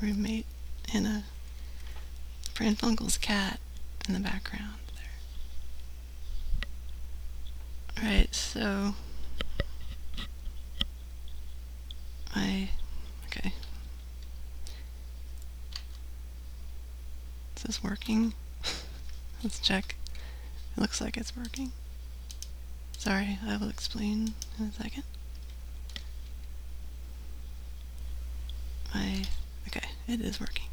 roommate and a Pran Funkels cat in the background there. Alright, so I okay. Is this working? Let's check. It looks like it's working. Sorry, I will explain in a second. I okay, it is working.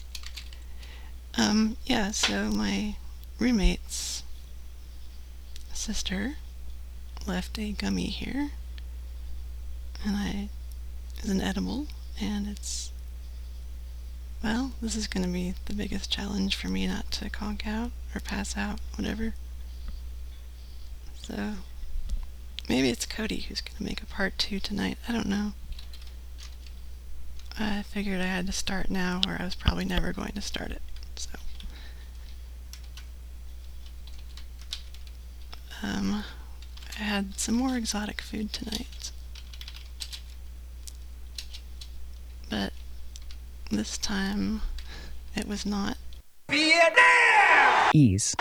Um, yeah, so my roommate's sister left a gummy here, and I is an edible, and it's well, this is going to be the biggest challenge for me not to conk out or pass out, whatever. So maybe it's Cody who's going to make a part two tonight. I don't know. I figured I had to start now, or I was probably never going to start it. So, um, I had some more exotic food tonight, but this time it was not. Ease.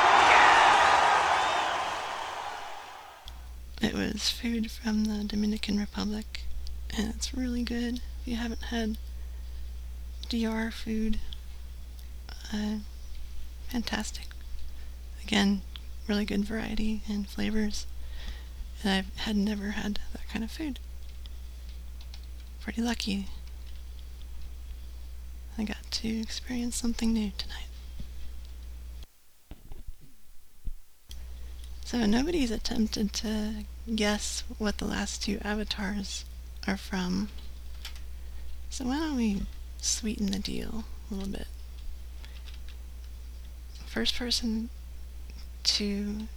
It was food from the Dominican Republic, and it's really good. If you haven't had DR food, uh, fantastic. Again, really good variety and flavors, and I had never had that kind of food. Pretty lucky. I got to experience something new tonight. So nobody's attempted to guess what the last two avatars are from. So why don't we sweeten the deal a little bit? First person to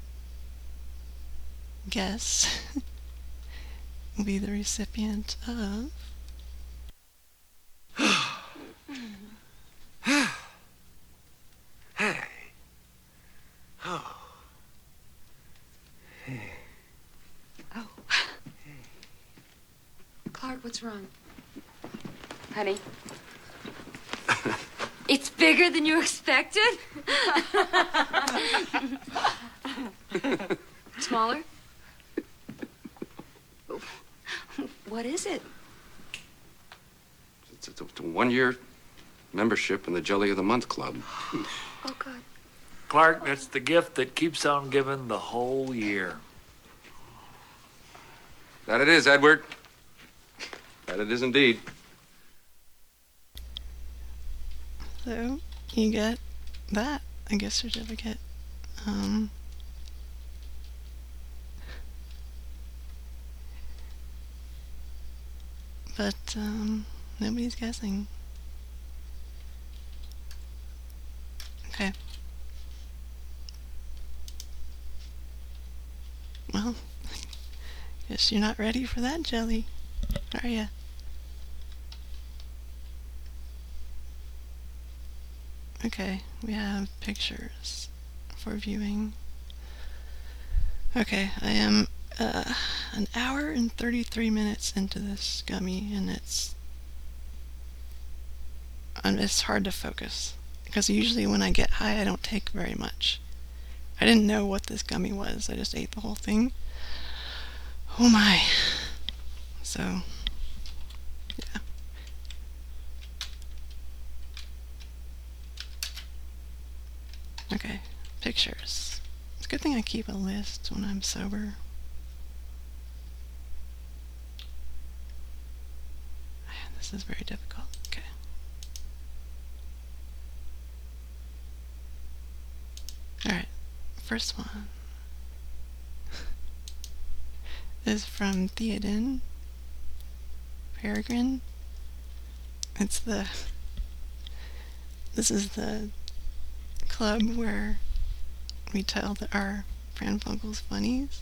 guess will be the recipient of Hey. Oh. Oh. Clark, what's wrong? Honey? it's bigger than you expected? Smaller? What is it? It's, it's a, it's a one-year membership in the Jelly of the Month Club. Oh, God. Clark, that's the gift that keeps on giving the whole year. That it is, Edward. That it is indeed. So you get that, a gift certificate. Um, but um, nobody's guessing. Okay. Well, guess you're not ready for that jelly, are ya? Okay, we have pictures for viewing. Okay, I am uh, an hour and 33 minutes into this gummy, and it's and it's hard to focus because usually when I get high, I don't take very much. I didn't know what this gummy was. I just ate the whole thing. Oh my! So, Okay, pictures. It's a good thing I keep a list when I'm sober. This is very difficult. Okay. Alright, first one is from Theoden Peregrine. It's the. This is the club where we tell the, our Pran Funkels funnies.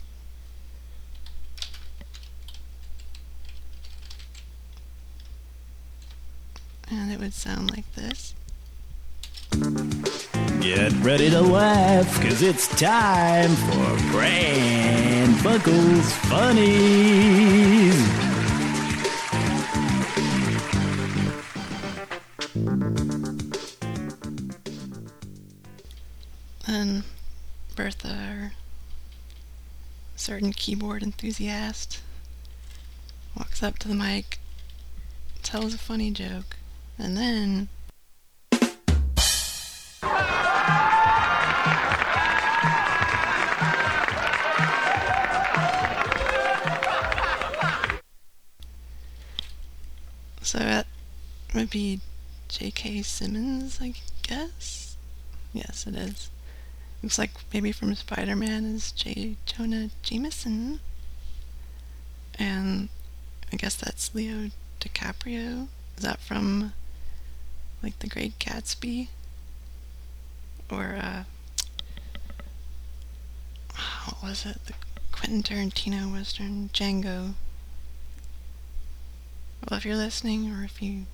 And it would sound like this. Get ready to laugh, cause it's time for Pran Funkels Funnies. And Bertha, our certain keyboard enthusiast, walks up to the mic, tells a funny joke, and then. So that would be J.K. Simmons, I guess? Yes, it is. Looks like maybe from Spider Man is J. Jonah Jameson. And I guess that's Leo DiCaprio. Is that from like The Great Gatsby? Or uh what was it? The Quentin Tarantino Western Django. Well if you're listening or if you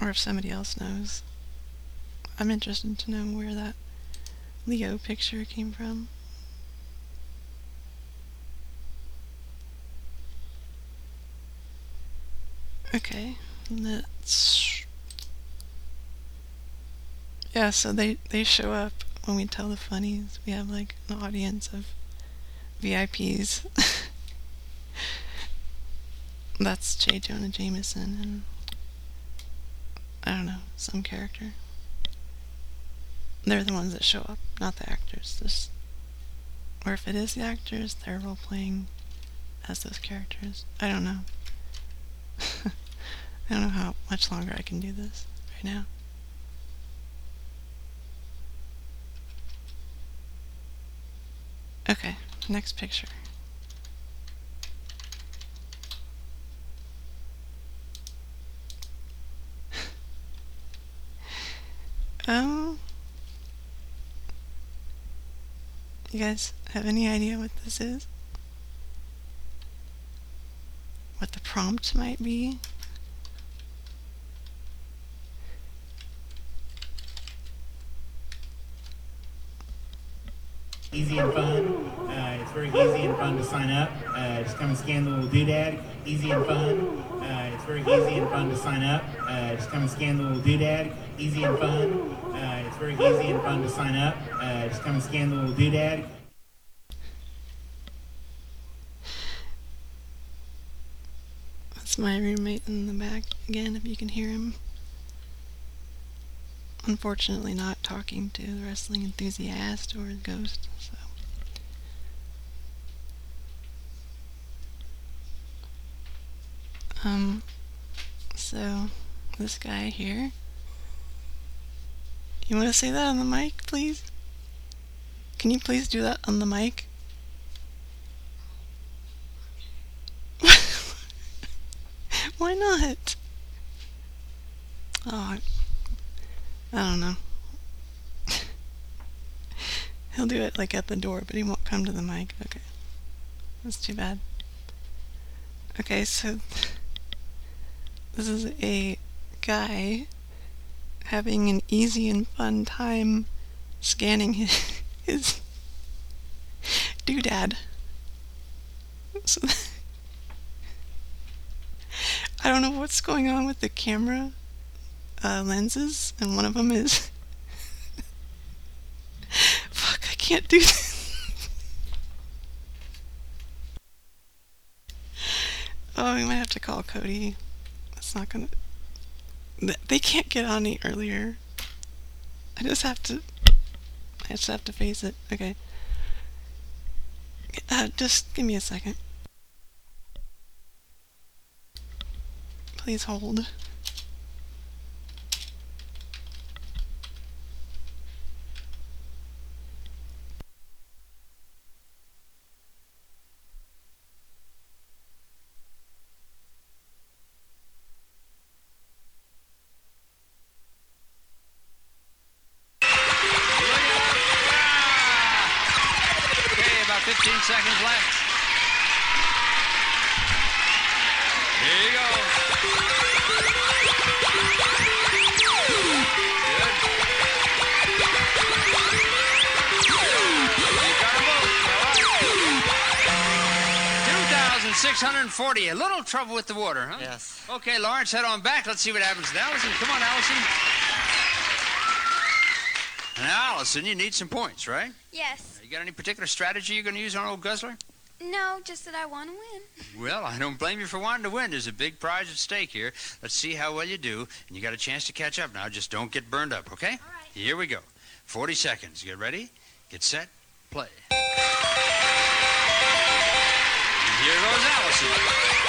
or if somebody else knows. I'm interested to know where that Leo picture came from. Okay, let's. Yeah, so they they show up when we tell the funnies. We have like an audience of VIPs. That's J. Jonah Jameson and I don't know, some character. They're the ones that show up, not the actors. This, or if it is the actors, they're role playing as those characters. I don't know. I don't know how much longer I can do this right now. Okay, next picture. Um, you guys have any idea what this is? What the prompt might be? easy and fun. Uh, it's very easy and fun to sign up. Uh, just come and scan the little doodad. Easy and fun. Uh, it's very easy and fun to sign up. Uh, just come and scan the little doodad. Easy and fun. Very easy and fun to sign up. Uh, just come and scan the little doodad. That's my roommate in the back again, if you can hear him. Unfortunately, not talking to the wrestling enthusiast or the ghost, so. Um, so, this guy here. You want to say that on the mic, please? Can you please do that on the mic? Why not? Oh, I don't know. He'll do it like at the door, but he won't come to the mic. Okay. That's too bad. Okay, so this is a guy having an easy and fun time scanning his, his doodad. So I don't know what's going on with the camera uh, lenses, and one of them is. Fuck, I can't do this. oh, we might have to call Cody. That's not gonna. Th- They can't get on any earlier. I just have to. I just have to face it. Okay. Uh, just give me a second. Please hold. Little trouble with the water, huh? Yes. Okay, Lawrence, head on back. Let's see what happens with Allison. Come on, Allison. Now, Allison, you need some points, right? Yes. You got any particular strategy you're going to use on old Guzzler? No, just that I want to win. Well, I don't blame you for wanting to win. There's a big prize at stake here. Let's see how well you do, and you got a chance to catch up now. Just don't get burned up, okay? All right. Here we go. 40 seconds. Get ready, get set, play. Here goes Allison.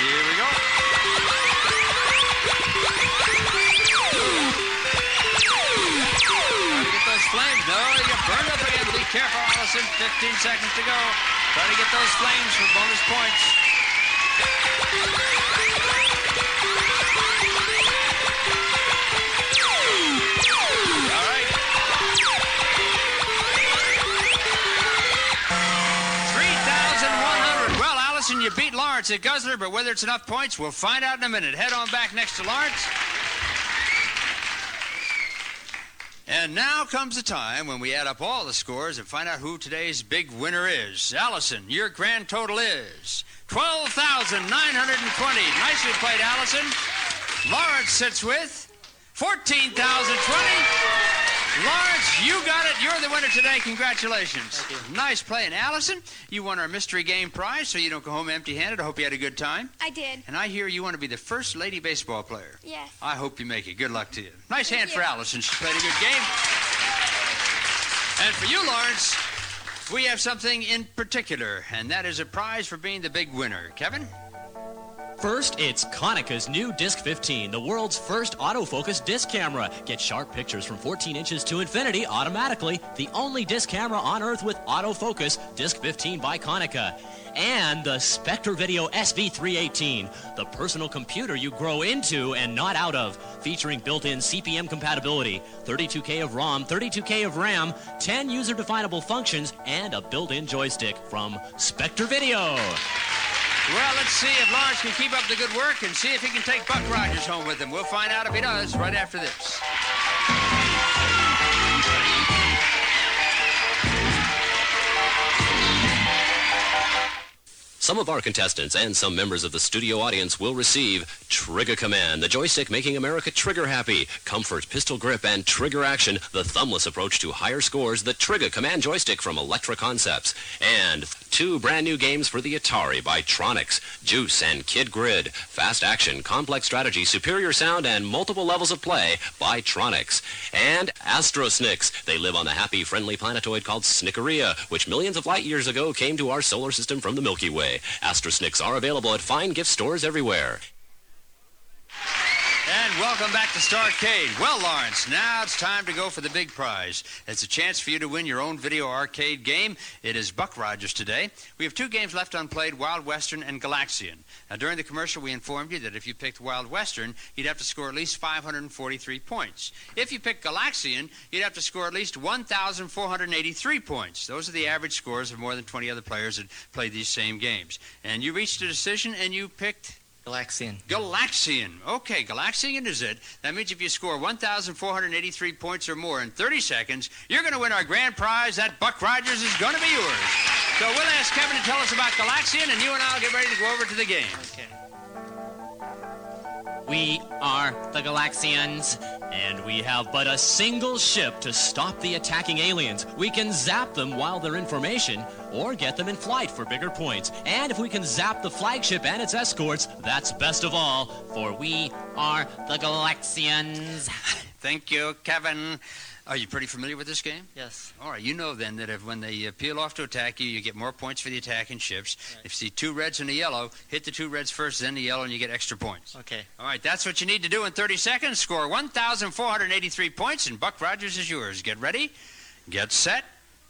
Here we go. Get those flames. You burned up again. Be careful, Allison. 15 seconds to go. Try to get those flames for bonus points. Beat Lawrence at Guzzler, but whether it's enough points, we'll find out in a minute. Head on back next to Lawrence. And now comes the time when we add up all the scores and find out who today's big winner is. Allison, your grand total is 12,920. Nicely played, Allison. Lawrence sits with 14,020. Lawrence, you got it. You're the winner today. Congratulations. Nice playing. Allison, you won our mystery game prize, so you don't go home empty handed. I hope you had a good time. I did. And I hear you want to be the first lady baseball player. Yes. I hope you make it. Good luck to you. Nice hand you. for Allison. She played a good game. And for you, Lawrence, we have something in particular, and that is a prize for being the big winner. Kevin? First, it's Konica's new Disc 15, the world's first autofocus disc camera. Get sharp pictures from 14 inches to infinity automatically. The only disc camera on Earth with autofocus, Disc 15 by Konica. And the Spectravideo SV318, the personal computer you grow into and not out of, featuring built-in CP/M compatibility, 32K of ROM, 32K of RAM, 10 user-definable functions, and a built-in joystick from Spectravideo. Well, let's see if Lawrence can keep up the good work and see if he can take Buck Rogers home with him. We'll find out if he does right after this. Some of our contestants and some members of the studio audience will receive Trigger Command, the joystick making America trigger happy. Comfort, pistol grip, and trigger action, the thumbless approach to higher scores, the Trigger Command joystick from Electra Concepts. And two brand new games for the Atari by Tronix, Juice and Kid Grid. Fast action, complex strategy, superior sound, and multiple levels of play by Tronix. And Astro Snicks. They live on the happy, friendly planetoid called Snickeria, which millions of light years ago came to our solar system from the Milky Way. Astrosnicks are available at fine gift stores everywhere. And welcome back to Starcade. Well, Lawrence, now it's time to go for the big prize. It's a chance for you to win your own video arcade game. It is Buck Rogers today. We have two games left unplayed, Wild Western and Galaxian. Now, during the commercial, we informed you that if you picked Wild Western, you'd have to score at least 543 points. If you picked Galaxian, you'd have to score at least 1,483 points. Those are the average scores of more than 20 other players that played these same games. And you reached a decision and you picked Galaxian. Galaxian. Okay, Galaxian is it. That means if you score 1,483 points or more in 30 seconds, you're going to win our grand prize. That Buck Rogers is going to be yours. So we'll ask Kevin to tell us about Galaxian, and you and I'll get ready to go over to the game. Okay. We are the Galaxians, and we have but a single ship to stop the attacking aliens. We can zap them while they're in formation, or get them in flight for bigger points. And if we can zap the flagship and its escorts, that's best of all, for we are the Galaxians. Thank you, Kevin. Are you pretty familiar with this game? Yes. All right, you know then that if when they uh, peel off to attack you, you get more points for the attacking ships. Right. If you see two reds and a yellow, hit the two reds first, then the yellow, and you get extra points. Okay. All right, that's what you need to do in 30 seconds. Score 1,483 points, and Buck Rogers is yours. Get ready, get set,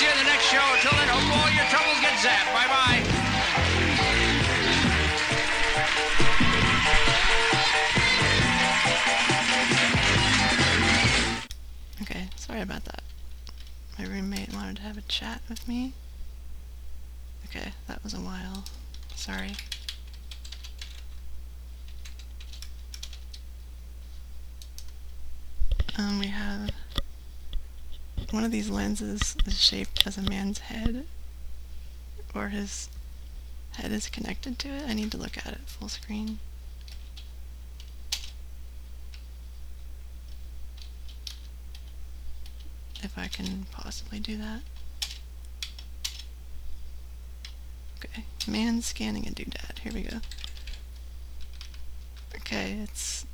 See you in the next show. Until then, hope all your troubles get zapped. Bye bye. Okay, sorry about that. My roommate wanted to have a chat with me. Okay, that was a while. Sorry. Um, we have one of these lenses is shaped as a man's head, or his head is connected to it. I need to look at it full screen. If I can possibly do that. Okay, man scanning a doodad. Here we go. Okay, it's.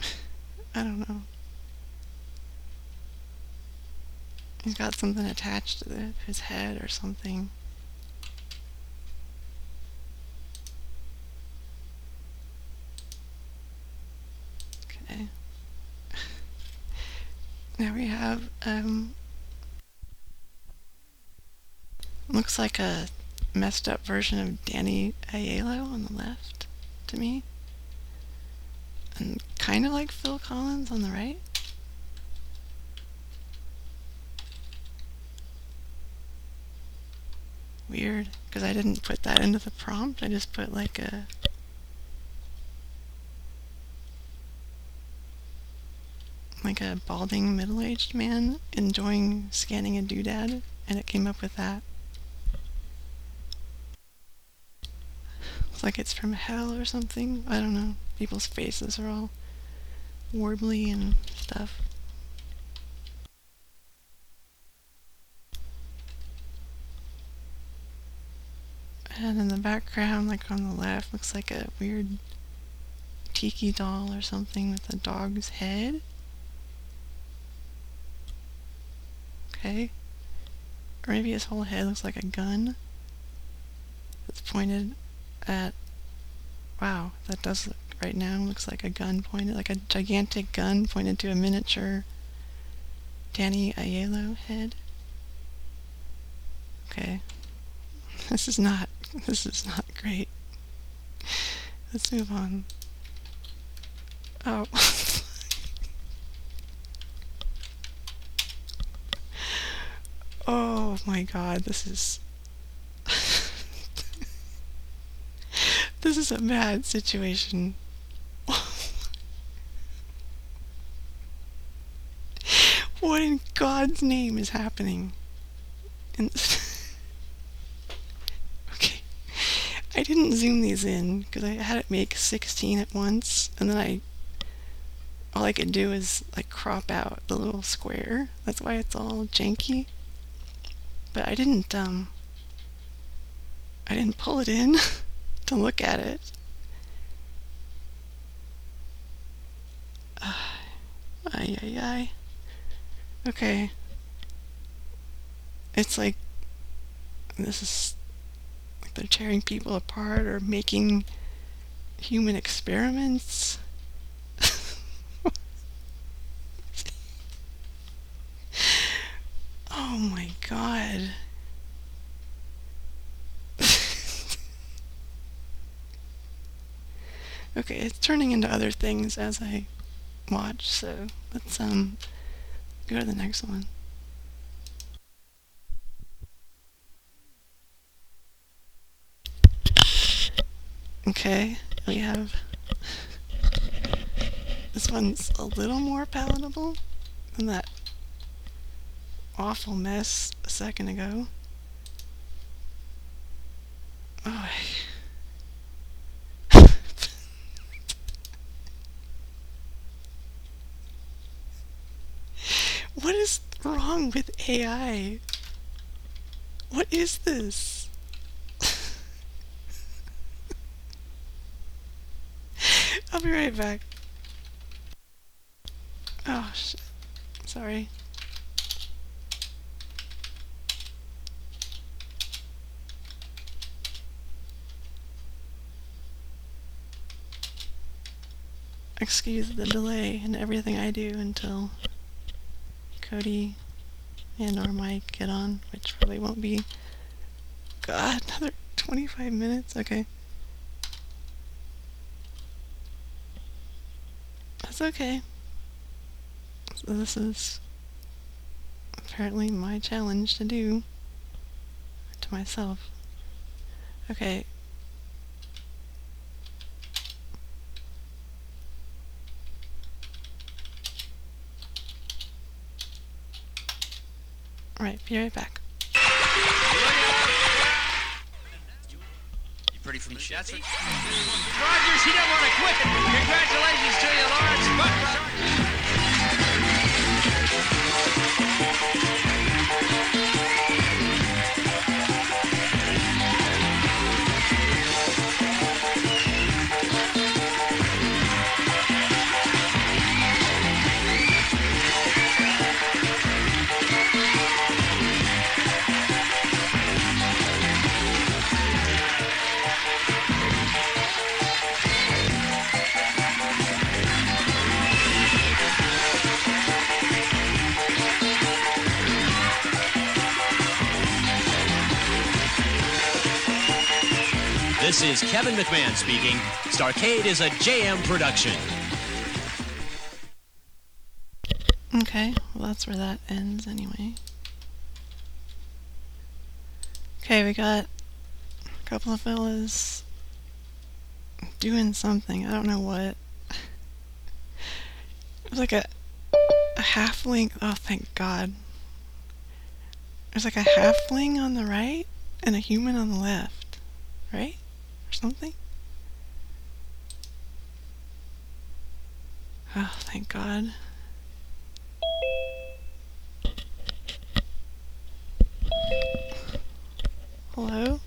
I don't know. He's got something attached to the, his head or something. Okay. Now we have, um, looks like a messed up version of Danny Aiello on the left to me. And kind of like Phil Collins on the right. Weird, because I didn't put that into the prompt. I just put like a like a balding middle-aged man enjoying scanning a doodad, and it came up with that. Looks like it's from hell or something. I don't know. People's faces are all warbly and stuff. And in the background, like on the left, looks like a weird tiki doll or something with a dog's head. Okay. Or maybe his whole head looks like a gun that's pointed at. Wow, that does look right now looks like a gun pointed, like a gigantic gun pointed to a miniature Danny Aiello head. Okay. This is not, this is not great. Let's move on. Oh. oh my god, this is. this is a bad situation. what in God's name is happening? In okay. I didn't zoom these in because I had it make 16 at once, and then I all I could do is like crop out the little square. That's why it's all janky. But I didn't um I didn't pull it in to look at it. Ay ay ay. Okay. It's like this is they're tearing people apart or making human experiments. oh my god. okay, it's turning into other things as I watch, so let's um go to the next one. Okay, we have this one's a little more palatable than that awful mess a second ago. Oh. what is wrong with AI? What is this? I'll be right back. Oh, shit. Sorry. excuse the delay in everything I do until Cody and or Mike get on, which probably won't be. God, another 25 minutes? Okay. That's okay. So this is apparently my challenge to do to myself. Okay. Right, be right back. Pretty from the shots? Rogers, he don't want to quit. Congratulations to you, Lawrence. Buck This is Kevin McMahon speaking. Starcade is a JM production. Okay, well that's where that ends anyway. Okay, we got a couple of fellas doing something. I don't know what. It was like a a halfling. Oh, thank God. There's like a halfling on the right and a human on the left, right? Oh, thank God. Hello?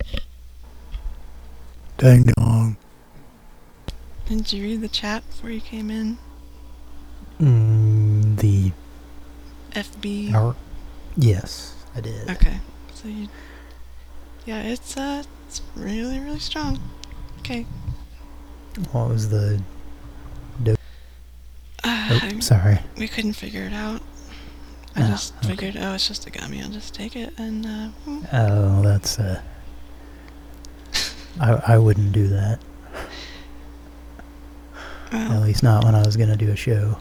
Dang dong. Did you read the chat before you came in? Mm, the FB. our, yes, I did. Okay. So you. Yeah, it's uh, it's really really strong. Okay. What was the? Uh, oh, sorry. We couldn't figure it out. I Ah, just figured, oh, it's just a gummy. I'll just take it and uh. mm. Oh, that's uh. I I wouldn't do that. At least not when I was gonna do a show.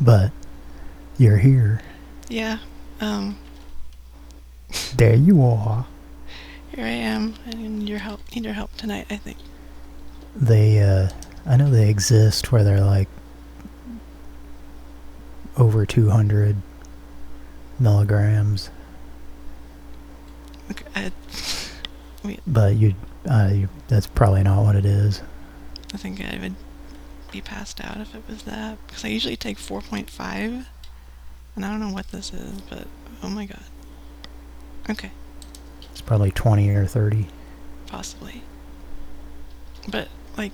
But you're here. yeah. Um. There you are. Here I am. I need your help. Need your help tonight. I think. They uh, I know they exist where they're like over 200 milligrams, Okay, I, wait, but you, uh, you, that's probably not what it is. I think I would be passed out if it was that because I usually take 4.5, and I don't know what this is, but oh my god. Okay. Probably 20 or 30. possibly. But like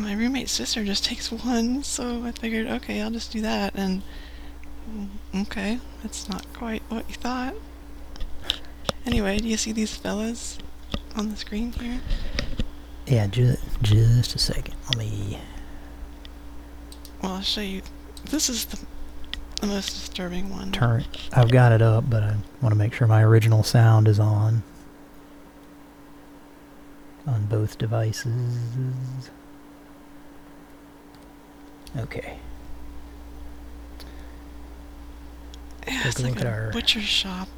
my roommate's sister just takes one, so I figured, okay, I'll just do that and mm, okay, that's not quite what you thought. Anyway, do you see these fellas on the screen here? Yeah, ju just a second. Let me. Well, I'll show you. This is the, the most disturbing one. turn. I've got it up, but I want to make sure my original sound is on. On both devices. Okay. Yeah, Take it's a like look at a our- butcher shop.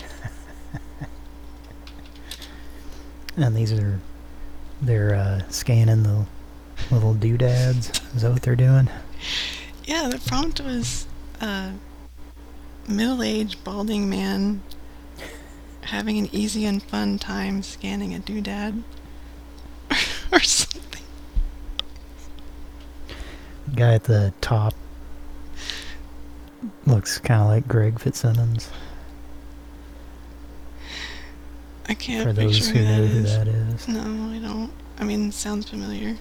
And these are. They're uh, scanning the little doodads. Is that what they're doing? Yeah, the prompt was uh, middle-aged balding man having an easy and fun time scanning a doodad or something. Guy at the top looks kind of like Greg Fitzsimmons. I can't For those picture who who that know who is. that is. No, I don't. I mean, sounds familiar.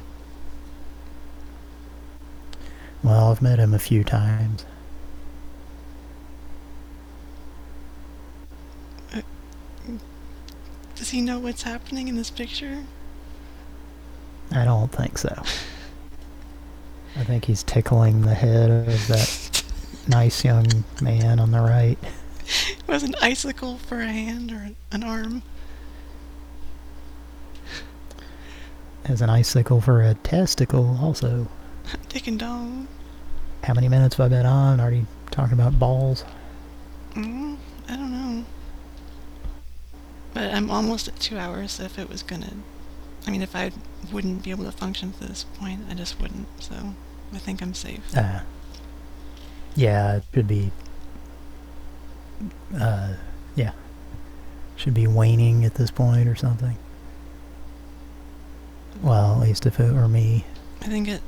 Well, I've met him a few times. Does he know what's happening in this picture? I don't think so. I think he's tickling the head of that nice young man on the right. It was an icicle for a hand or an arm. Has an icicle for a testicle also. Dick and dong. How many minutes have I been on? Already talking about balls? Mm, I don't know. But I'm almost at two hours, if it was gonna... I mean, if I wouldn't be able to function to this point, I just wouldn't, so I think I'm safe. Uh, yeah, it should be... Uh, yeah. Should be waning at this point or something. Well, at least if it were me. I think it...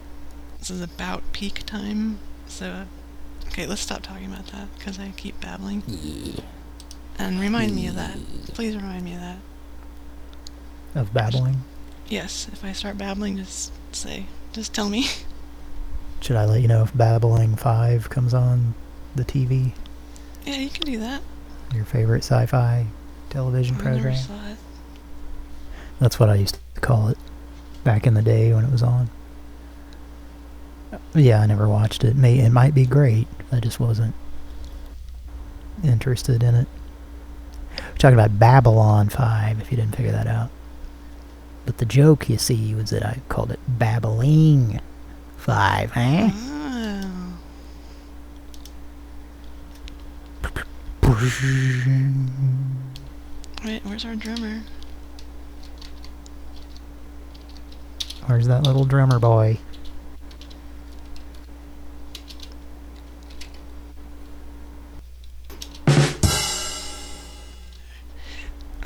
This is about peak time, so... Okay, let's stop talking about that, because I keep babbling. Yeah. And remind me of that. Please remind me of that. Of babbling? Yes, if I start babbling, just say, just tell me. Should I let you know if Babbling 5 comes on the TV? Yeah, you can do that. Your favorite sci-fi television I never program? saw it. That's what I used to call it back in the day when it was on. Yeah, I never watched it. May It might be great. I just wasn't interested in it. We're talking about Babylon 5, if you didn't figure that out. But the joke, you see, was that I called it Babbling 5, eh? Oh. Wait, where's our drummer? Where's that little drummer boy?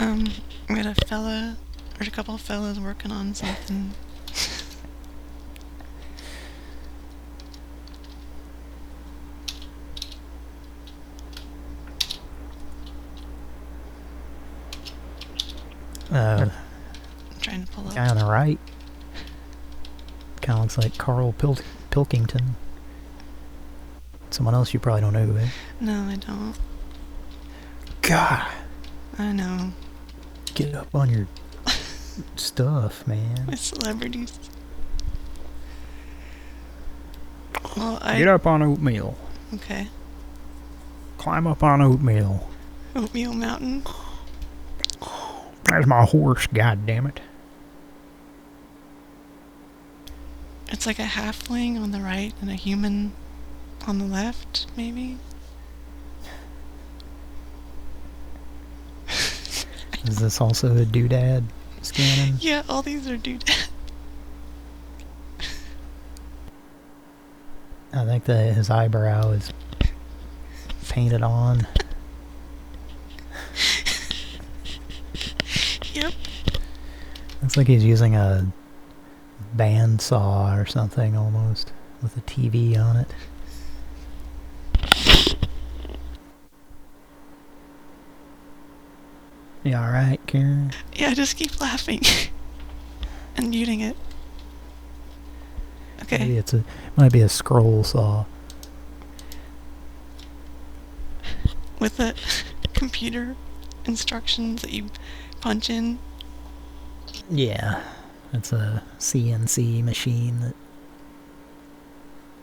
Um, we got a fella, or a couple of fellas working on something. Uh, trying to pull up. guy on the right. Kind of looks like Karl Pil Pilkington. Someone else you probably don't know who is. No, I don't. God. I know. Get up on your stuff, man. My celebrities. Well, I... Get up on oatmeal. Okay. Climb up on oatmeal. Oatmeal Mountain. There's my horse, god damn it. It's like a halfling on the right and a human on the left, maybe? Is this also a doodad scanning? Yeah, all these are dude. I think that his eyebrow is painted on. yep. Looks like he's using a bandsaw or something almost with a TV on it. You alright, Karen? Yeah, just keep laughing. and muting it. Okay. Maybe it's a might be a scroll saw. With the computer instructions that you punch in. Yeah. It's a CNC machine that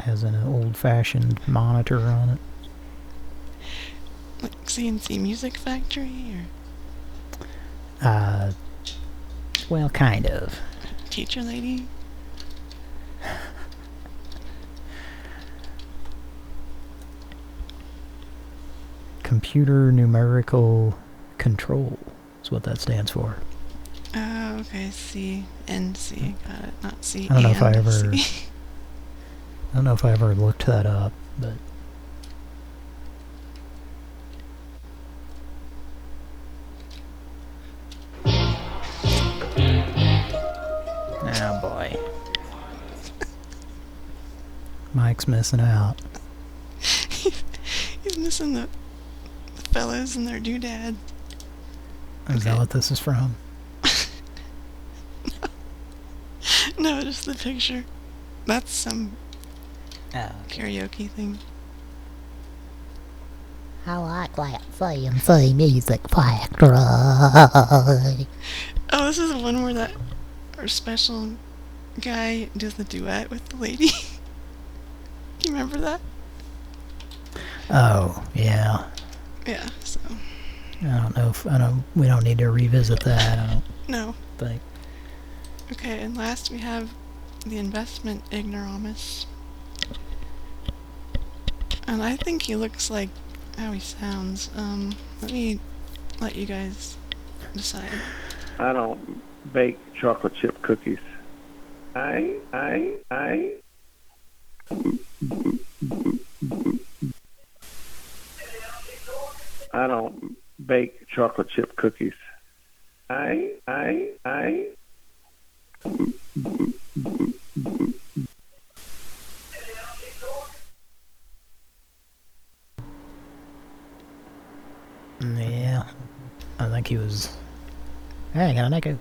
has an old-fashioned monitor on it. Like C+C Music Factory or Uh, well, kind of. teacher lady. Computer numerical control is what that stands for. Oh, okay, C and Got it. Not C I don't know if I ever. I don't know if I ever looked that up, but Mike's missing out. He's missing the, the fellas and their doodad. Is that what this is from? No, just the picture. That's some Oh, karaoke thing. I like that C+C Music Factory. Oh, this is the one where that our special guy does the duet with the lady. you remember that? Oh, yeah. Yeah, so. I don't know if, I don't, we don't need to revisit that, I don't No. think. Okay, and last we have the investment ignoramus. And I think he looks like how he sounds. Um, let me let you guys decide. I don't bake chocolate chip cookies. I, I, I. I don't bake chocolate chip cookies. I, I, I. Yeah. I think he was... Hey, I got an echo.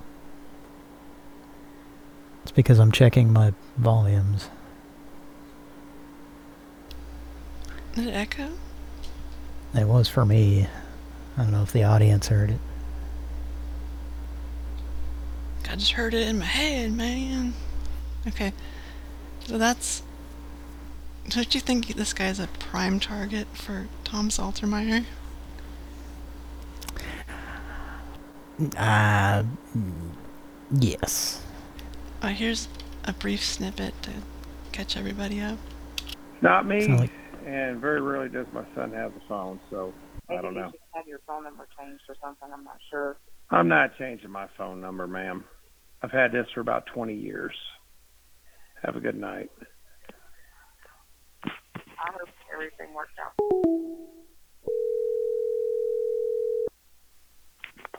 It's because I'm checking my volumes. Did it echo? It was for me. I don't know if the audience heard it. I just heard it in my head, man. Okay, so that's. Don't you think this guy's a prime target for Tom Saltermeyer? Uh, yes. Uh, here's a brief snippet to catch everybody up. Not me. And very rarely does my son have the phone, so I don't know. have your phone number changed or something. I'm not sure. I'm not changing my phone number, ma'am. I've had this for about 20 years. Have a good night. I hope everything works out.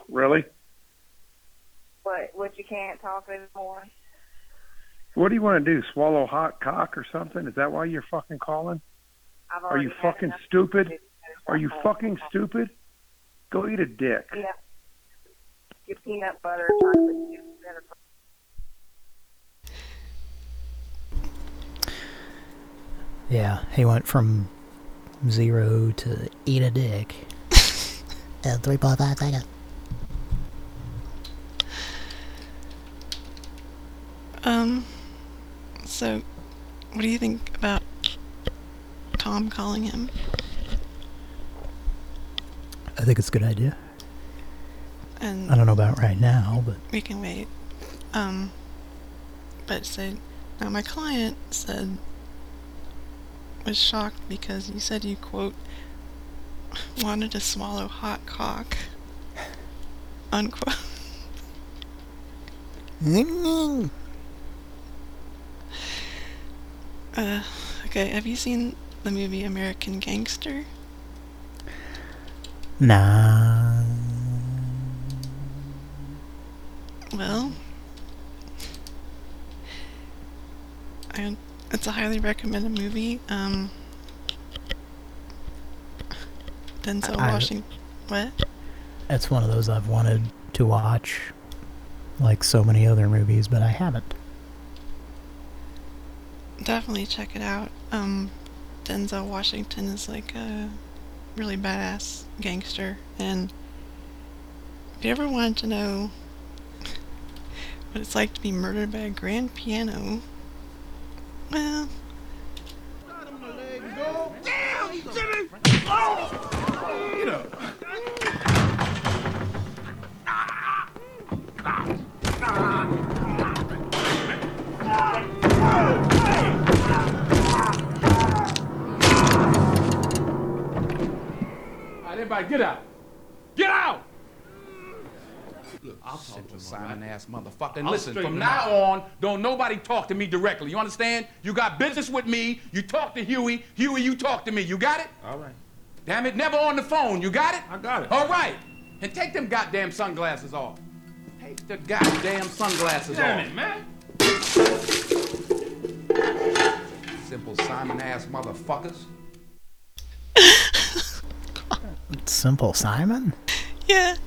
Really? But what you can't talk anymore? What do you want to do? Swallow hot cock or something? Is that why you're fucking calling? I've Are you fucking stupid? Are you fucking stupid? Go eat a dick. Yeah. Your peanut butter, chocolate chip, better. Yeah, he went from zero to eat a dick. In 3.5 seconds. Um, so, what do you think about Tom calling him? I think it's a good idea. And I don't know about right now, but we can wait. Um, but said, now my client said was shocked because you said you quote wanted to swallow hot cock unquote. uh, okay. Have you seen the movie American Gangster? nah. Well, I, it's a highly recommended movie. Um, Denzel I- Washington. What? It's one of those I've wanted to watch, like so many other movies, but I haven't. Definitely check it out. Um, Denzel Washington is like a really badass gangster, and if you ever wanted to know what it's like to be murdered by a grand piano, well, All right, everybody, get out. Get out! Look, I'll talk to Simon ass motherfucker. And I'll listen, from now on, don't nobody talk to me directly. You understand? You got business with me. You talk to Huey. Huey, you talk to me. You got it? All right. Damn it, never on the phone. You got it? I got it. All right. And take them goddamn sunglasses off. Take the goddamn sunglasses Damn off. it, man. Simple Simon ass motherfuckers. Simple Simon? yeah.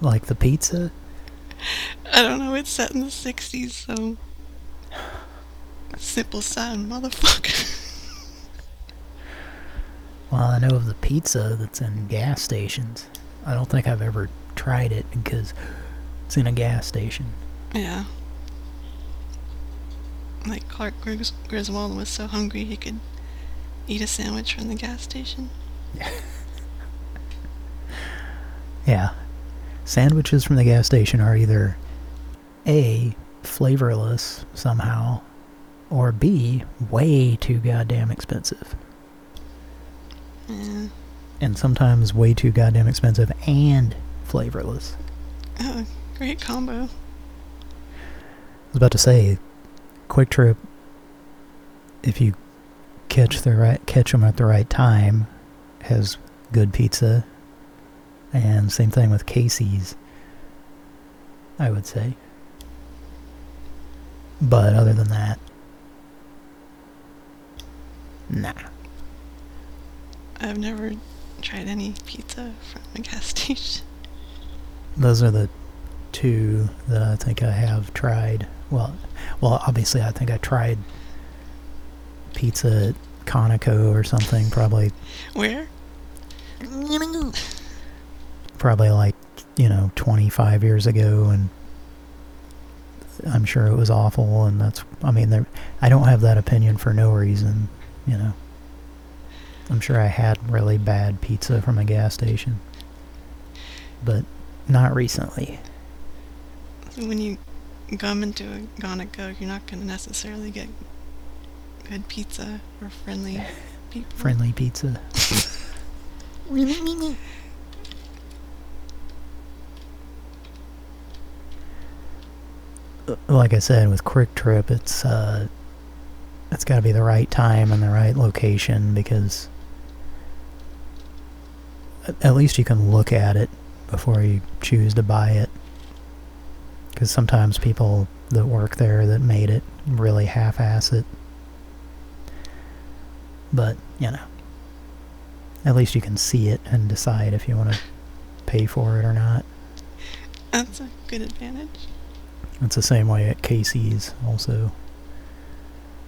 Like the pizza? I don't know. It's set in the '60s, so simple Simon, motherfucker. Well, I know of the pizza that's in gas stations. I don't think I've ever tried it because it's in a gas station. yeah. like Clark Gris- Griswold was so hungry he could eat a sandwich from the gas station. Yeah. Sandwiches from the gas station are either A, flavorless somehow, or B, way too goddamn expensive. Yeah. And sometimes way too goddamn expensive and flavorless. Oh, great combo. I was about to say, QuikTrip, if you catch the right catch them at the right time, has good pizza. And same thing with Casey's, I would say. But other than that, nah. I've never tried any pizza from a gas station. Those are the two that I think I have tried. Well, well, obviously I think I tried pizza at Conoco or something, probably Where? probably like, you know, 25 years ago and I'm sure it was awful and that's I mean there I don't have that opinion for no reason, you know. I'm sure I had really bad pizza from a gas station. But not recently. When you come into a Conoco, you're not going to necessarily get good pizza or friendly people. Friendly pizza. like I said, with QuikTrip, it's uh, it's got to be the right time and the right location because at- least you can look at it before you choose to buy it. Because sometimes people that work there that made it really half-ass it. But, you know, at least you can see it and decide if you want to pay for it or not. That's a good advantage. It's the same way at Casey's also.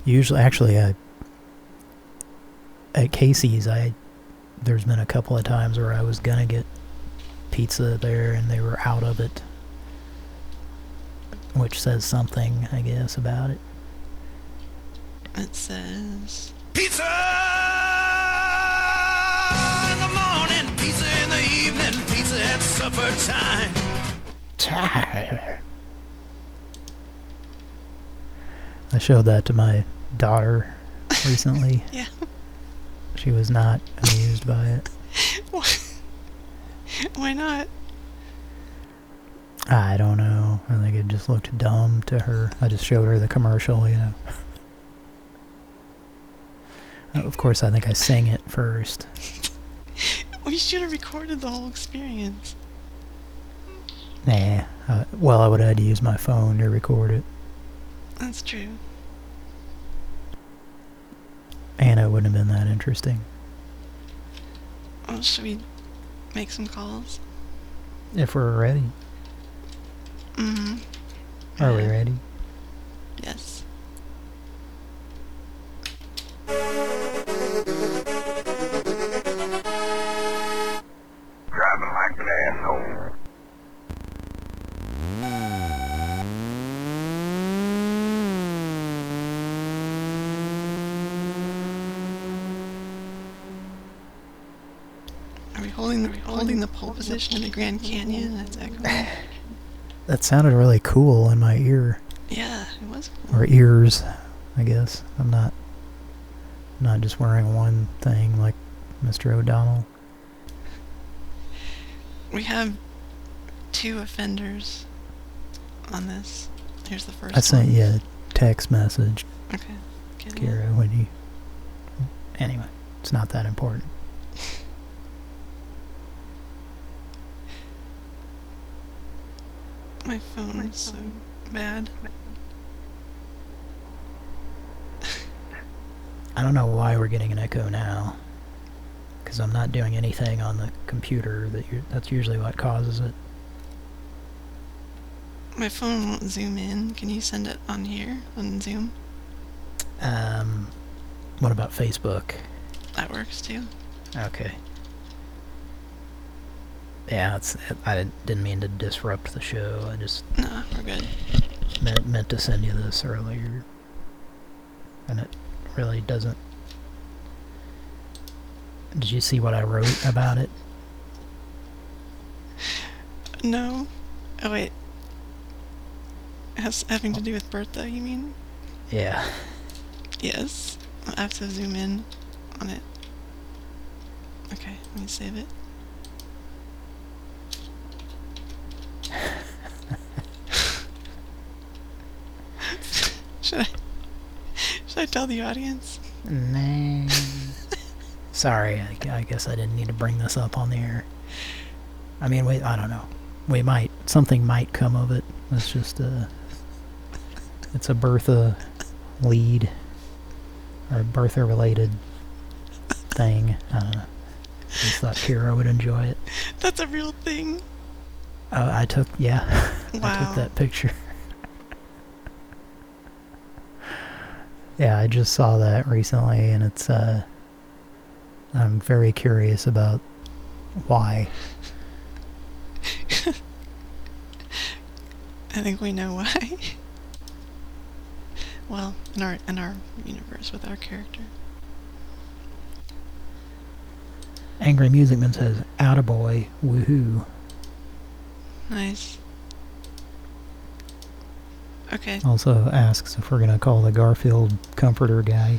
Usually, actually, uh, at Casey's, I there's been a couple of times where I was gonna get pizza there and they were out of it, which says something, I guess, about it. It says Pizza in the morning, pizza in the evening, pizza at supper time. time. I showed that to my daughter recently. Yeah. She was not amused by it. Why not? I don't know. I think it just looked dumb to her. I just showed her the commercial, you know. Uh, Of course, I think I sang it first. We should have recorded the whole experience. Nah. Uh, well, I would have had to use my phone to record it. That's true. And it wouldn't have been that interesting. Well, should we make some calls? If we're ready. Mm-hmm. Are we ready? Yes. Holding the holding the pole position in the Grand Canyon? That's echoing. That sounded really cool in my ear. yeah, it was. Or ears, I guess. I'm not not just wearing one thing like Mr. O'Donnell. We have two offenders on this. Here's the first I sent one. you a text message, Okay. Get it? Kira, when you... Anyway, it's not that important. My phone is so bad. I don't know why we're getting an echo now. Because I'm not doing anything on the computer. That you That's usually what causes it. My phone won't zoom in. Can you send it on here on Zoom? Um, what about Facebook? That works too. Okay. Yeah, it's. I didn't- didn't mean to disrupt the show. I just No, we're good. meant, meant to send you this earlier. And it really doesn't... Did you see what I wrote about it? No. Oh wait. Has having to do with Bertha, you mean? Yeah. Yes. I have to zoom in on it. Okay, let me save it. Should I should I tell the audience? Nah. Sorry, I, I guess I didn't need to bring this up on the air. I mean, wait, I don't know. We might. Something might come of it. It's just a... It's a Bertha lead. Or Bertha-related thing. I don't know. I just thought Kira would enjoy it. That's a real thing. Uh, I took, yeah. I took that picture. Yeah, I just saw that recently, and it's, uh... I'm very curious about why. I think we know why. well, in our in our universe with our character. Angry Musicman says, Attaboy, woohoo. Nice. Okay. Also asks if we're gonna call the Garfield comforter guy.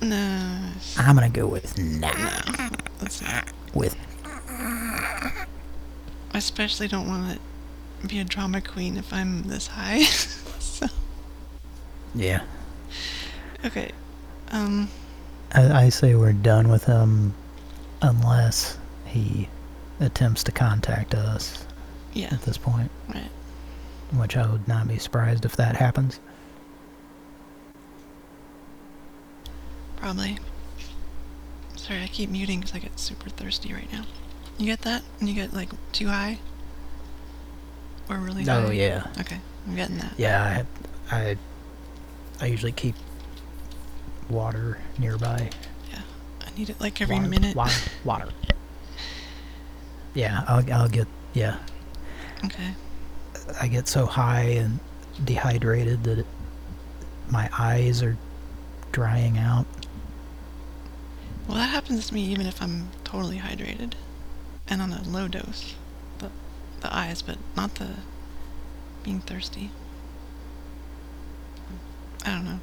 No. I'm gonna go with no. Let's not. With I especially don't want to be a drama queen if I'm this high. so, yeah. okay. Um, I, I say we're done with him unless he attempts to contact us Yeah. at this point. Right. Which I would not be surprised if that happens. probably. Sorry, I keep muting because I get super thirsty right now. You get that? When you get, like, too high? Or really oh, high? Oh, yeah. Okay, I'm getting that. Yeah, I, I, I usually keep water nearby. Yeah, I need it, like, every Water, minute. Water, water. Yeah, I'll, I'll get, yeah. Okay. I get so high and dehydrated that it, my eyes are drying out. Well, that happens to me even if I'm totally hydrated and on a low dose. The, the eyes, but not the being thirsty. I don't know.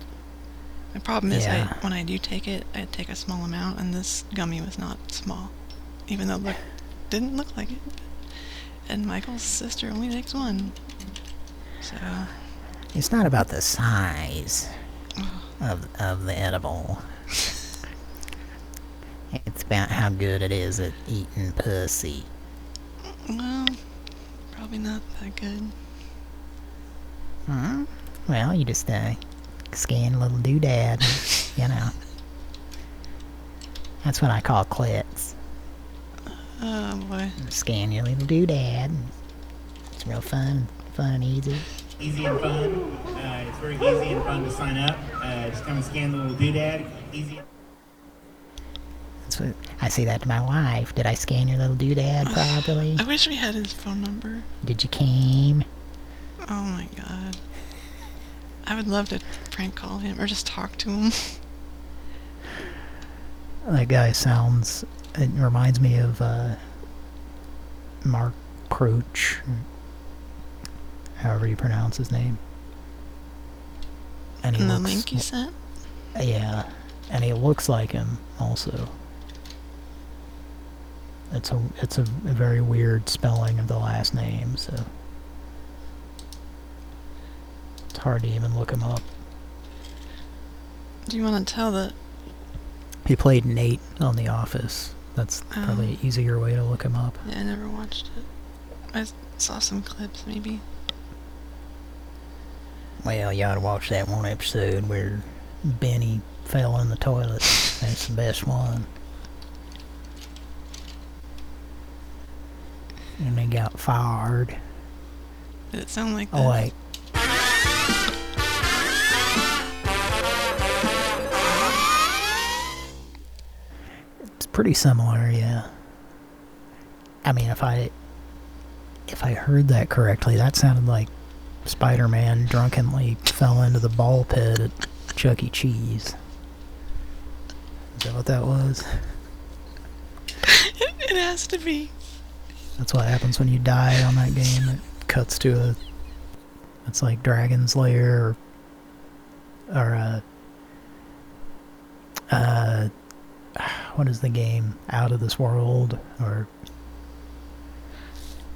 My problem is Yeah. I, when I do take it, I take a small amount, and this gummy was not small, even though it look, didn't look like it. And Michael's sister only takes one. So, It's not about the size of of the edible. It's about how good it is at eating pussy. well, probably not that good. Hmm? Well, you just uh, scan little doodad, you know. That's what I call clicks. Oh boy. Scan your little doodad. It's real fun, fun and easy. Easy and fun. Uh, it's very easy and fun to sign up. Uh, just come and scan the little doodad. Easy. That's what, I say that to my wife. Did I scan your little doodad properly? I wish we had his phone number. Did you came? Oh my god. I would love to prank call him or just talk to him. That guy sounds, it reminds me of uh, Mark Croach, however you pronounce his name. And he the looks, link you sent? Yeah, and he looks like him also. It's a it's a, a very weird spelling of the last name, so it's hard to even look him up. Do you want to tell the He played Nate on The Office. That's Oh. probably an easier way to look him up. Yeah, I never watched it. I saw some clips, maybe. Well, you ought to watch that one episode where Benny fell in the toilet. That's the best one. And they got fired. Did it sound like that? Oh wait. Pretty similar, yeah. I mean, if I if I heard that correctly, that sounded like Spider-Man drunkenly fell into the ball pit at Chuck E. Cheese. Is that what that was? It, has to be. That's what happens when you die on that game. It cuts to a... It's like Dragon's Lair or... Or, uh... Uh... What is the game? Out of This World? Or...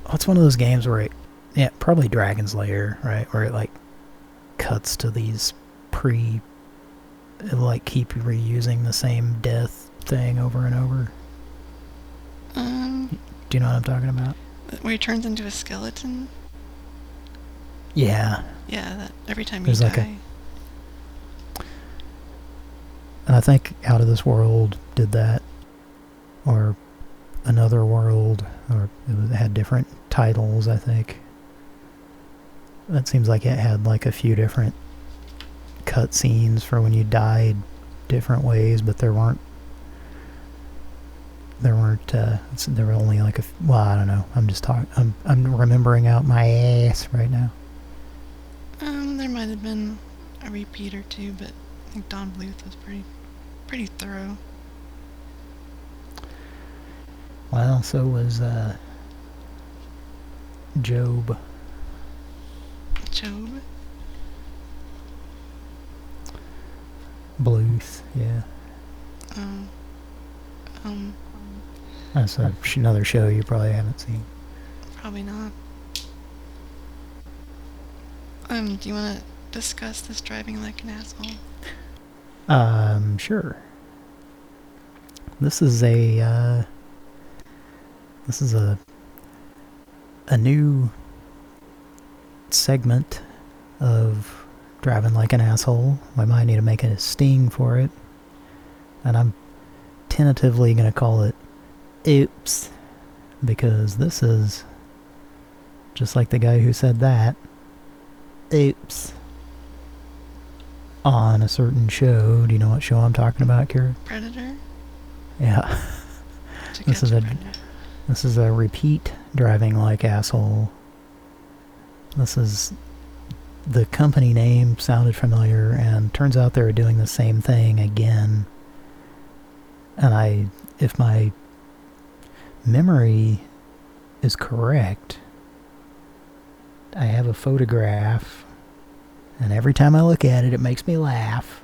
What's one of those games where it... Yeah, probably Dragon's Lair, right? Where it, like, cuts to these pre... It'll, like, keep reusing the same death thing over and over. Um, Do you know what I'm talking about? where he turns into a skeleton. Yeah. Yeah, that every time you There's die. like a- And I think Out of This World did that. Or Another World. Or it had different titles, I think. That seems like it had like a few different cutscenes for when you died different ways, but there weren't there weren't uh there were only like a well I don't know I'm just talking I'm I'm remembering out my ass right now Um, there might have been a repeat or two, but I think Don Bluth was pretty, pretty thorough. Well, so was uh, Job. Job. Bluth, yeah. Um, um, That's a, another show you probably haven't seen. probably not. Um, do you want to discuss this driving like an asshole? Um, sure. This is a, uh, this is a, a new segment of driving like an asshole. We might need to make a sting for it. And I'm tentatively going to call it Oops. Because this is just like the guy who said that. Oops. On a certain show. Do you know what show I'm talking about, Kira? Predator? Yeah. This is a Predator. this is a repeat driving like asshole. This is the company name sounded familiar and turns out they're doing the same thing again. And I if my memory is correct, I have a photograph and every time I look at it it makes me laugh.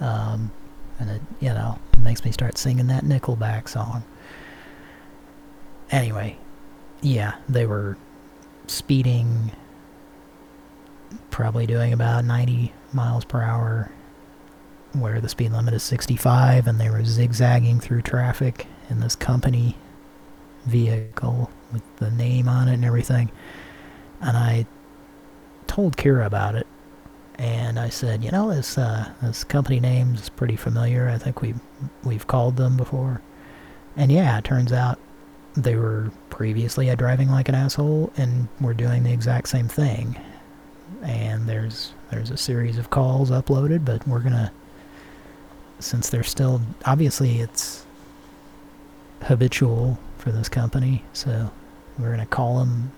Um and it, you know, it makes me start singing that Nickelback song. Anyway, yeah, they were speeding, probably doing about 90 miles per hour, where the speed limit is 65, and they were zigzagging through traffic in this company vehicle with the name on it and everything. And I told Kira about it, and I said, you know, this uh, this company name is pretty familiar. I think we we've called them before. And yeah, it turns out they were previously at Driving Like an Asshole, and we're doing the exact same thing. And there's there's a series of calls uploaded, but we're gonna since they're still obviously it's habitual for this company, so we're gonna call them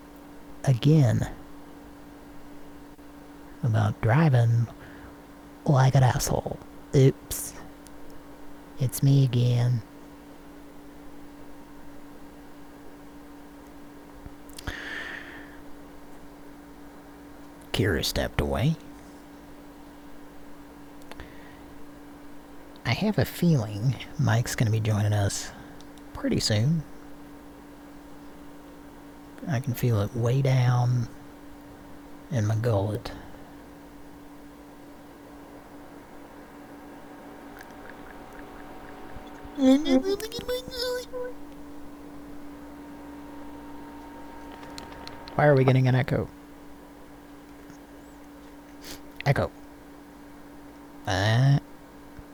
again about driving like an asshole. Oops. It's me again. Kira stepped away. I have a feeling Mike's going to be joining us pretty soon. I can feel it way down in my gullet. Why are we getting an echo? Echo. Uh,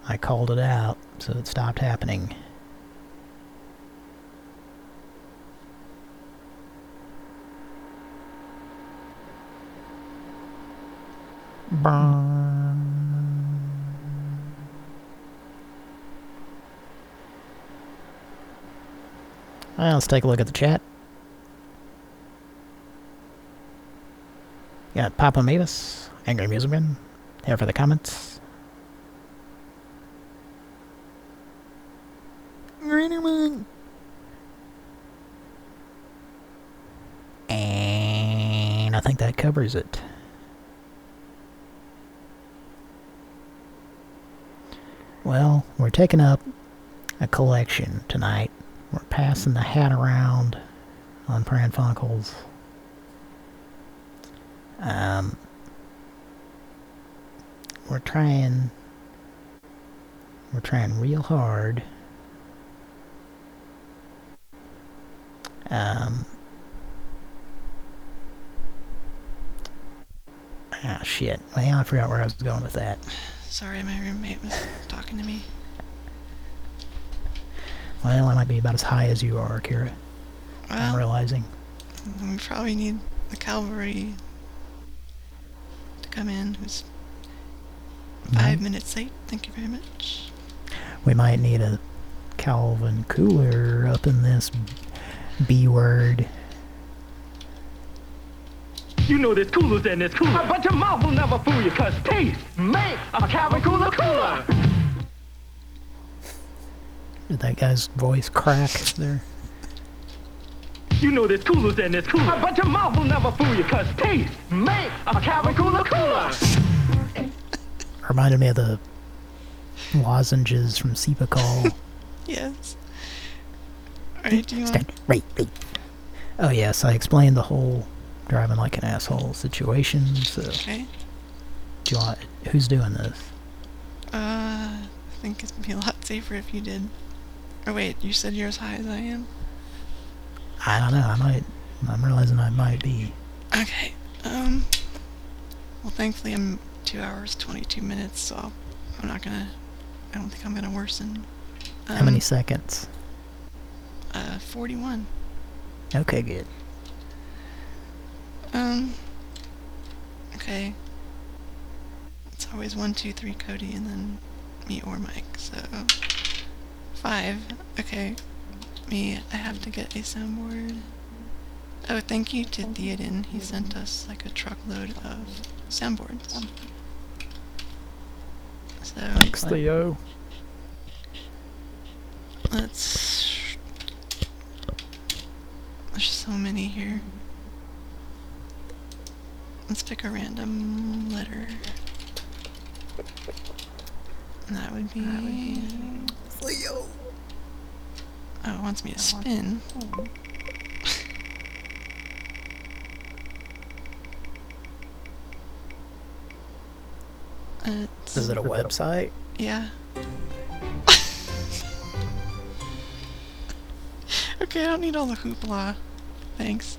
I called it out, so it stopped happening. Well, let's take a look at the chat. Got Papa Mavis, Angry Musician, here for the comments. Greenerman! And I think that covers it. Well, we're taking up a collection tonight Passing the hat around on Pran Funkels. Um, we're trying, we're trying real hard. Um, ah, shit. Well, I forgot where I was going with that. Sorry, my roommate was talking to me. Well, I might be about as high as you are, Kira. I'm realizing. We probably need the cavalry to come in, who's five minutes late. Thank you very much. We might need a Calvin Cooler up in this B word. You know there's coolers and there's cooler. But your mouth will never fool you, cause taste makes a Calvin Cooler cooler. Did that guy's voice crack there? You know there's coolers and there's cooler. But your mouth will never fool you, cause taste makes a Calvin Cooler cooler. Reminded me of the lozenges from Cepacol. Yes. Alright, do you want... Stand right, right. Oh yes, I explained the whole driving like an asshole situation, so... Okay. Do you want... Who's doing this? Uh, I think it'd be a lot safer if you did. Oh wait, you said you're as high as I am? I don't know, I might... I'm realizing I might be... Okay, um... Well, thankfully I'm 2 hours, 22 minutes, so I'm not gonna... I don't think I'm gonna worsen. How many Um, seconds? Uh, 41. Okay, good. Um... Okay. It's always one, two, three, Cody, and then me or Mike, so... Five. Okay. Me, I have to get a soundboard. Oh, thank you to Theoden. He sent us like a truckload of soundboards. So Thanks, Theo. let's. There's so many here. Let's pick a random letter. And that would be. Leo. Oh, it wants me to spin. It's, Is it a website? Yeah. okay, I don't need all the hoopla. Thanks.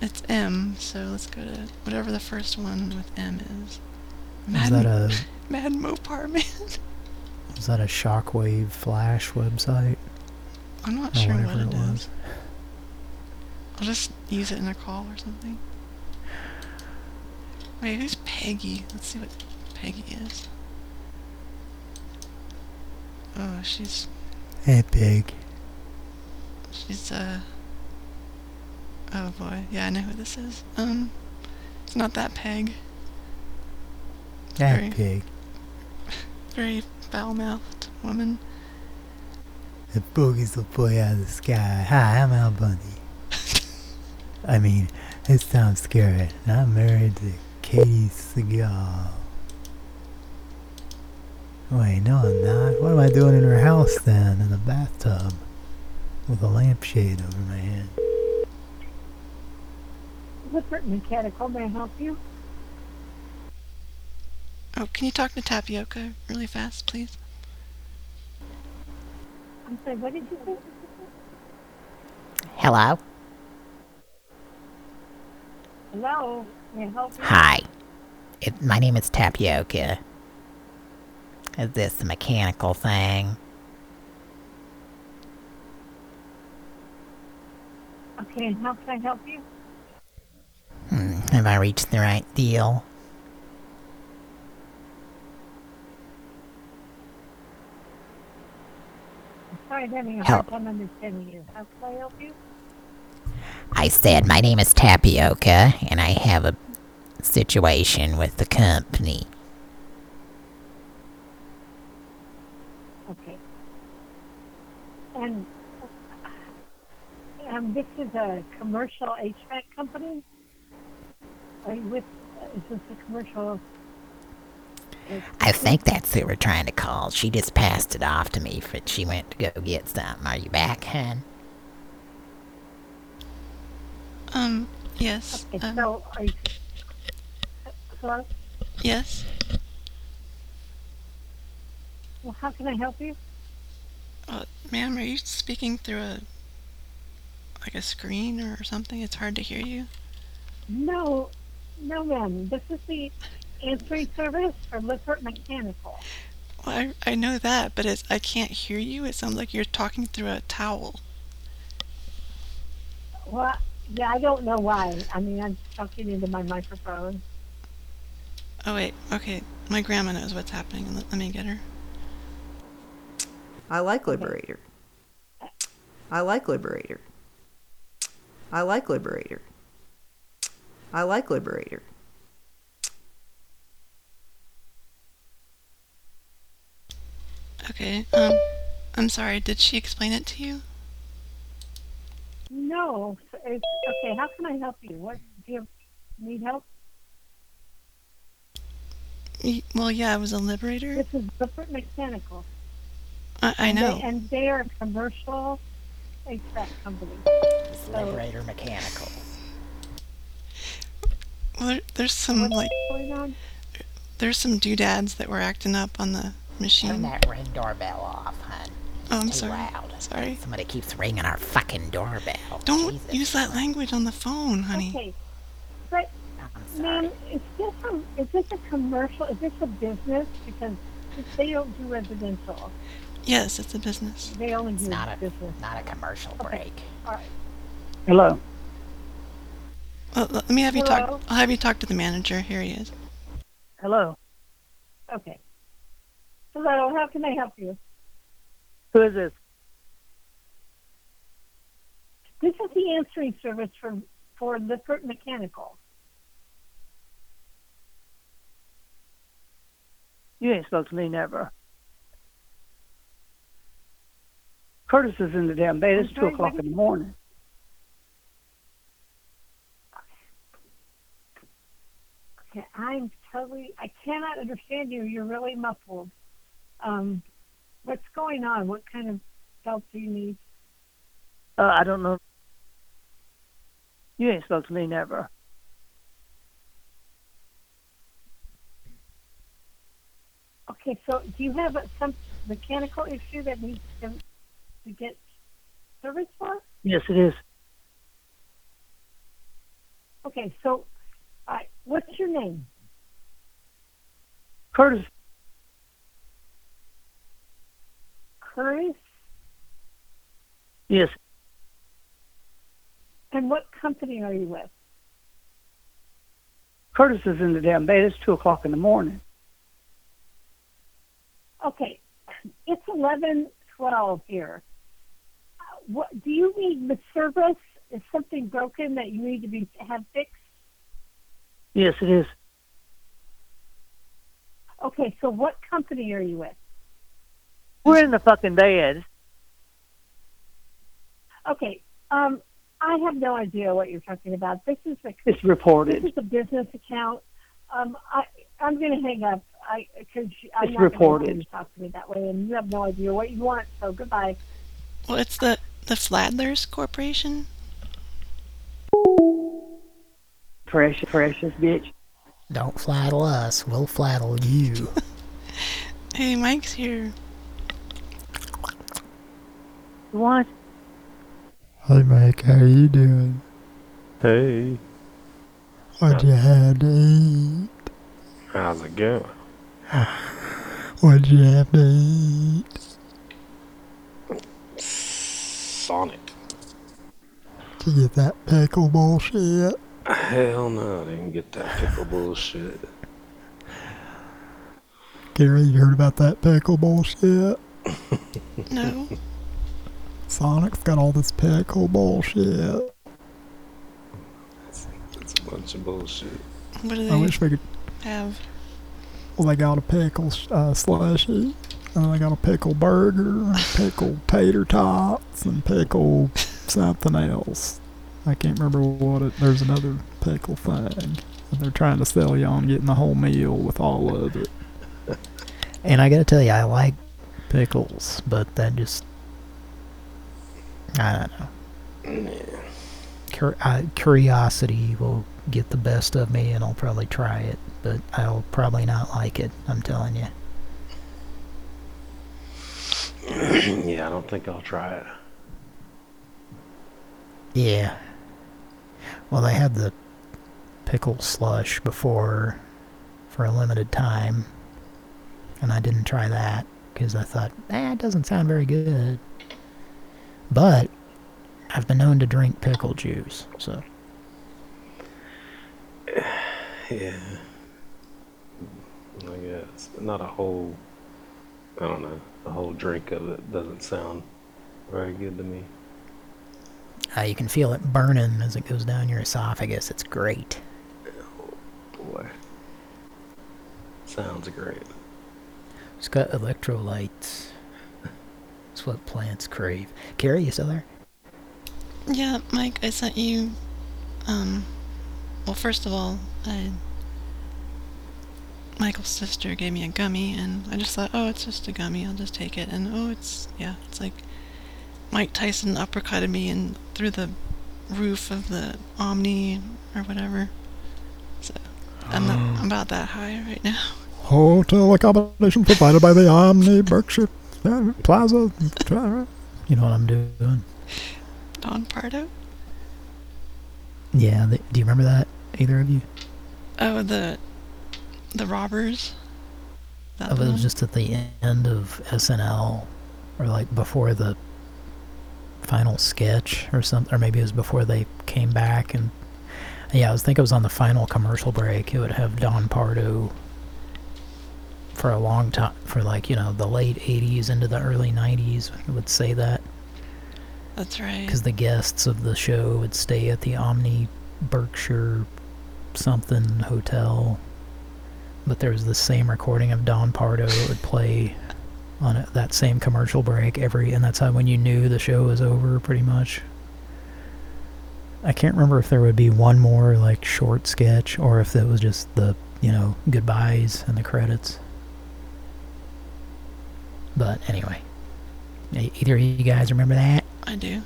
It's M, so let's go to whatever the first one with M is. Is that a Mad Mopar Man? Is that a Shockwave Flash website? I'm not Or sure what it it is. was. I'll just use it in a call or something. Wait, who's Peggy? Let's see what Peggy is. Oh, she's Hey, big. she's uh Oh boy, yeah, I know who this is. Um it's not that Peg. Very- pig. Very foul mouthed woman. The boogie's the boy out of the sky. Hi, I'm Al Bundy. I mean, it's Tom Skerritt. and I'm married to Katey Sagal. Wait, no, I'm not. What am I doing in her house then, in the bathtub? With a lampshade over my head. Lippert Mechanical, may I help you? Oh, can you talk to Tapioca really fast, please? I'm sorry, what did you say? Hello? Hello, may I help you? Hi. It, my name is Tapioca. Is this a mechanical thing? Okay, and how can I help you? Hmm, have I reached the right deal? Sorry, I'm having a Help. time understanding you. How can I help you? I said my name is Tapioca, and I have a situation with the company. Okay. And um, this is a commercial HVAC company? Are you with? Is this a commercial? I think that's who we're trying to call. She just passed it off to me, but she went to go get something. Are you back, hun? Um, yes. Okay, um, so are you? Hello. yes. Well, how can I help you? Uh, ma'am, are you speaking through a like a screen or something? It's hard to hear you. No, no, ma'am. This is the answering service for Lippert Mechanical. Well, I, I know that, but it's, I can't hear you. It sounds like you're talking through a towel. Well, yeah, I don't know why. I mean, I'm talking into my microphone. Oh wait, okay. My grandma knows what's happening. Let, let me get her. I like Liberator. I like Liberator. I like Liberator. I like Liberator. Okay. Um, I'm sorry. Did she explain it to you? No. It's, okay, how can I help you? What do you need help? Well, yeah, I was a liberator. This is Lippert Mechanical. I, I And they- know. and they are a commercial HVAC company. So, Liberator Mechanical. Well, there's some what's like going on? there's some doodads that were acting up on the machine. Turn that ring doorbell off, hun. Oh, I'm It's too sorry. loud. Sorry. Somebody keeps ringing our fucking doorbell. Don't Jesus. use that language on the phone, honey. Okay. But, ma'am, is this a, is this a commercial? Is this a business? Because they don't do residential. Yes, it's a business. They only It's do not a business. not a commercial break. All right. Hello. Well, let me have you talk. I'll have you talk to the manager. Here he is. Hello. Okay. Hello, how can I help you? Who is this? This is the answering service for for Lippert Mechanical. You ain't spoke to me never. Curtis is in the damn bed. It's two o'clock in the morning. Okay, I'm totally. I cannot understand you. You're really muffled. Um, what's going on? What kind of help do you need? Uh, I don't know. You ain't spoke to me never. Okay, so do you have some mechanical issue that needs to, to get service for? Yes, it is. Okay, so uh, what's your name? Curtis, Yes. And what company are you with? Curtis is in the damn bed. It's two o'clock in the morning. Okay, it's eleven twelve here. What do you need the service? Is something broken that you need to be have fixed? Yes, it is. Okay, so what company are you with? We're in the fucking bed. Okay, um, I have no idea what you're talking about. This is a It's reported. This is a business account. Um, I I'm going to hang up. I because I'm It's not gonna reported. you talk to me that way, and you have no idea what you want. So goodbye. Well, it's the the Fladlers Corporation. Precious, precious bitch. Don't fladdle us, we'll fladdle you. Hey, Mike's here. What? Hey Mike, how you doing? Hey, What you had to eat? how's it going? What'd you have to eat? Sonic. Did you get that pickle bullshit? Hell no, I didn't get that pickle bullshit. Gary, you heard about that pickle bullshit? No. Sonic's got all this pickle bullshit. It's a bunch of bullshit. What do I wish we could. have? Well, they got a pickle uh, slushy, and they got a pickle burger, pickled tater tots, and pickle something else. I can't remember what it. There's another pickle thing. And they're trying to sell you on getting the whole meal with all of it. And I gotta tell you, I like pickles, but that just... I don't know. Cur uh, curiosity will get the best of me and I'll probably try it, but I'll probably not like it, I'm telling you. yeah, I don't think I'll try it. Yeah. Well, they had the pickle slush before for a limited time, and I didn't try that because I thought, eh, it doesn't sound very good. But I've been known to drink pickle juice, so. Yeah. I guess. Not a whole, I don't know, a whole drink of it doesn't sound very good to me. Uh, you can feel it burning as it goes down your esophagus. It's great. Oh, Boy. Sounds great. It's got electrolytes. It's what plants crave. Carrie, you still there? Yeah, Mike, I sent you, um, well, first of all, I, Michael's sister gave me a gummy, and I just thought, oh, it's just a gummy, I'll just take it, and oh, it's, yeah, it's like Mike Tyson uppercutted me and through the roof of the Omni or whatever. So, I'm, not, I'm about that high right now. Hotel accommodation provided by the Omni Berkshire Plaza. You know what I'm doing? Don Pardo? Yeah, the, do you remember that, either of you? Oh, the, the robbers? That Oh, it was just at the end of SNL, or like before the final sketch or something, or maybe it was before they came back. And yeah, I was think it was on the final commercial break. It would have Don Pardo for a long time, for like you know the late '80s into the early '90s. It would say that That's right. because the guests of the show would stay at the Omni Berkshire something hotel. But there was the same recording of Don Pardo that would play on it, that same commercial break every, and that's how when you knew the show was over, pretty much. I can't remember if there would be one more like short sketch or if it was just the you know goodbyes and the credits. But anyway, either of you guys remember that? I do.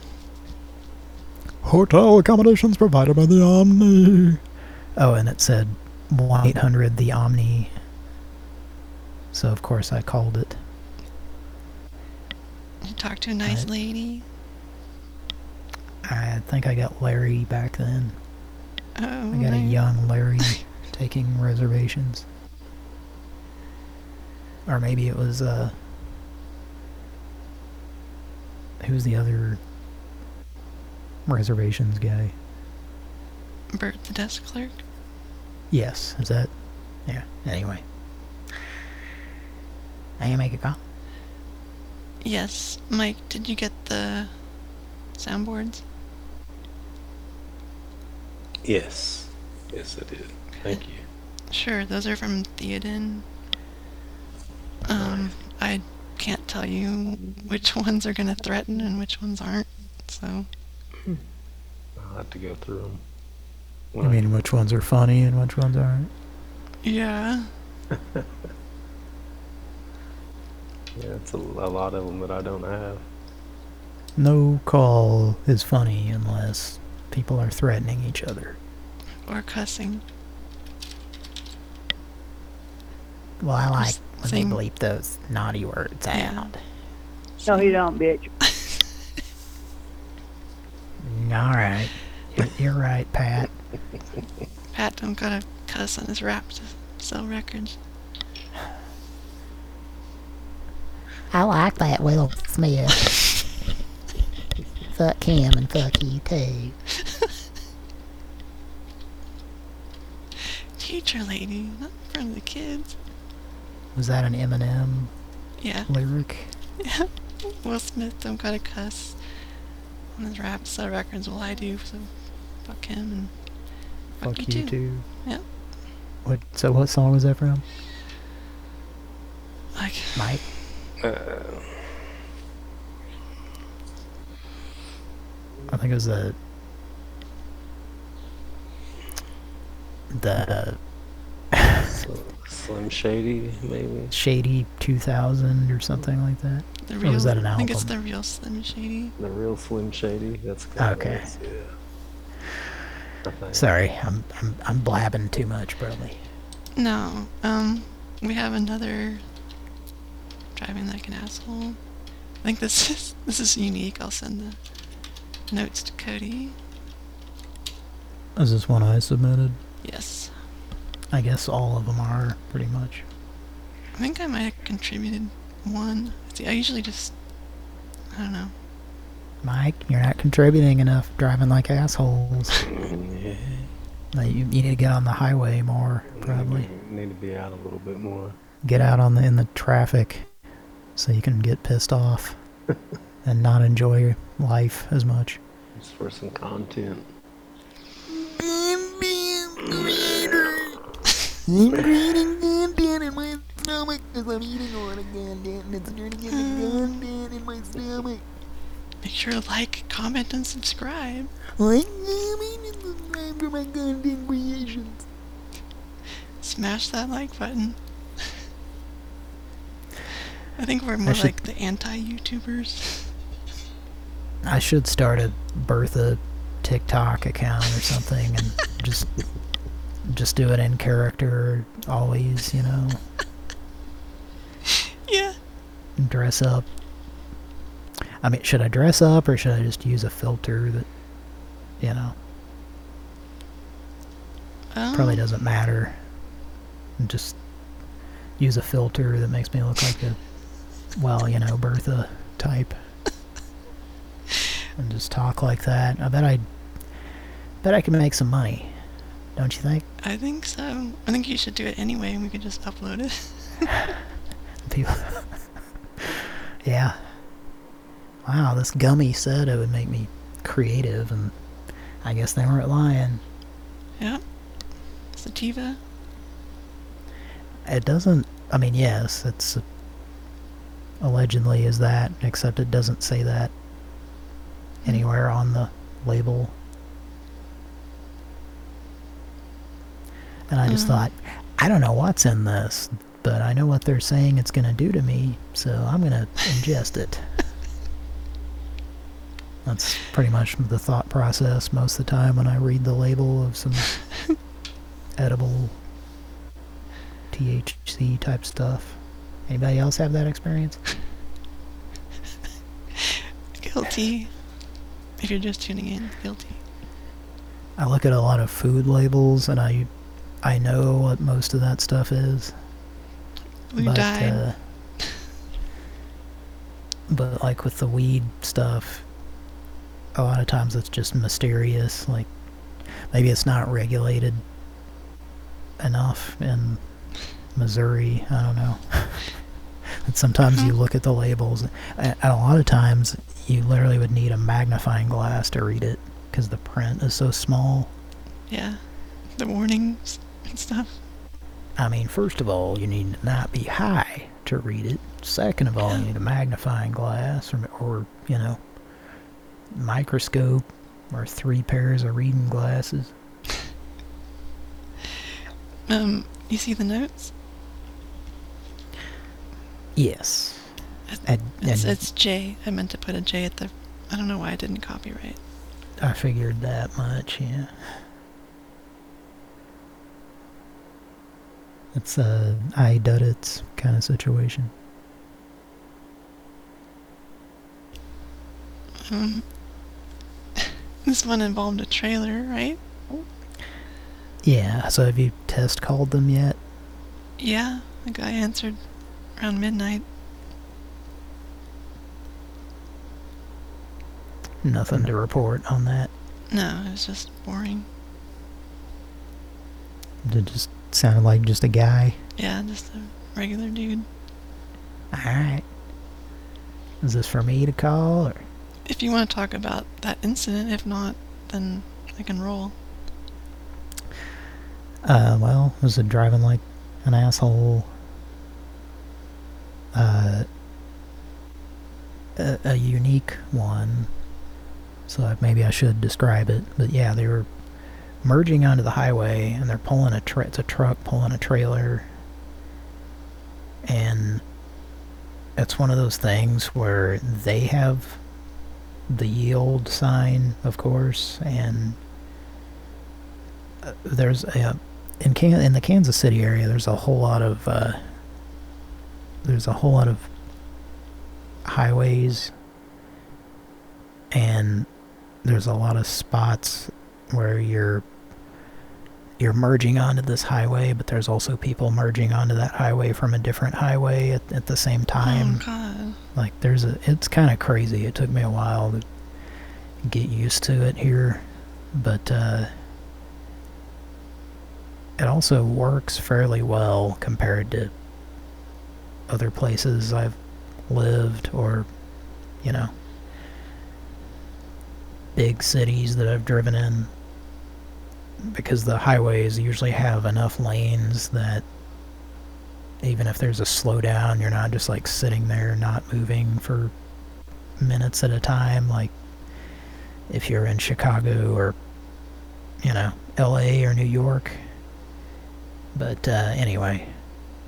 Hotel accommodations provided by the Omni. Oh, and it said 1-800 the Omni. So of course I called it. You talk to a nice lady. I think I got Larry back then. Oh, I got a young Larry taking reservations. Or maybe it was, uh... Who's the other reservations guy? Bert, the desk clerk. Yes, is that? Yeah, anyway. I can make a call. Yes, Mike, did you get the soundboards? Yes. Yes, I did. Thank you. Sure, those are from Theoden. Um, I can't tell you which ones are gonna threaten and which ones aren't, so... Hmm. I'll have to go through them. I mean, which ones are funny and which ones aren't? Yeah. Yeah, it's a, a lot of them that I don't have. No call is funny unless people are threatening each other. Or cussing. Well, I like Just when same- they bleep those naughty words out. No, you don't, bitch. All right. You're, you're right, Pat. Pat don't gotta cuss on his rap to sell records. I like that Will Smith. fuck him and fuck you too. Teacher lady, not in front of the kids. Was that an Eminem Yeah. lyric? Yeah. Will Smith don't gotta cuss on his rap to sell records. Well, I do, so fuck him and fuck, Fuck you too. Yeah. What? So what song was that from? Like, Mike. Uh, I think it was the the Slim Shady, maybe. Shady 2000 or something like that. The or real, was that an album? I think it's the real Slim Shady. The real Slim Shady. That's Okay. Yeah. Sorry, I'm I'm I'm blabbing too much, probably. No, um, we have another driving like an asshole. I think this is this is unique. I'll send the notes to Cody. Is this one I submitted? Yes, I guess all of them are pretty much. I think I might have contributed one. See, I usually just I don't know. Mike, you're not contributing enough. Driving like assholes. yeah. Like, you, you need to get on the highway more, probably. Need to be out a little bit more. Get out on the in the traffic, so you can get pissed off, and not enjoy life as much. Just for some content. I'm creating content in my stomach because I'm eating a lot of content and it's starting to get the content in my stomach. Make sure to like, comment, and subscribe. Like, comment, and subscribe to my content creations. Smash that like button. I think we're more should- like the anti-YouTubers. I should start a Bertha TikTok account or something and just just do it in character always, you know. Yeah. Dress up. I mean, should I dress up or should I just use a filter that, you know, Um, probably doesn't matter. Just use a filter that makes me look like a, well, you know, Bertha type. and just talk like that. I bet I, bet I can make some money. Don't you think? I think so. I think you should do it anyway, and we could just upload it. People. yeah. Wow, this gummy said it would make me creative, and I guess they weren't lying. yeah. Sativa. It doesn't. I mean, yes, it's allegedly is that, except it doesn't say that anywhere on the label. And I just Mm. thought, I don't know what's in this, but I know what they're saying it's going to do to me, so I'm going to ingest it. That's pretty much the thought process most of the time when I read the label of some edible THC type stuff. Anybody else have that experience? Guilty. If you're just tuning in, guilty. I look at a lot of food labels and I I know what most of that stuff is. We but, died. Uh, but like with the weed stuff, a lot of times it's just mysterious. Like maybe it's not regulated enough in Missouri. I don't know. but sometimes you look at the labels, and a lot of times you literally would need a magnifying glass to read it because the print is so small. Yeah. The warnings and stuff. I mean, first of all, you need to not be high to read it. Second of all, you need a magnifying glass or, or, you know, microscope or three pairs of reading glasses. Um, you see the notes? Yes. And, It's, it's J. I meant to put a J at the. I don't know why I didn't copyright. I figured that much, yeah. It's a I did it kind of situation. Um, this one involved a trailer, right? Yeah, so have you test called them yet? Yeah, the guy answered around midnight. Nothing to report on that. No, it was just boring. It just sounded like just a guy. Yeah, just a regular dude. Alright. Is this for me to call or If you want to talk about that incident, if not, then I can roll. Uh, well, was it driving like an asshole? Uh, a, a unique one. So maybe I should describe it. But yeah, they were merging onto the highway, and they're pulling a tra it's a truck pulling a trailer, and it's one of those things where they have the yield sign, of course, and uh, there's a in Can in the Kansas City area. There's a whole lot of uh, there's a whole lot of highways, and there's a lot of spots where you're you're merging onto this highway, but there's also people merging onto that highway from a different highway at, at the same time. Oh, God. Like, there's a, it's kind of crazy. It took me a while to get used to it here, but, uh, it also works fairly well compared to other places I've lived or, you know, big cities that I've driven in because the highways usually have enough lanes that even if there's a slowdown, you're not just like sitting there not moving for minutes at a time like if you're in Chicago or you know, LA or New York. But uh, anyway,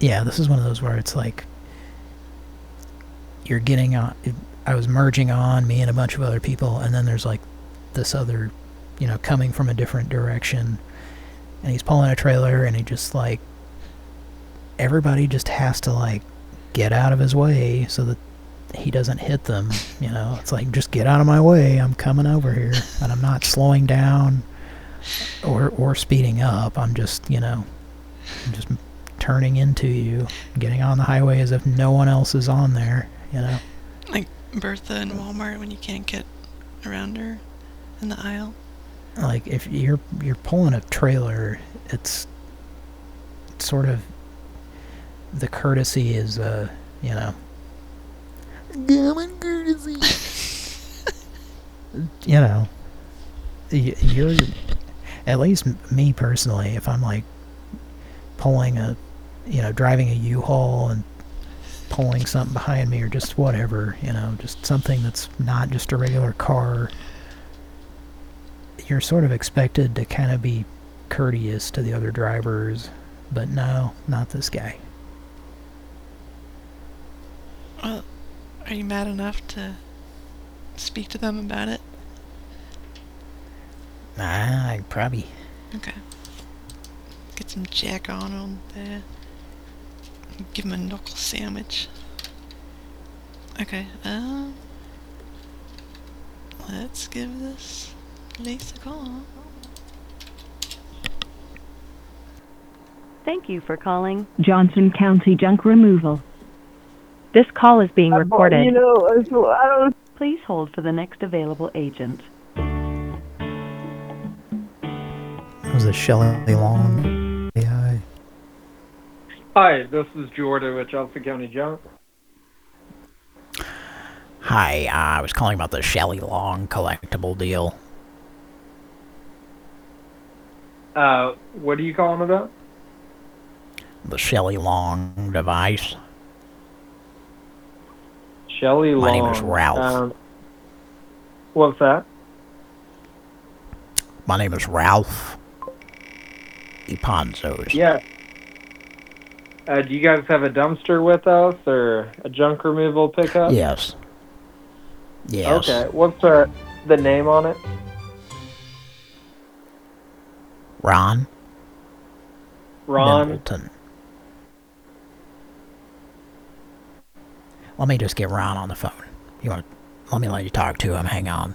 yeah, this is one of those where it's like you're getting on I was merging on me and a bunch of other people and then there's like this other you know, coming from a different direction. And he's pulling a trailer and he just like everybody just has to like get out of his way so that he doesn't hit them, you know. It's like just get out of my way. I'm coming over here and I'm not slowing down or or speeding up. I'm just, you know, I'm just turning into you, getting on the highway as if no one else is on there, you know. Like Bertha in Walmart when you can't get around her in the aisle. Like if you're you're pulling a trailer, it's sort of the courtesy is uh, you know, Common courtesy. you know, you're at least me personally, if I'm like pulling a, you know, driving a U-Haul and pulling something behind me or just whatever, you know, just something that's not just a regular car, you're sort of expected to kind of be courteous to the other drivers, but no, not this guy. Well, are you mad enough to speak to them about it? Nah, I probably Okay. Get some Jack Arnold there. Give him a knuckle sandwich. Okay, um... Let's give this place a call. Thank you for calling Johnson County Junk Removal. This call is being recorded. You know, it's, I don't. Please hold for the next available agent. That was a Shelley Long AI. Hi, this is Jordan with Johnson County Junk. Hi, uh, I was calling about the Shelley Long collectible deal. Uh, what are you calling about? The Shelley Long device. Shelley Long. My name is Ralph. Um, what's that? My name is Ralph Eponzos. Yeah. Uh, do you guys have a dumpster with us or a junk removal pickup? Yes. Yes. Okay. What's the the name on it? Ron Ron. Middleton. Let me just get Ron on the phone. You want? Let me let you talk to him. Hang on.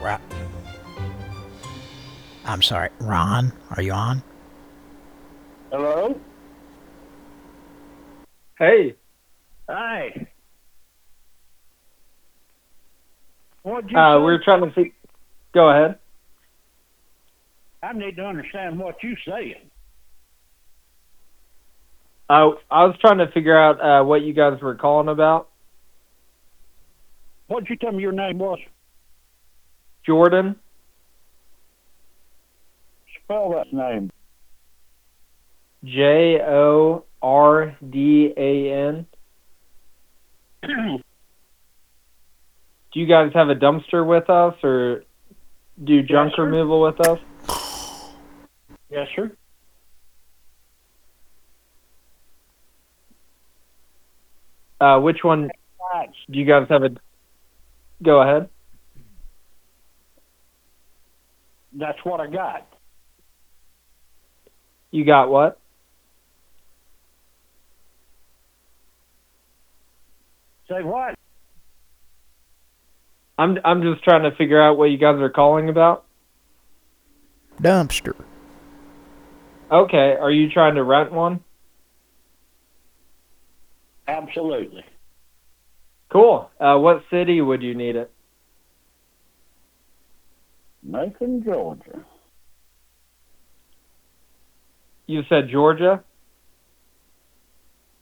Ra- I'm sorry, Ron. Are you on? Hello. Hey. Hi. What'd you Uh, we're trying to see. Go ahead. I need to understand what you're saying. Uh, I was trying to figure out uh, what you guys were calling about. What'd you tell me your name was? Jordan? Spell that name. J O R D A N. Do you guys have a dumpster with us or do junk sir. removal with us? Yes, sir. Uh, which one do you guys have a Go ahead. That's what I got. You got what? Say what? I'm I'm just trying to figure out what you guys are calling about. Dumpster. Okay, are you trying to rent one? Absolutely. Cool. Uh, what city would you need it? Macon, Georgia. You said Georgia?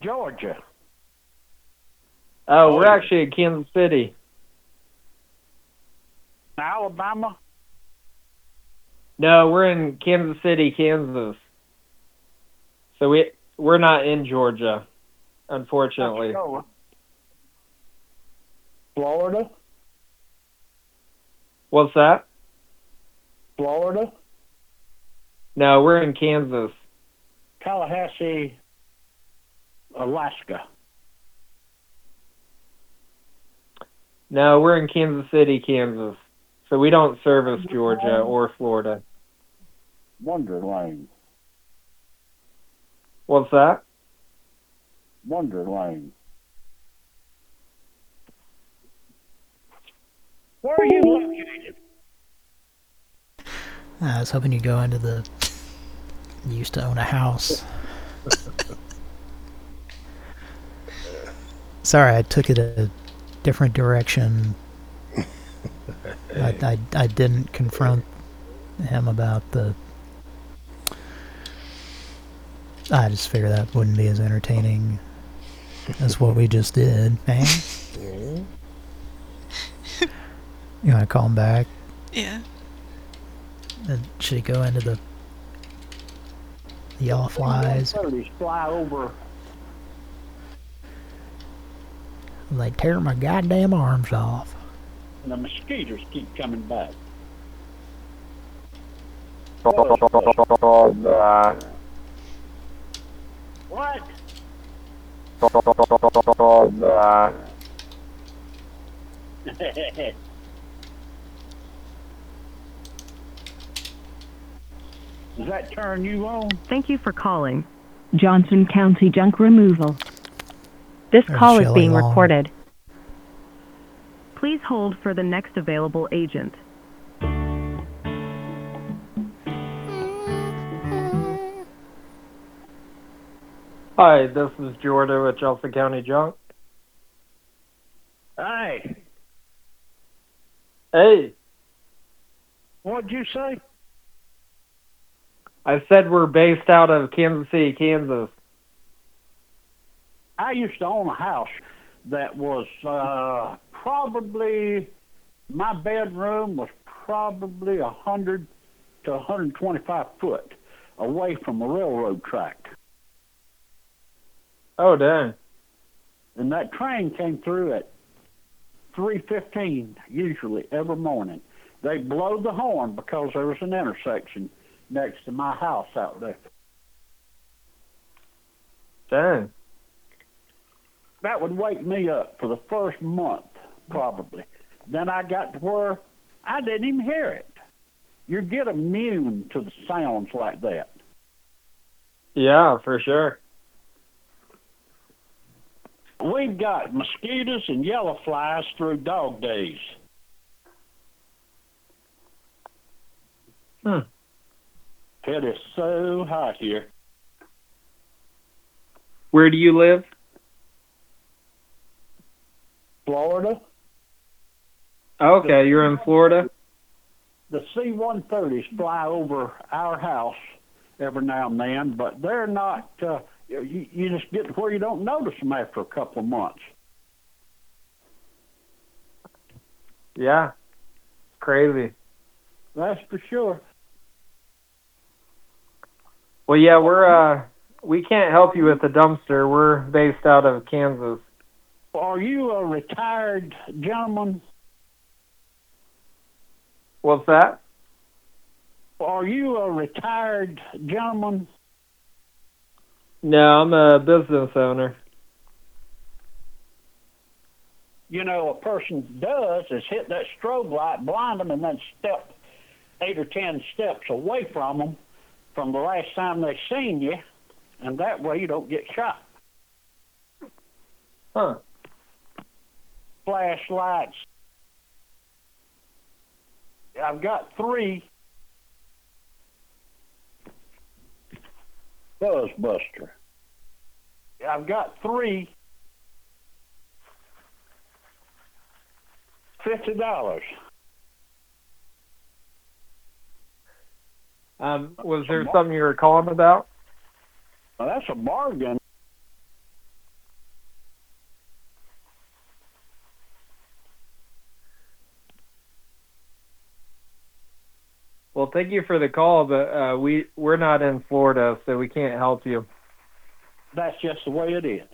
Georgia. Oh, we're oh. actually in Kansas City. Alabama. No, we're in Kansas City, Kansas. So we we're not in Georgia, unfortunately. Florida. What's that? Florida. No, we're in Kansas. Tallahassee. Alaska. No, we're in Kansas City, Kansas. So we don't service Georgia or Florida. Wonderland. What's that? Wonderland. Where are you located? I was hoping you'd go into the You used to own a house. Sorry, I took it a different direction. I, I, I didn't confront him about the... I just figured that wouldn't be as entertaining as what we just did, man. You want to call him back? Yeah. And should it go into the the yellow flies? Thirties fly over. They tear my goddamn arms off. And the mosquitoes keep coming back. What? Does that turn you on? Thank you for calling Johnson County Junk Removal. This There's call is being Long. recorded. Please hold for the next available agent. Hi, this is Jordan with Chelsea County Junk. Hi. Hey, what'd you say? I said we're based out of Kansas City, Kansas. I used to own a house that was uh, probably my bedroom was probably a hundred to 125 foot away from a railroad track, Oh, dang. and that train came through at 3:15 usually every morning. They blow the horn because there was an intersection next to my house out there. Dang. that would wake me up for the first month, probably. Then I got to where I didn't even hear it. You get immune to the sounds like that. Yeah, for sure. We've got mosquitoes and yellow flies through dog days. Hmm. It is so hot here. Where do you live? Florida, Okay, you're in Florida? the C 130s fly over our house every now and then, but they're not, uh, you, you just get to where you don't notice them after a couple of months. Yeah. Crazy. That's for sure. Well, yeah, we're uh, we can't help you with the dumpster. We're based out of Kansas. Are you a retired gentleman? What's that? Are you a retired gentleman? No, I'm a business owner. You know, a person does is hit that strobe light, blind them, and then step eight or ten steps away from them from the last time they seen you, and that way you don't get shot. Huh. Flashlights. I've got three. Buzzbuster. I've got three. Fifty dollars. Um, was there something you were calling about? Well, that's a bargain. Well, thank you for the call, but uh, we we're not in Florida, so we can't help you. That's just the way it is.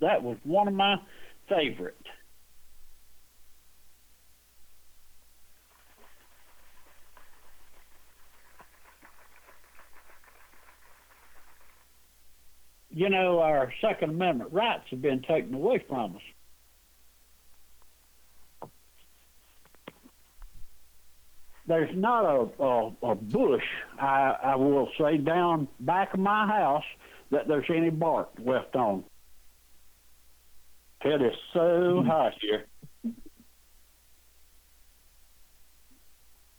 That was one of my favorite. You know, our Second Amendment rights have been taken away from us. There's not a, a, a bush, I, I will say, down back of my house that there's any bark left on. It is so mm-hmm. hot here.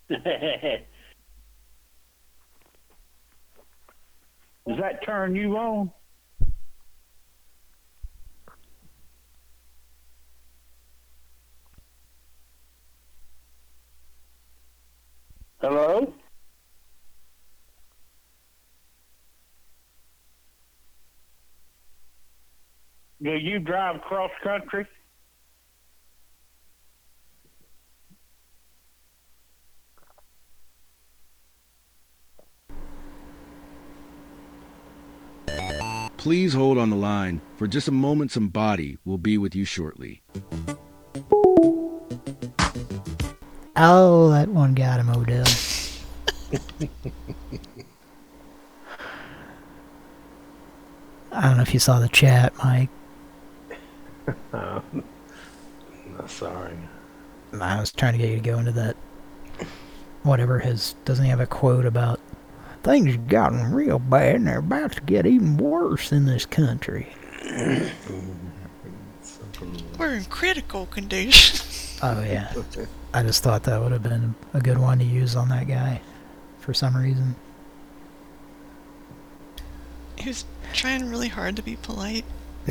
Does that turn you on? Hello? Do you drive cross country? Please hold on the line. For just a moment, somebody will be with you shortly. Oh, that one got him, Odell. I don't know if you saw the chat, Mike. Um, no, sorry. I was trying to get you to go into that. Whatever his doesn't he have a quote about things have gotten real bad and they're about to get even worse in this country. We're in critical condition. Oh yeah. I just thought that would have been a good one to use on that guy for some reason. he was trying really hard to be polite.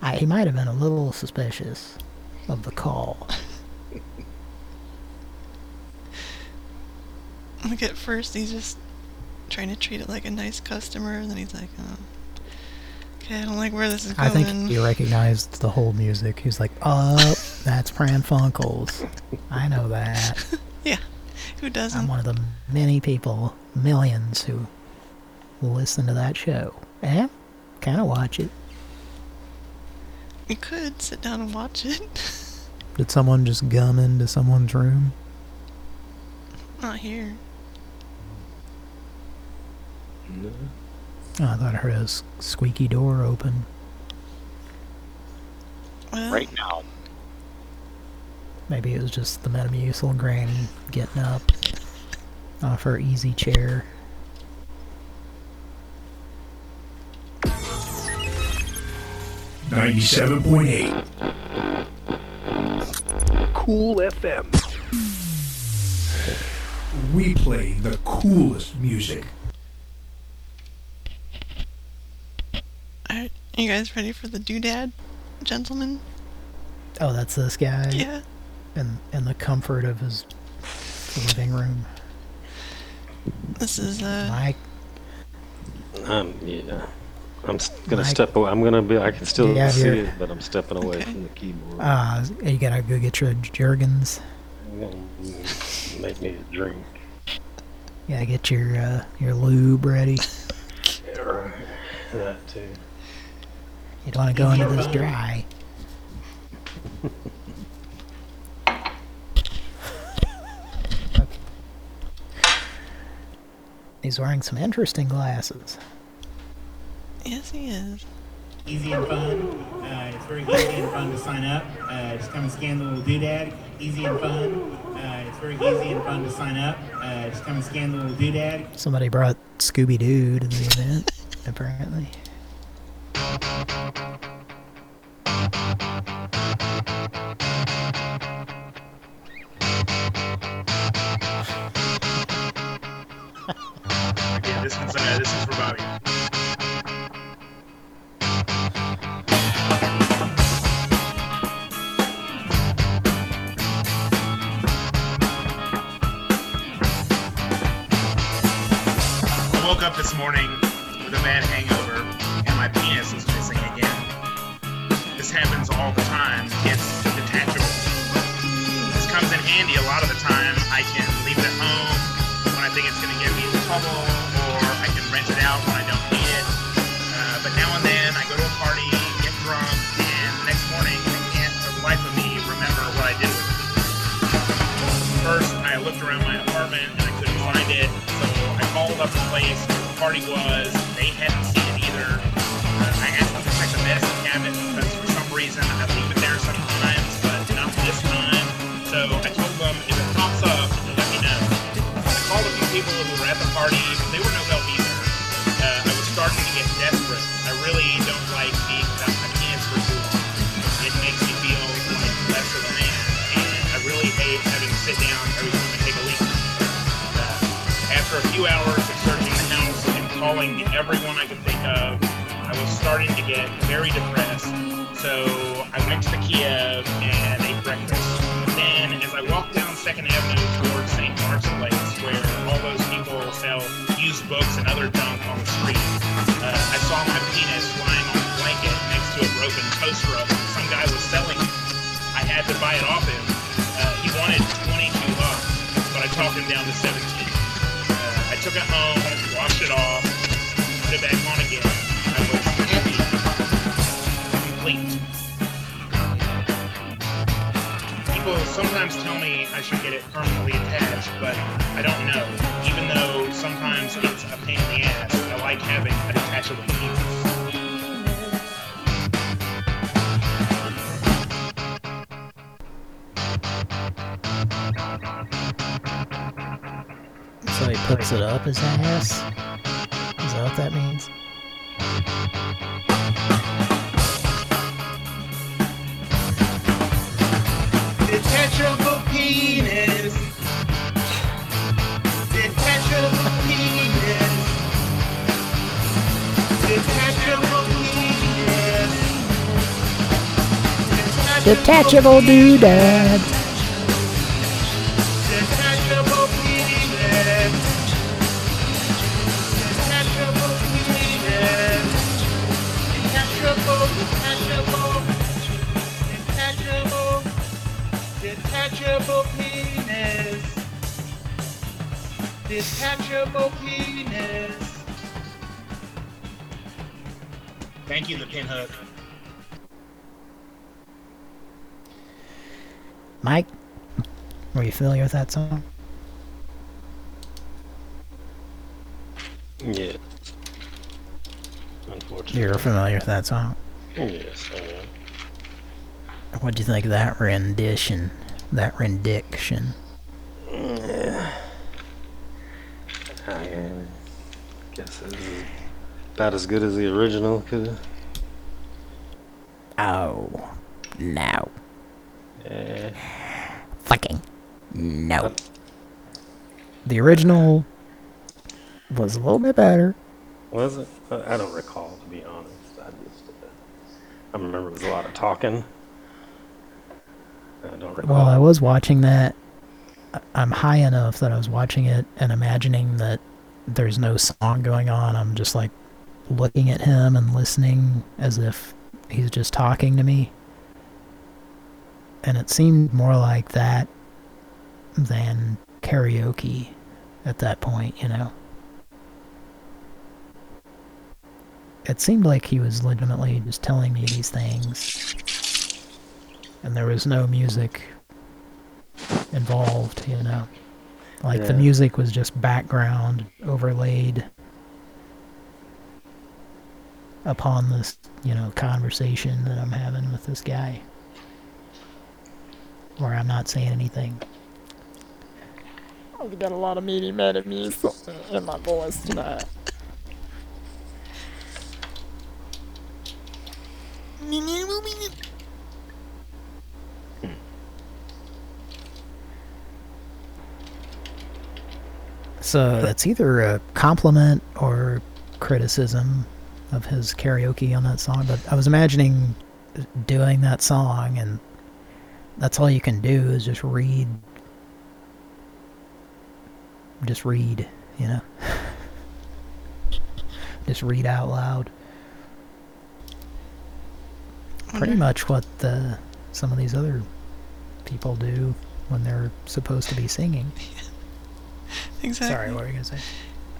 I, he might have been a little suspicious of the call. Like at first he's just trying to treat it like a nice customer, and then he's like, oh, okay, I don't like where this is going. I think he recognized the whole music. He's like, oh, that's Pran Funkels. I know that. yeah, who doesn't? I'm one of the many people, millions, who listen to that show. And kind of watch it. You could sit down and watch it. Did someone just gum into someone's room? Not here. No. Oh, I thought I heard a s- squeaky door open. Well, Right now. Maybe it was just the Metamucil granny getting up off her easy chair. Ninety-seven point eight. Cool FM. We play the coolest music. Alright, you guys ready for the doodad, gentlemen? Oh, that's this guy? Yeah. In, in the comfort of his living room. This is, uh... Um, yeah. I'm gonna Mike? step away. I'm gonna be. I can still Do you see your- it, but I'm stepping away from the keyboard. Uh, you gotta go get your Jergens. Make me a drink. You gotta get your uh, your lube ready. Yeah, right. That too. You don't want to go into this dry. He's wearing some interesting glasses. Yes, he is. Easy and fun. Uh, it's very easy and fun to sign up. Uh, just come and scan the little doodad. Easy and fun. Uh, it's very easy and fun to sign up. Uh, just come and scan the little doodad. Somebody brought Scooby Doo to the event, apparently. I woke up this morning with a bad hangover and my penis was missing again. This happens all the time. It's detachable. This comes in handy a lot of the time. I can leave it at home when I think it's going to get me in trouble, or I can rent it out when I don't need it. Up the place the party was. They hadn't seen it either. Uh, I asked them to check the medicine cabinet because for some reason I leave it there sometimes, but not this time. So I told them if it pops up, let me know. I called a few people who were at the party, but they were no help either. Uh, I was starting to get desperate. I really don't like being without my penis for too long. It makes me feel like less of a man, and I really hate having to sit down every time I take a leak. Uh, after a few hours calling everyone I could think of, I was starting to get very depressed. So I went to the Kiev and ate breakfast. Then, as I walked down Second Avenue towards St. Mark's Place, where all those people sell used books and other junk on the street, uh, I saw my penis lying on a blanket next to a broken toaster oven. Some guy was selling it. I had to buy it off him. Uh, he wanted 22 bucks, but I talked him down to 17. Uh, I took it home, washed it off, it back on again. I was happy, complete. People sometimes tell me I should get it permanently attached, but I don't know. Even though sometimes it's a pain in the ass, I like having a detachable penis. So he puts it up his ass? That what that means? Detachable penis. Detachable penis. Detachable penis. Detachable. Detachable penis. Thank you, the pinhook. Mike, were you familiar with that song? Yeah. Unfortunately. You're familiar with that song? Yes, I am. What'd you think of that rendition? That rendition? Yeah. I guess it's about as good as the original could have. Oh, no. Yeah. Fucking no. The original was a little bit better. Was it? I I don't recall, to be honest. I just, uh, I remember it was a lot of talking. I don't recall. Well, I was watching that. I'm high enough that I was watching it and imagining that there's no song going on. I'm just like looking at him and listening as if he's just talking to me. And it seemed more like that than karaoke at that point, you know. It seemed like he was legitimately just telling me these things. And there was no music involved, you know. Like the music was just background overlaid upon this, you know, conversation that I'm having with this guy. Where I'm not saying anything. I've got a lot of meaty men in me in my voice tonight. So that's either a compliment or criticism of his karaoke on that song. But I was imagining doing that song, and that's all you can do is just read. Just read, you know? just read out loud. Pretty much what the, some of these other people do when they're supposed to be singing. Exactly. Sorry, what were you gonna say?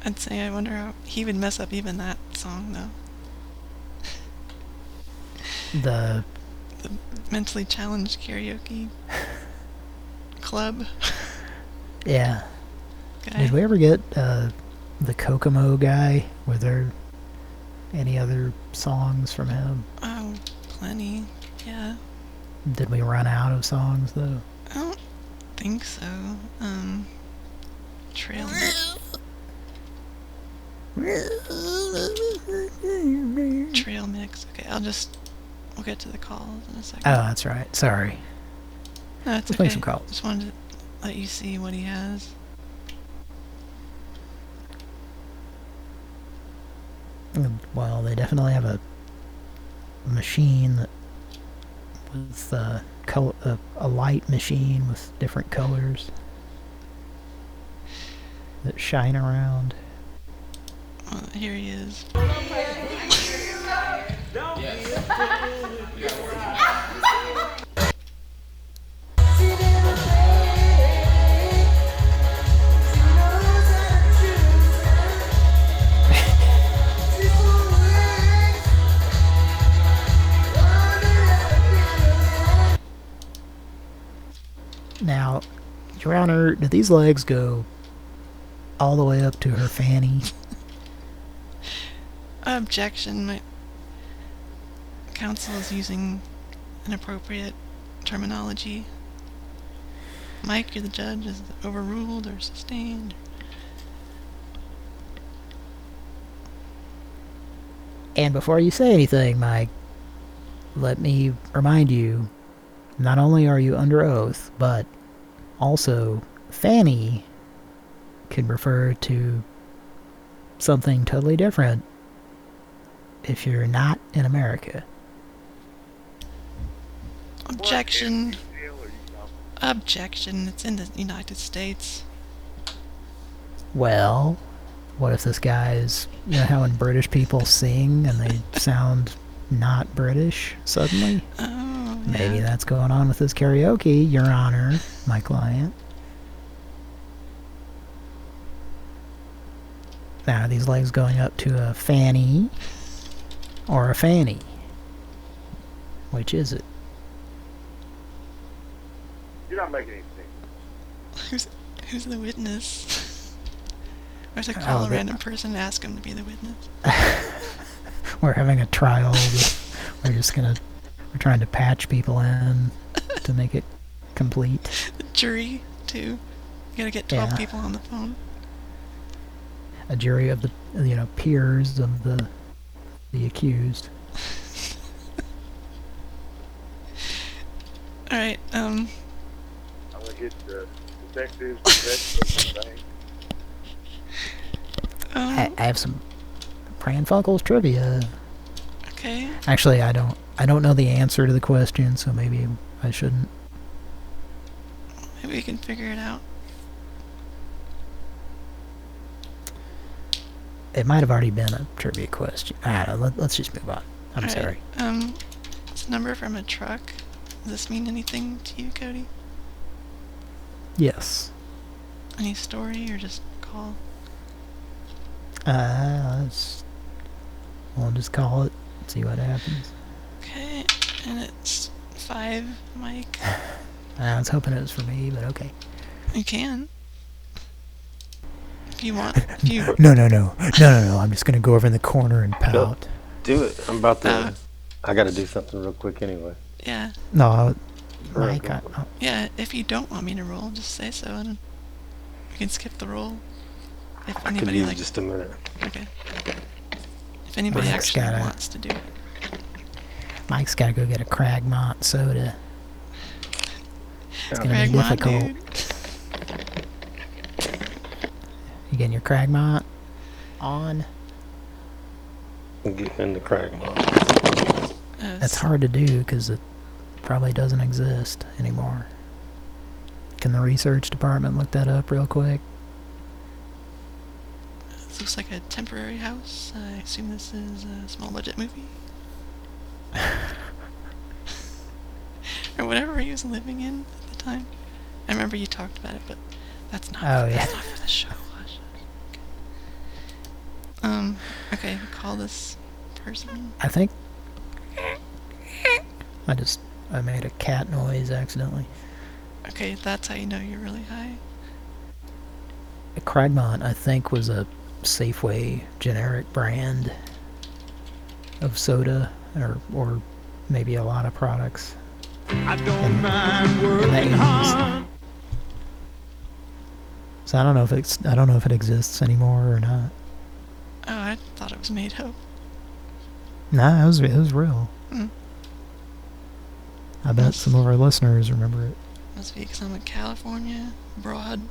I'd say I wonder how he would mess up even that song though. The The mentally challenged karaoke club. Yeah. Guy. Did we ever get uh, the Kokomo guy? Were there any other songs from him? Oh, plenty. Yeah. Did we run out of songs though? I don't think so. Um, trail. Trail mix. Okay, I'll just. We'll get to the calls in a second. Oh, that's right. Sorry. No, it's Let's okay. make some calls. Just wanted to let you see what he has. Well, they definitely have a machine that with uh, color, uh, a light machine with different colors that shine around. Well, here he is. Now, Your Honor, do these legs go all the way up to her fanny? Objection. My counsel is using inappropriate terminology. Mike, you're the judge. Is it overruled or sustained? And before you say anything, Mike, let me remind you, not only are you under oath, but also Fanny can refer to something totally different if you're not in America. Objection. Objection. It's in the United States. Well, what if this guy is, you know how when British people sing and they sound not British suddenly? Oh, Maybe that's going on with this karaoke, Your Honor, my client. Now, are these legs going up to a fanny or a fanny? Which is it? You're not making any sense. Who's who's the witness? Or to Oh, call a random person and ask him to be the witness. We're having a trial. We're just gonna, we're trying to patch people in to make it complete. The jury too. You gotta get twelve Yeah. people on the phone. A jury of the, you know, peers of the, the accused. All right. Um. I'm gonna get the detectives, investigators, thing. I, I have some Pran Funkels trivia. Okay. Actually, I don't. I don't know the answer to the question, so maybe I shouldn't. Maybe we can figure it out. It might have already been a trivia question. I don't know. Let, let's just move on. I'm Alright, sorry. Um, it's a number from a truck. Does this mean anything to you, Cody? Yes. Any story or just call? Uh, let's, we'll just call it. See what happens. Okay, and it's five, Mike. I was hoping it was for me, but okay. You can. If you want. If you. No, no, no, no, no, no. I'm just gonna go over in the corner and pout. Do it. I'm about to. Uh, I got to do something real quick anyway. Yeah. No, I, Alright, Mike, I, for it. Yeah, if you don't want me to roll, just say so, and we can skip the roll. If I could anybody use like. just a minute. Okay. If anybody Mike's actually gotta- wants to do it. Mike's gotta go get a Cragmont soda. It's gonna be difficult. dude. You getting your Cragmont on? Get in the crack mode. Uh, That's hard to do because it probably doesn't exist anymore. Can the research department look that up real quick? This looks like a temporary house. I assume this is a small budget movie. or whatever he was living in at the time. I remember you talked about it, but that's not, Oh, that's yeah. not for the show. Hush. Um, okay, call this person. I think. I just I made a cat noise accidentally. Okay, that's how you know you're really high. Cragmont, I think, was a Safeway generic brand of soda, or or maybe a lot of products. I don't mind working hard. So I don't know if it's I don't know if it exists anymore or not. Oh, I thought it was made up. Nah, it was it was real. Hmm. I bet some of our listeners remember it. Must be because I'm in California, abroad.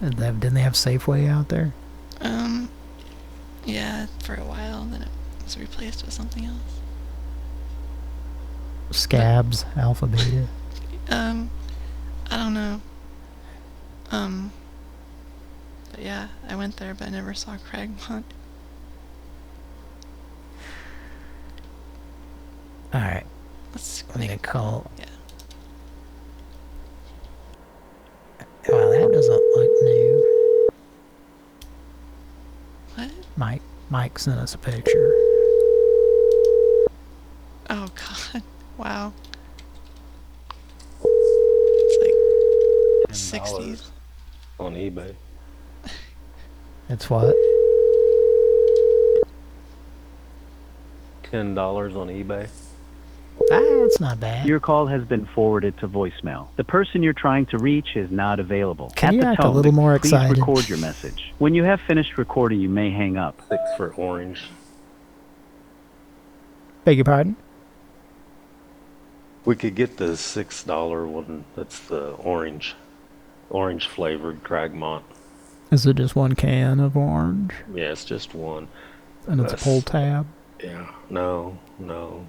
Did they Didn't they have Safeway out there? Um, yeah, for a while, then it was replaced with something else. Skaggs, Alpha Beta. Um, I don't know. Um, but yeah, I went there, but I never saw Cragmont. All right. Let's I'm gonna call. Yeah. Wow, that doesn't look new. What? Mike, Mike sent us a picture. Oh god, wow. It's like 60s. on eBay. It's what? Ten dollars on eBay. Ah, it's not bad. Your call has been forwarded to voicemail. The person you're trying to reach is not available. Can At you the act a little more please excited? record your message. When you have finished recording, you may hang up. Six for orange. Beg your pardon? We could get the six dollar one. That's the orange, orange flavored Cragmont. Is it just one can of orange? Yeah, it's just one. And it's a pull tab? Yeah. No. No.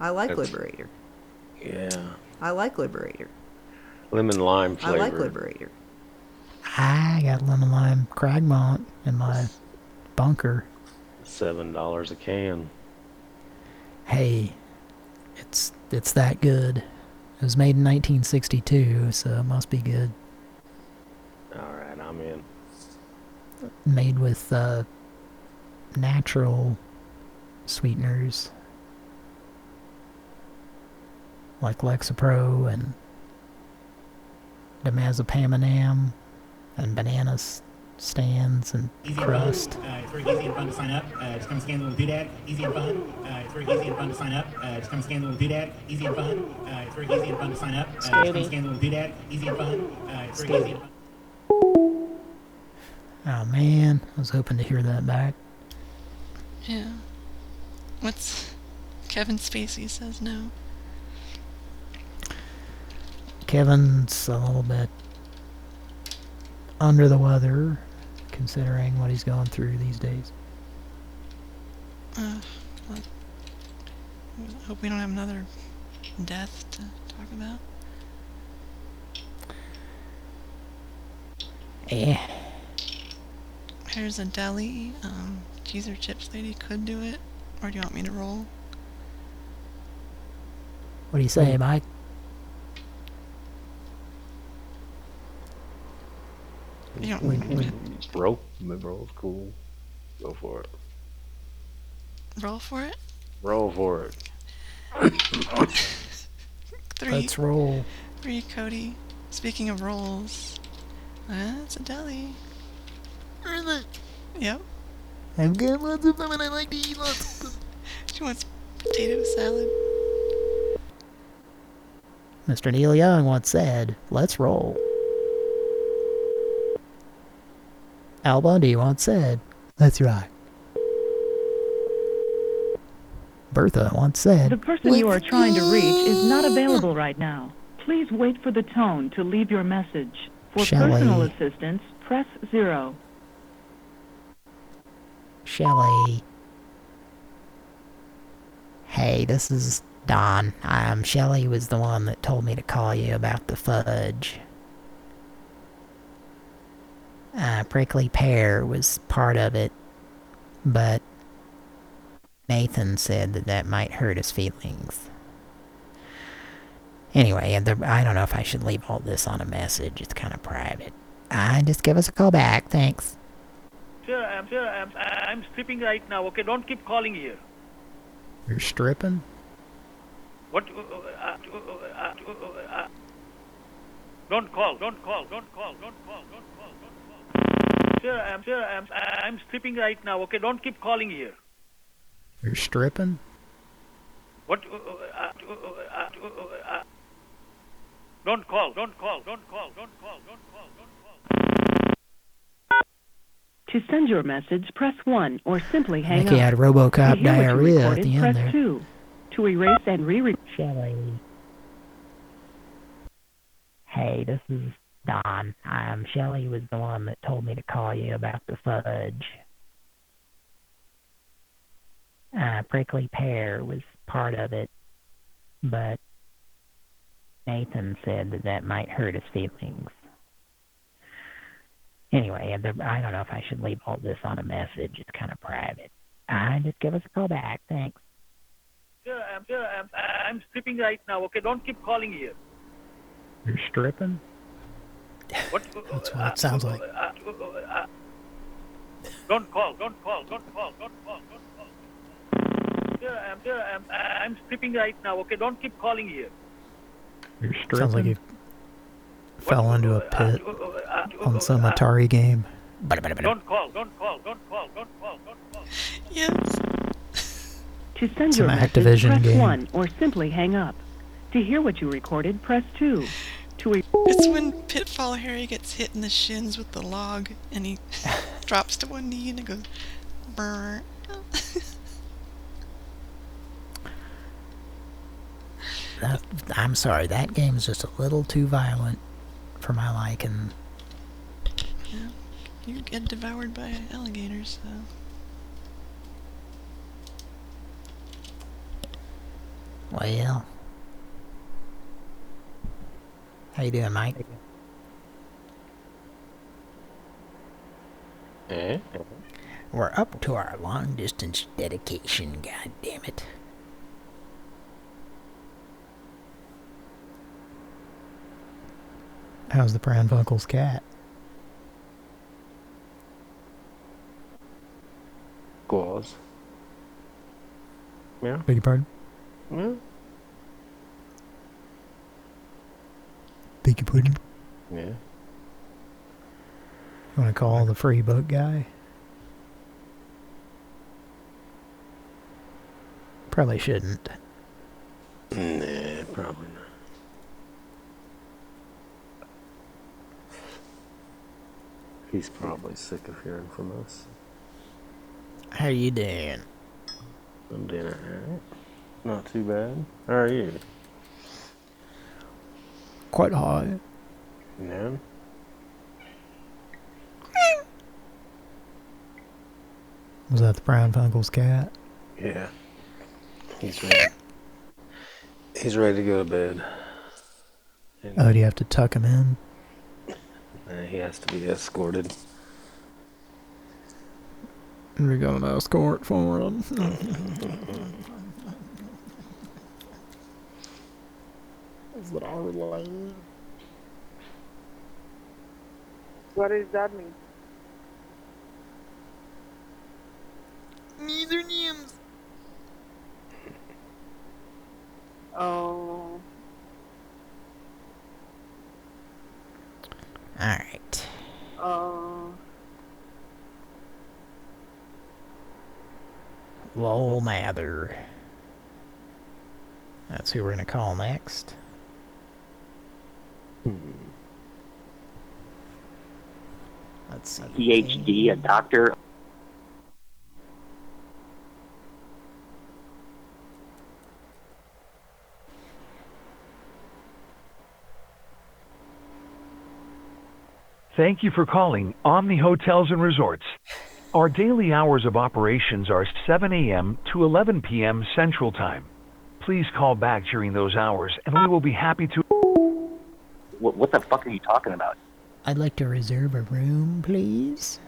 I like That's- Liberator. Yeah. I like Liberator. Lemon lime flavor. I like Liberator. I got lemon lime Cragmont in my bunker. Seven dollars a can. Hey, it's it's that good. It was made in 1962, so it must be good. All right, I'm in. Made with uh, natural sweeteners like Lexapro and dimazepaminam and banana stands and Easy crust. and. Uh, it's very easy and fun to sign up. Uh, just come scan the little doodad. Easy and fun. Uh, it's very easy and fun to sign up. Uh, just come scan the little doodad. Easy and fun. Uh, it's very easy and fun to sign up. Uh, just come scan the little doodad. Easy and fun. Uh, it's very easy and fun. Oh man, I was hoping to hear that back. Yeah. What's Kevin Spacey says no. Kevin's a little bit under the weather, considering what he's going through these days. Uh, well, I hope we don't have another death to talk about. Yeah. Here's a deli. Um, cheese or chips lady could do it. Or do you want me to roll? What do you say, Mike? You don't Roll. Mid roll's cool. Go for it. roll for it? Roll for it. Three. Let's roll. Three, Cody. Speaking of rolls, uh, it's a deli. Really? Yep. I'm getting lots of them and I like to eat lots of them. She wants potato salad. Mr. Neil Young once said, let's roll. Al Bundy once said, let's rock. Bertha once said, The person you are trying to reach is not available right now. Please wait for the tone to leave your message. For Shall personal I- assistance, press zero. Shelly. Hey, this is Don. Um, Shelly was the one that told me to call you about the fudge. Uh, prickly pear was part of it, but Nathan said that that might hurt his feelings. Anyway, the, I don't know if I should leave all this on a message. It's kind of private. Uh, just give us a call back. Thanks. Sir, I'm sir, I'm I'm stripping right now. Okay, don't keep calling here. you're stripping? What? Uh, uh, uh, uh, uh, uh, don't call. Don't call. Don't call. Don't call. Don't call. Don't call. Sir, I'm sir, I'm I'm stripping right now. Okay, don't keep calling here. You're stripping? What? Uh, uh, uh, uh, uh, uh, don't call. Don't call. Don't call. Don't call. Don't call. Don't call. To send your message, press 1 or simply hang think he up. had RoboCop to hear what you diarrhea at recorded, the end press there. 2. To erase and re-record. Shelly. Hey, this is Don. Um, Shelly was the one that told me to call you about the fudge. Uh, prickly pear was part of it, but Nathan said that that might hurt his feelings. Anyway, I don't know if I should leave all this on a message. It's kind of private. Uh, just give us a call back. Thanks. Sir, I'm sir, I'm I'm stripping right now. Okay, don't keep calling here. You're stripping? What? That's what it sounds like. Uh, uh, uh, don't call. Don't call. Don't call. Don't call. Don't call. Sir, I'm sir, I'm I'm stripping right now. Okay, don't keep calling here. You're stripping? Sounds like he fell into a pit on some Atari game. Don't call. Don't call. Don't call. Don't call. Don't call. Yes. To send Some your message, Activision press game. 1 or simply hang up. To hear what you recorded, press 2. To It's when Pitfall Harry gets hit in the shins with the log and he drops to one knee and it goes brr. That, I'm sorry, that game's just a little too violent for my liking. yeah. You get devoured by alligators, so. Well. How you doing, Mike? Eh? We're up to our long distance dedication, god damn it. How's the Pran Funkels' cat? Claws. Yeah. Beg your pardon? Yeah. Beg your pardon? Yeah. You Want to call the free book guy? Probably shouldn't. Nah, probably He's probably sick of hearing from us. How you doing? I'm doing alright. Not too bad. How are you? Quite high. Yeah. Was that the Pran Funkels' cat? Yeah. He's ready. He's ready to go to bed. And, Oh, do you have to tuck him in? Uh, he has to be escorted. We got an escort for him. Is it our lane? What does that mean? Neither names. Oh. Alright. Uh. Oh. Lowell Mather. That's who we're gonna call next. Hmm. Let's see. PhD, a doctor. Thank you for calling Omni Hotels and Resorts. Our daily hours of operations are 7 a.m. to 11 p.m. Central Time. Please call back during those hours and we will be happy to. What, what the fuck are you talking about? I'd like to reserve a room, please.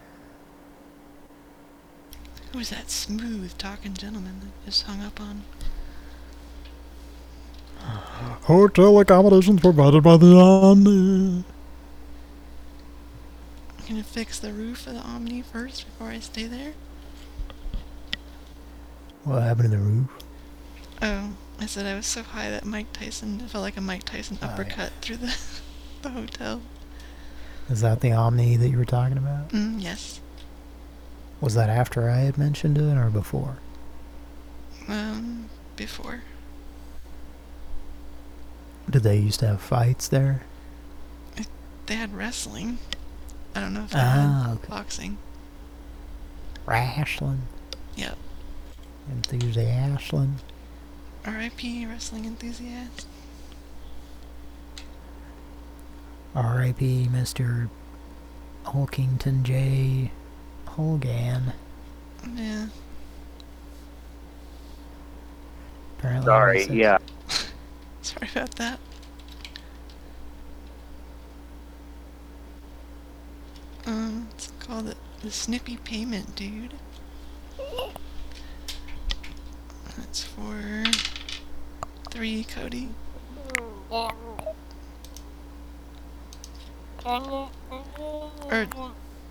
Who was that smooth talking gentleman that just hung up on? Hotel accommodations provided by the Omni. Gonna fix the roof of the Omni first before I stay there. What happened to the roof? Oh, I said I was so high that Mike Tyson it felt like a Mike Tyson Oh, yeah. uppercut through the the hotel. Is that the Omni that you were talking about? Mm, yes. Was that after I had mentioned it or before? Um, before. Did they used to have fights there? They had wrestling. I don't know if they Ah, had okay. boxing. Wrestling. Yep. Enthusiasting. R.I.P. wrestling enthusiast. R.I.P. Mr. Hulkington J. Holgan. Yeah. Apparently Sorry, yeah. Sorry about that. Um, it's called the, the Snippy Payment, dude. That's for three, Cody. Or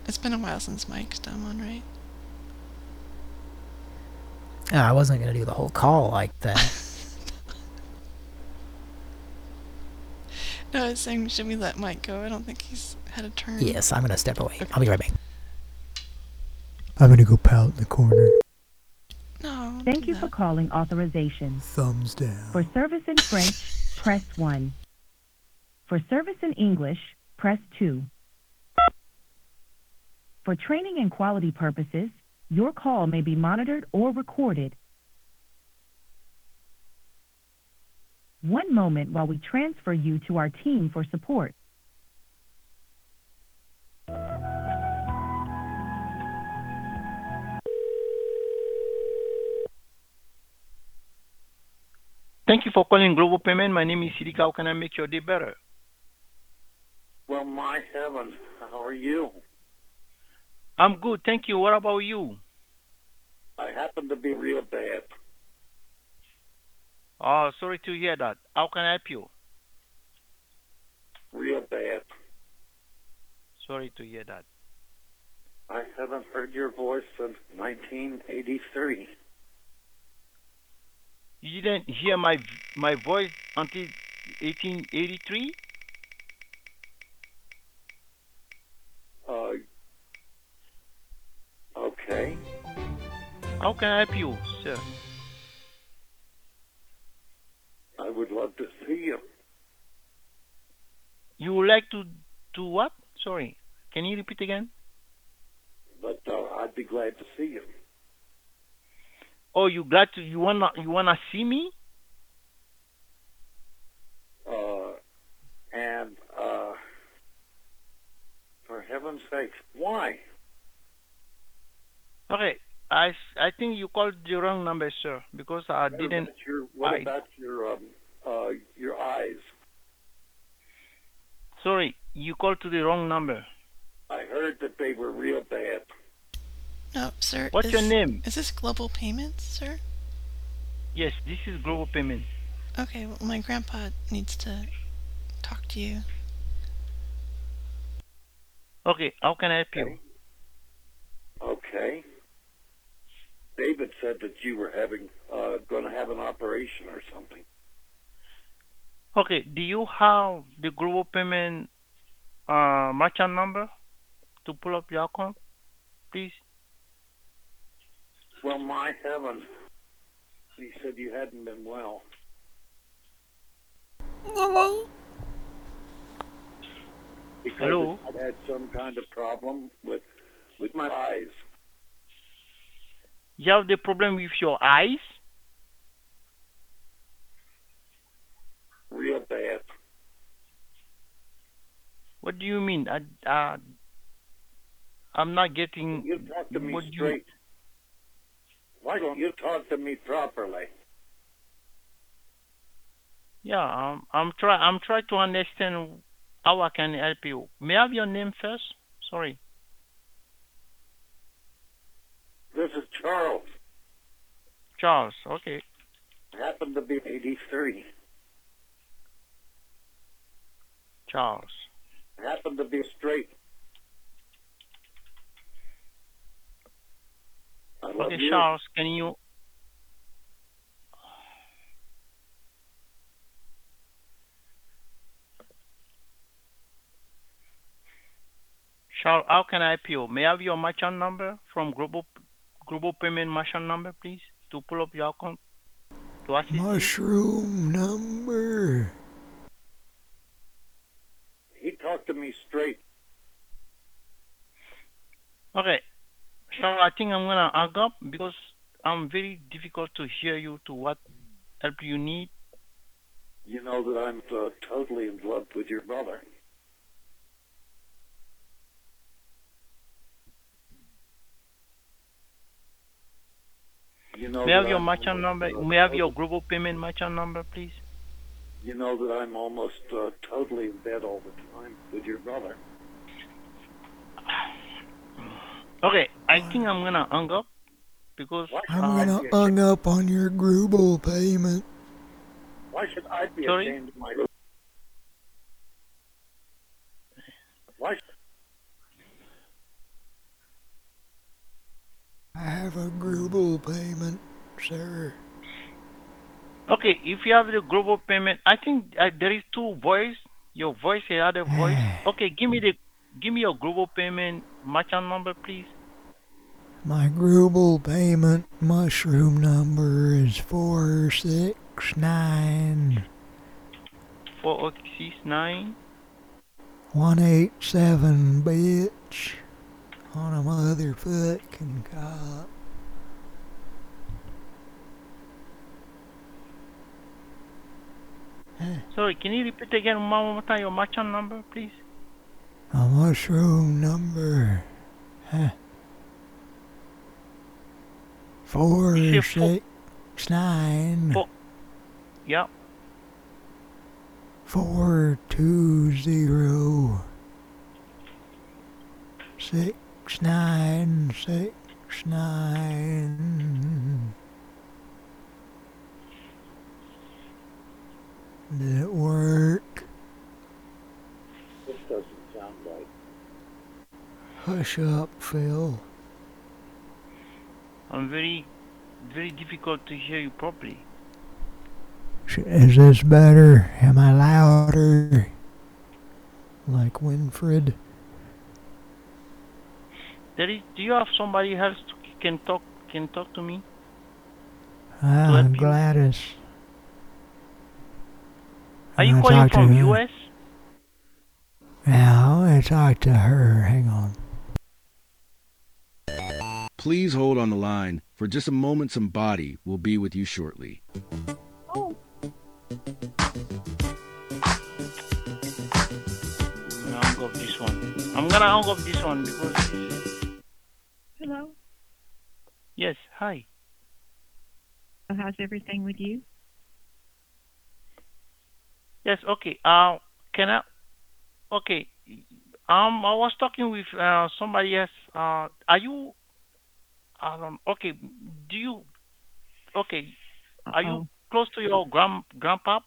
it's been a while since Mike's done one, right? Oh, I wasn't going to do the whole call like that. No, I was saying should we let Mike go? I don't think he's had a turn. yes, I'm going to step away. I'll be right back. I'm going to go pout in the corner. No. Thank you for calling authorization. Thumbs down. For service in French, press 1. For service in English, press 2. For training and quality purposes, your call may be monitored or recorded. One moment while we transfer you to our team for support. Thank you for calling Global Payment. My name is Sidika. How can I make your day better? Well, my heavens, how are you? I'm good, thank you. What about you? I happen to be real bad. Oh, sorry to hear that. How can I help you? Real bad. Sorry to hear that. I haven't heard your voice since 1983. You didn't hear my my voice until 1883? Uh, okay. How can I help you, sir? I would love to see you. You would like to do what? Sorry. Can you repeat again? but uh, I'd be glad to see you. Oh, you glad to you wanna you wanna see me? Uh, and uh, for heaven's sake, why? Okay. I, I think you called the wrong number, sir, because I What didn't. about your, what I- about your um, uh, your eyes? Sorry, you called to the wrong number. I heard that they were real bad. No, sir. What's is, your name? Is this Global Payments, sir? Yes, this is Global Payments. Okay, well, my grandpa needs to talk to you. Okay, how can I help you? Okay. David said that you were having, uh, going to have an operation or something. Okay, do you have the Global Payment uh, merchant number to pull up your account, please? Well, my heavens. He said you hadn't been well. Because Hello? I had some kind of problem with with my eyes. You have the problem with your eyes? Real bad. What do you mean? I, uh, I'm not getting. You talk to me what do you- straight. Why don't you talk to me properly? Yeah, um, I'm try. I'm trying to understand how I can help you. May I have your name first? Sorry. This is Charles. Charles. Okay. Happened to be 83. Charles. Happened to be straight. Okay, you. Charles. Can you? Charles, how can I help you? May I have your merchant number from Global Global Payment merchant number, please, to pull up your account to assist you? Mushroom number. He talked to me straight. Okay. So I think I'm gonna hang up because I'm very difficult to hear you. To what help you need? You know that I'm uh, totally in love with your brother. You know May I have your I'm merchant number? uh, May I have your Global Payment merchant number, please? You know that I'm almost uh, totally in bed all the time with your brother. Okay, I think I'm gonna hang up because I'm gonna hung up on your Grubel payment. Why should I be Sorry? ashamed of my? Why? I have a Grubel payment, sir. Okay, if you have the global payment, I think uh, there is two voice. Your voice and other voice. Okay, give me the give me your global payment merchant number, please. My global payment mushroom number is four six nine. Four six nine. One eight seven, bitch. On a motherfucking cop. Sorry, can you repeat again one more time your merchant number, please? A mushroom number. Huh. Four four- six nine Four. Yeah. four two zero six nine six nine. Did it work? This doesn't sound right. Hush up, Phil. I'm very, very difficult to hear you properly. Is this better? Am I louder? Like Winfred? There is. Do you have somebody else to, can talk can talk to me? Ah, help you? Gladys. Are you calling talk from her. US? Yeah, I want to talk to her. Hang on. Please hold on the line. For just a moment, somebody will be with you shortly. Oh. I'm gonna hang up this one. I'm gonna hang up this one because. Hello. Yes. Hi. How's everything with you? Yes. Okay. Uh, can I? Okay. Um, I was talking with uh somebody else. Uh, are you don't. Okay. Do you? Okay. Are you Uh-oh. close to your grand grandpa?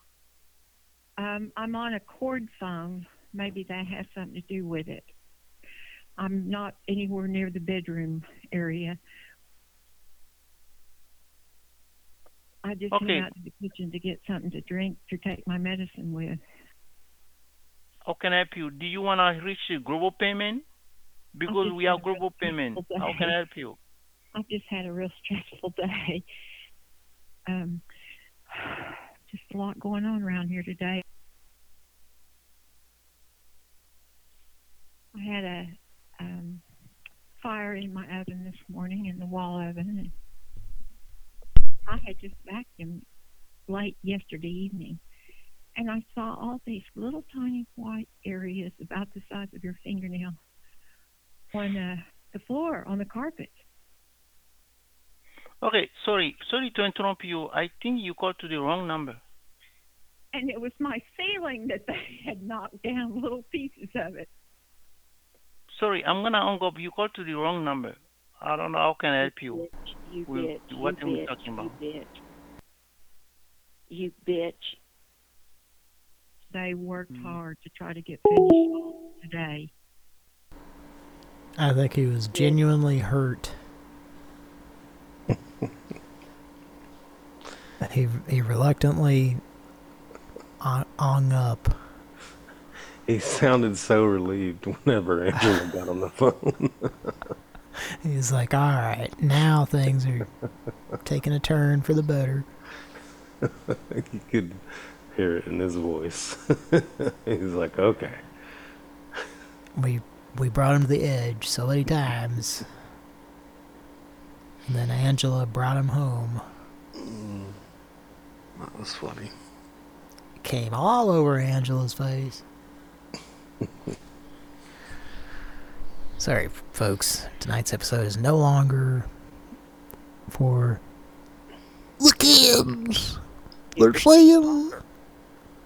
Um, I'm on a cord phone. Maybe that has something to do with it. I'm not anywhere near the bedroom area. I just Okay. went out to the kitchen to get something to drink to take my medicine with. How can I help you? Do you want to reach the global payment? Because we have had a real global payment. How can. I help you? I've just had a real stressful day. Um, just a lot going on around here today. I had a um, fire in my oven this morning, in the wall oven, and I had just vacuumed late yesterday evening, and I saw all these little tiny white areas about the size of your fingernail on uh, the floor, on the carpet. Okay. Sorry. Sorry to interrupt you. I think you called to the wrong number. and it was my feeling that they had knocked down little pieces of it. Sorry, I'm gonna hang up. You called to the wrong number. I don't know how can I help you. You We- bitch. what you are we talking about? You bitch. You bitch. They worked Mm-hmm. hard to try to get finished today. I think he was genuinely hurt. he he reluctantly hung- hung up. He sounded so relieved whenever Angela got on the phone. He's like, all right, now things are taking a turn for the better. you could hear it in his voice. He's like, okay. We we brought him to the edge so many times. And then Angela brought him home. Mm, that was funny. Came all over Angela's face. Sorry, folks. Tonight's episode is no longer for the kids. They're saying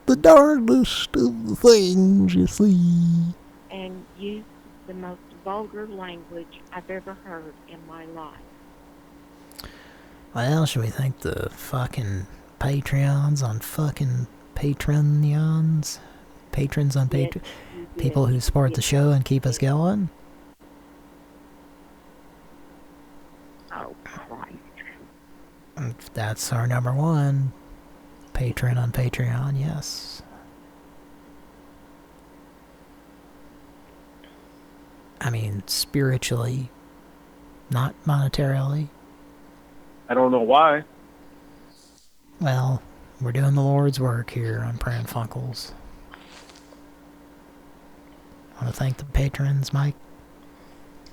the darndest of the things, you see. And used the most vulgar language I've ever heard in my life. Well, should we thank the fucking Patreons on fucking Patreons? Patrons on Yes, Patreon? you People who support the show and keep us going? Oh, Christ. That's our number one. Patron on Patreon, yes. I mean, spiritually, not monetarily. I don't know why. Well, we're doing the Lord's work here on Pran Funkels. Want to thank the patrons, Mike.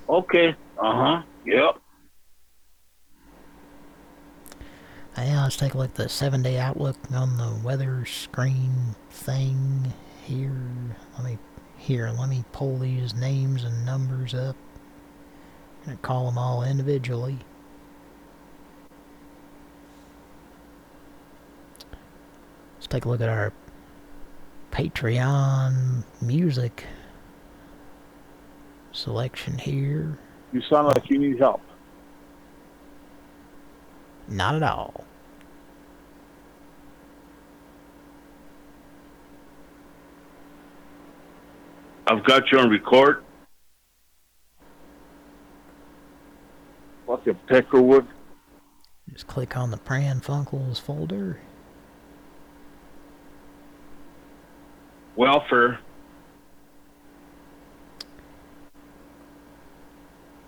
Okay. Uh huh. Yep. Yeah, let's take a look at the seven day outlook on the weather screen thing here. Let me here, let me pull these names and numbers up. and call them all individually. Let's take a look at our Patreon music selection here. You sound like you need help. Not at all. I've got you on record. Fucking Peckerwood. Just click on the Pran Funkels folder. Welfare.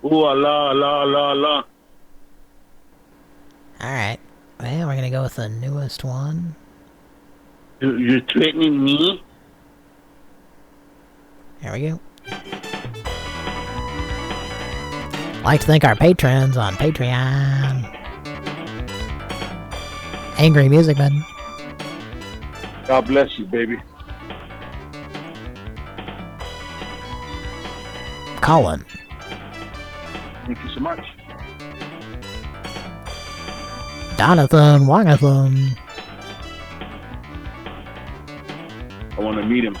Ooh la la la la. Alright. Well, we're gonna go with the newest one. You- You're threatening me? There we go. like to thank our patrons on Patreon. Angry Music Man, God bless you, baby. Colin, Thank you so much. Donathan Wangathan, I want to meet him.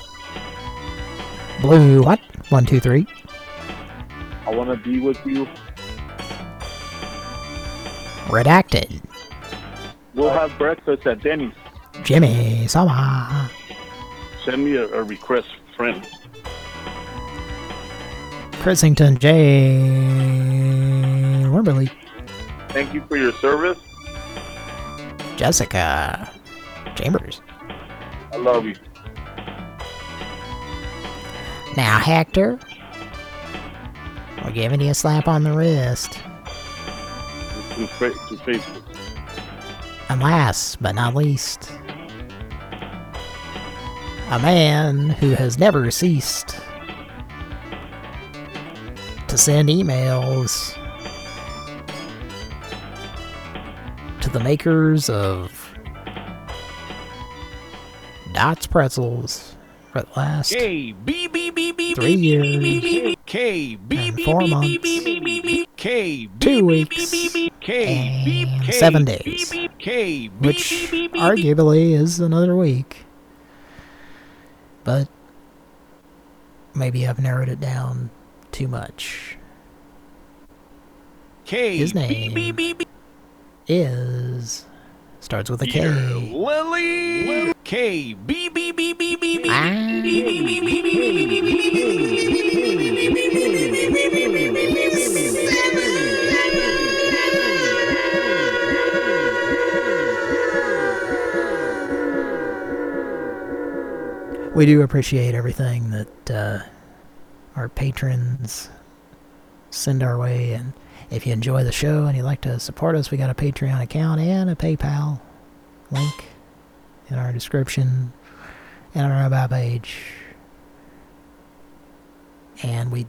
Blue What? One, two, three. I want to be with you. Redacted. We'll have breakfast at Denny's. Jimmy Sama. Send me a, a request, friend. Chrisington J. Wimberly. Thank you for your service. Jessica Chambers. I love you. Now, Hector, we're giving you a slap on the wrist. To, fa- to Facebook. And last but not least, a man who has never ceased to send emails to the makers of Dots Pretzels for the last K B B B B three years, K B and four months, B B B K two weeks, and K seven days, B B which B B B arguably is another week. But maybe I've narrowed it down too much. K His name B B B is starts with a K. Lily K B B B B B B We do appreciate everything that uh, our patrons send our way, and if you enjoy the show and you'd like to support us, we got a Patreon account and a PayPal link in our description and on our about page. And we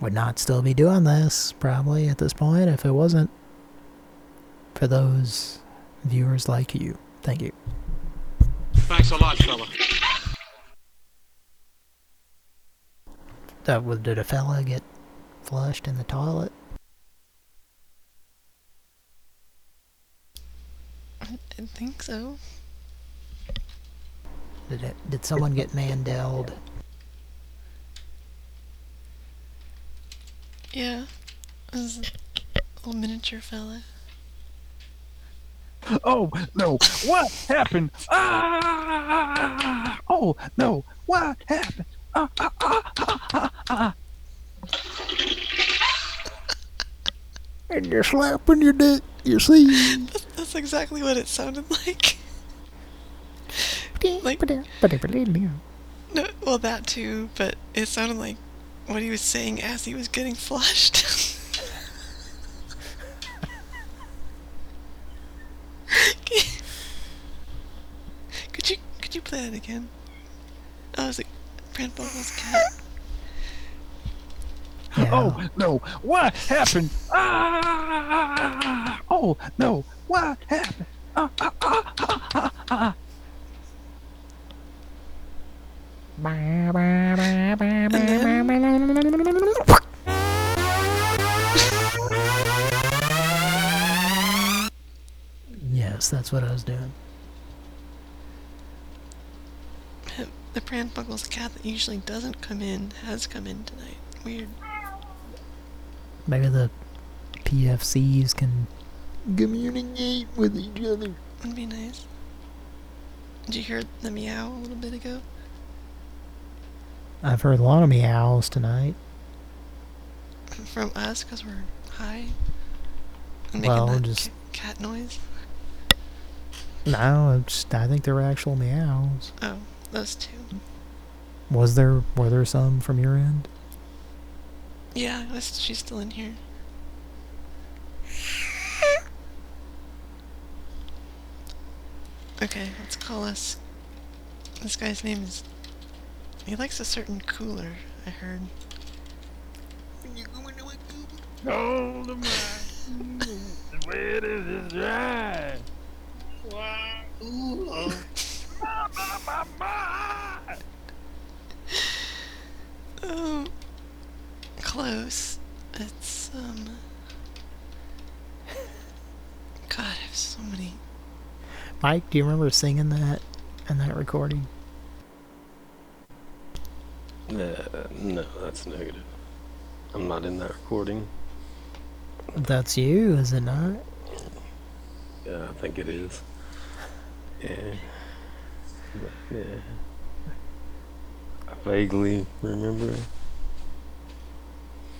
would not still be doing this probably at this point if it wasn't for those viewers like you. Thank you. Thanks a lot, fella. Uh, well, did a fella get flushed in the toilet? I think so. Did it? Did someone get Mandelled? Yeah. It was a little miniature fella. Oh no! What happened? Ah! Oh no! What happened? Ah, ah, ah, ah. And you're slapping your dick, you see? That's, that's exactly what it sounded like. like, no, well, that too, but it sounded like what he was saying as he was getting flushed. could you could you play that again? Oh, I was like, Brent Bubble's cat. Oh no! What happened? Ah! Oh no! What happened? Ah, ah, ah, ah, ah, ah. Yes, that's what I was doing. The Brand Buggles cat that usually doesn't come in has come in tonight. Weird. Maybe the PFCs can communicate with each other. That'd be nice. Did you hear the meow a little bit ago? I've heard a lot of meows tonight. From us, because we're high? And making Well, that just- ca- cat noise? No, it's, I think there were actual meows. Oh, those two. Was there? Were there some from your end? Yeah, that's, she's still in here. Okay, let's call us. This guy's name is. He likes a certain cooler, I heard. All of my where does it dry? Why? Ooh, oh. close. It's, um. God, I have so many. Mike, do you remember singing that in that recording? Uh, no, that's negative. I'm not in that recording. That's you, is it not? Yeah, I think it is. Yeah. But, yeah. I vaguely remember.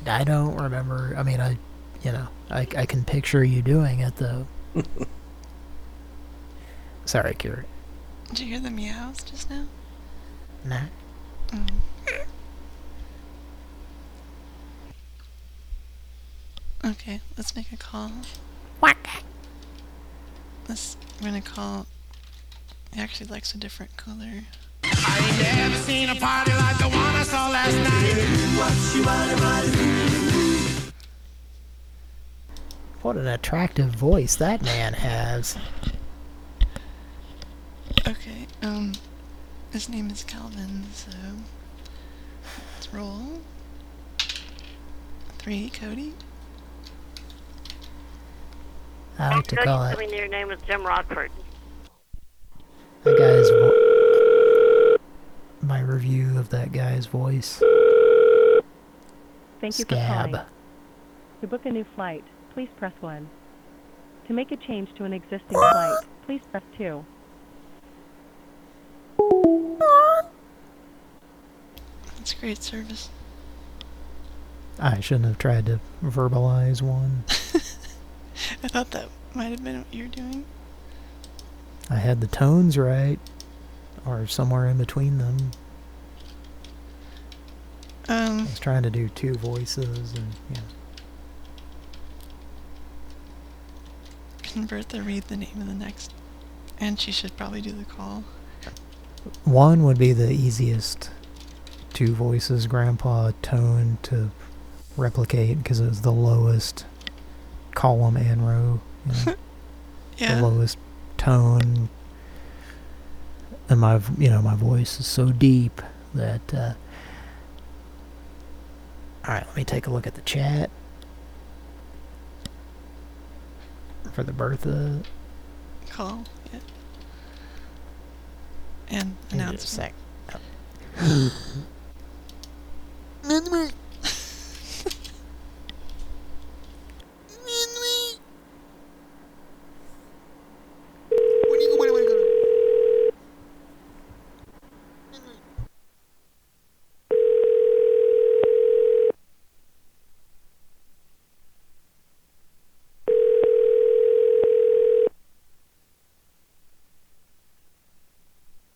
I don't remember. I mean, I, you know, I, I can picture you doing it though. Sorry, Kira. Did you hear the meows just now? Nah. Mm. Okay, let's make a call. What? Let's. We're gonna call. He actually likes a different cooler. I ain't never seen a party like the one I saw last night. What an attractive voice that man has. Okay, um, his name is Calvin, so let's roll. Three, Cody. I like to call it. Your name is Jim Rockford. That guy's vo- my review of that guy's voice. Thank you for calling. To book a new flight, please press 1. To make a change to an existing flight, please press 2. That's great service. I shouldn't have tried to verbalize one. I thought that might have been what you were doing. I had the tones right, or somewhere in between them. I Um, was trying to do two voices, and yeah. can Bertha read the name of the next? And she should probably do the call. One would be the easiest two voices grandpa tone to replicate because it was the lowest column and row. You know, Yeah. The lowest tone. And my, you know, my voice is so deep that, uh, Alright, let me take a look at the chat. For the Bertha. Call, yeah. And announce. just a sec.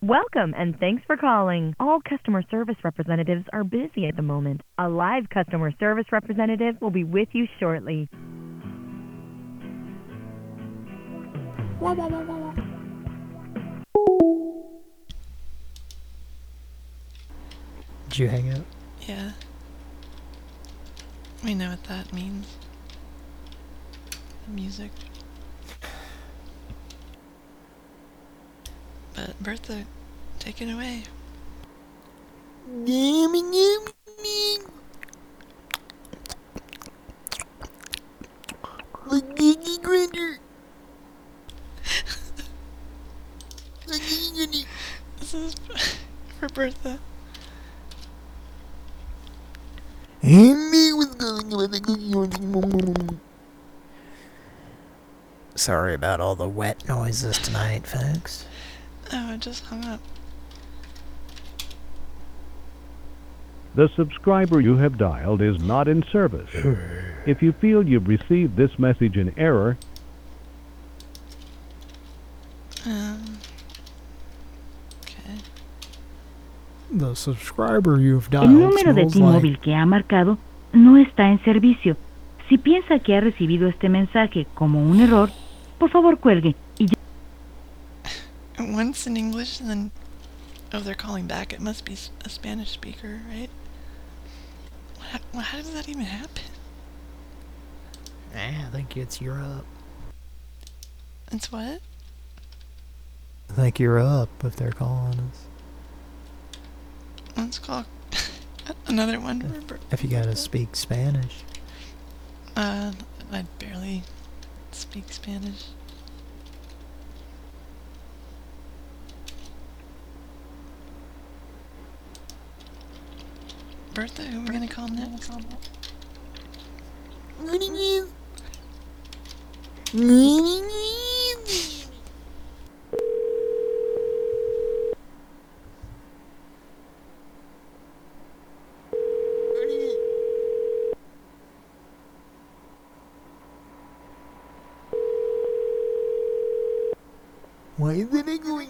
Welcome and thanks for calling. All customer service representatives are busy at the moment. A live customer service representative will be with you shortly. Did you hang up? Yeah. We know what that means. The music. But Bertha, take it away. This is for Bertha. Andy was going with the googie ones. Sorry about all the wet noises tonight, folks. Oh, it just hung up. The subscriber you have dialed is not in service. If you feel you've received this message in error, Um, The subscriber you've dialed El número de smells. T-Mobile que ha marcado no está en servicio. Si piensa que ha recibido este mensaje como un error, por favor cuelgue y ya- once in English, and then oh, they're calling back. It must be s- a Spanish speaker, right? How, how does that even happen? Eh, I think it's Europe. It's what? I think you're up if they're calling us. Let's call another one. for If you gotta speak Spanish. Uh, I barely speak Spanish. Bertha, who are we gonna call next? Why isn't it going?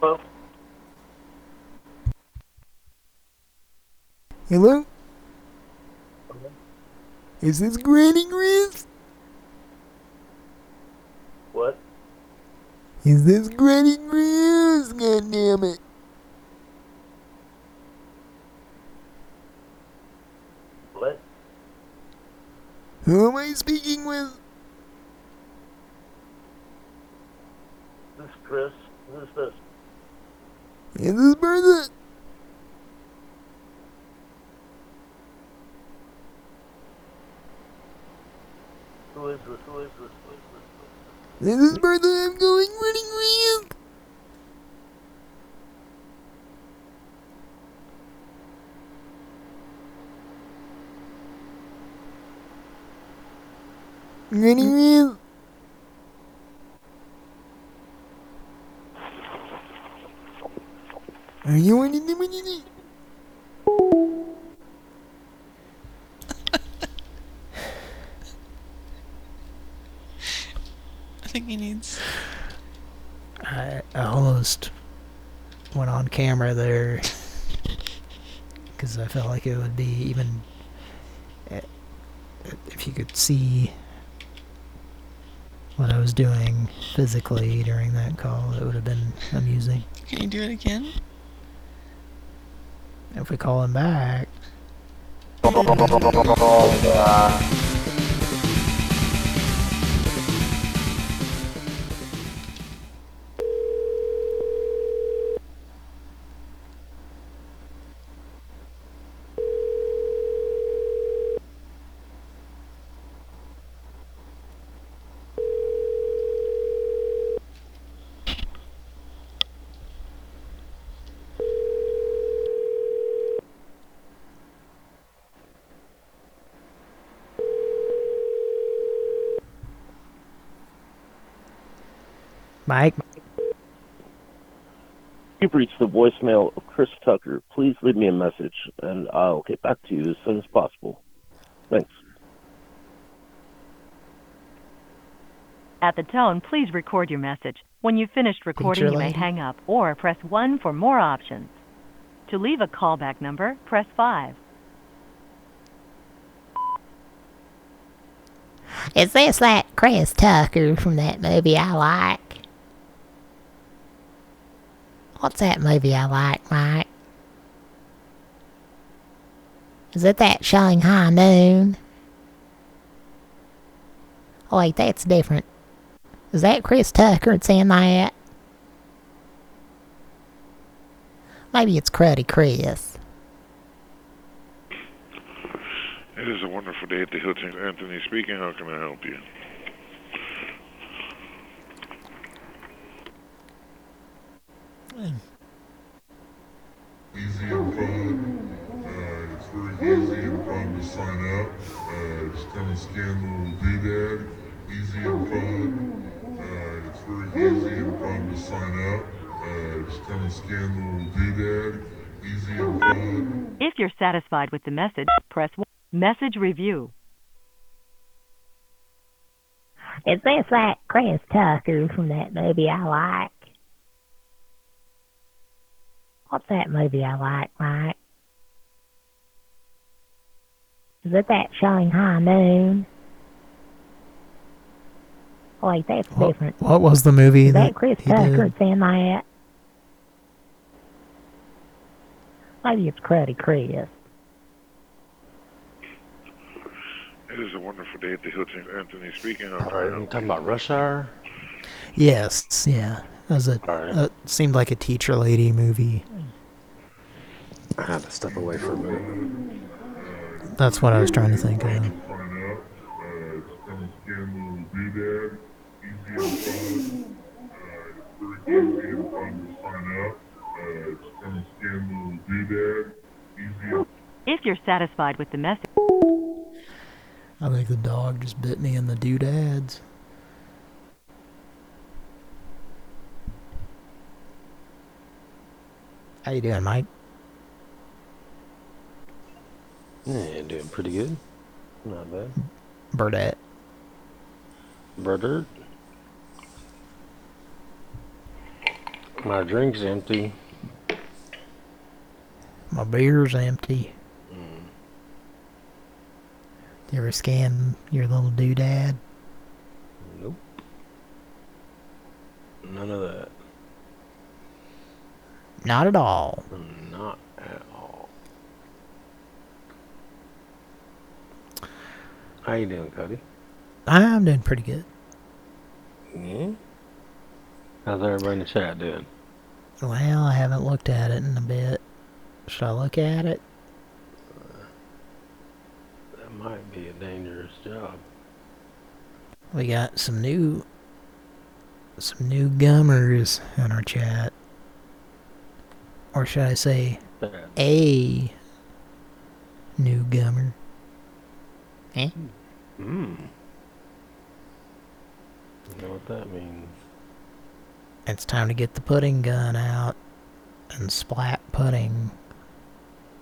Hello? Hello? Is this Granny Chris? What? Is this Granny Chris? God damn it. What? Who am I speaking with? This is Chris. Who's this? Is this Bertha? Who is this? Who is this? Who is this? This is Bertha. I'm going running around. Running around. Are you on the? I think he needs. I, I almost went on camera there because I felt like it would be even eh, if you could see what I was doing physically during that call, it would have been amusing. Can you do it again? If we call him back, Mike. You've reached the voicemail of Chris Tucker. Please leave me a message, and I'll get back to you as soon as possible. Thanks. At the tone, please record your message. When you've finished recording, you may hang up or press 1 for more options. To leave a callback number, press 5. Is this that Chris Tucker from that movie I like? What's that movie I like, Mike? Is it that Shanghai Noon? Oh, wait, that's different. Is that Chris Tucker that's in that? Maybe it's Cruddy Chris. It is a wonderful day at the Hilton. Anthony speaking. How can I help you? Easy and fun. Uh, it's very easy and fun to sign up. Uh, just come and scan the little doodad. Easy and fun. Uh, it's very easy and fun to sign up. Uh, just come and scan the little doodad. Easy and fun. If you're satisfied with the message, press 1. Message review. Is this like Chris Tucker from that movie I like? What's that movie I like, Mike? Is it that Shanghai Noon? Oh, wait, that's What- different. what was the movie Is that that Chris he Tucker did? in that? Maybe it's Cruddy Chris. It is a wonderful day at the Hilton. Anthony speaking. How All can I right, you talking about Rush Hour? Yes, yeah. That was a, uh, seemed like a teacher lady movie. I had to step away for a minute. That's what I was trying to think of. Sign up. Just come and scan the little doodad. Easy and fun. It's very easy and fun to sign up. Just come and scan the little doodad. Easy and If you're satisfied with the message, I think the dog just bit me in the doodads. How you doing, Mike? Yeah, doing pretty good. Not bad. Burdette. Burdette? My drink's empty. My beer's empty. Mm. You ever scan your little doodad? Nope. None of that. Not at all. Not at all. How you doing, Cody? I'm doing pretty good. Yeah? How's everybody in the chat doing? Well, I haven't looked at it in a bit. Should I look at it? That might be a dangerous job. We got some new some new gummers in our chat. Or should I say a new gummer? Eh? Hmm. You know what that means. It's time to get the pudding gun out and splat pudding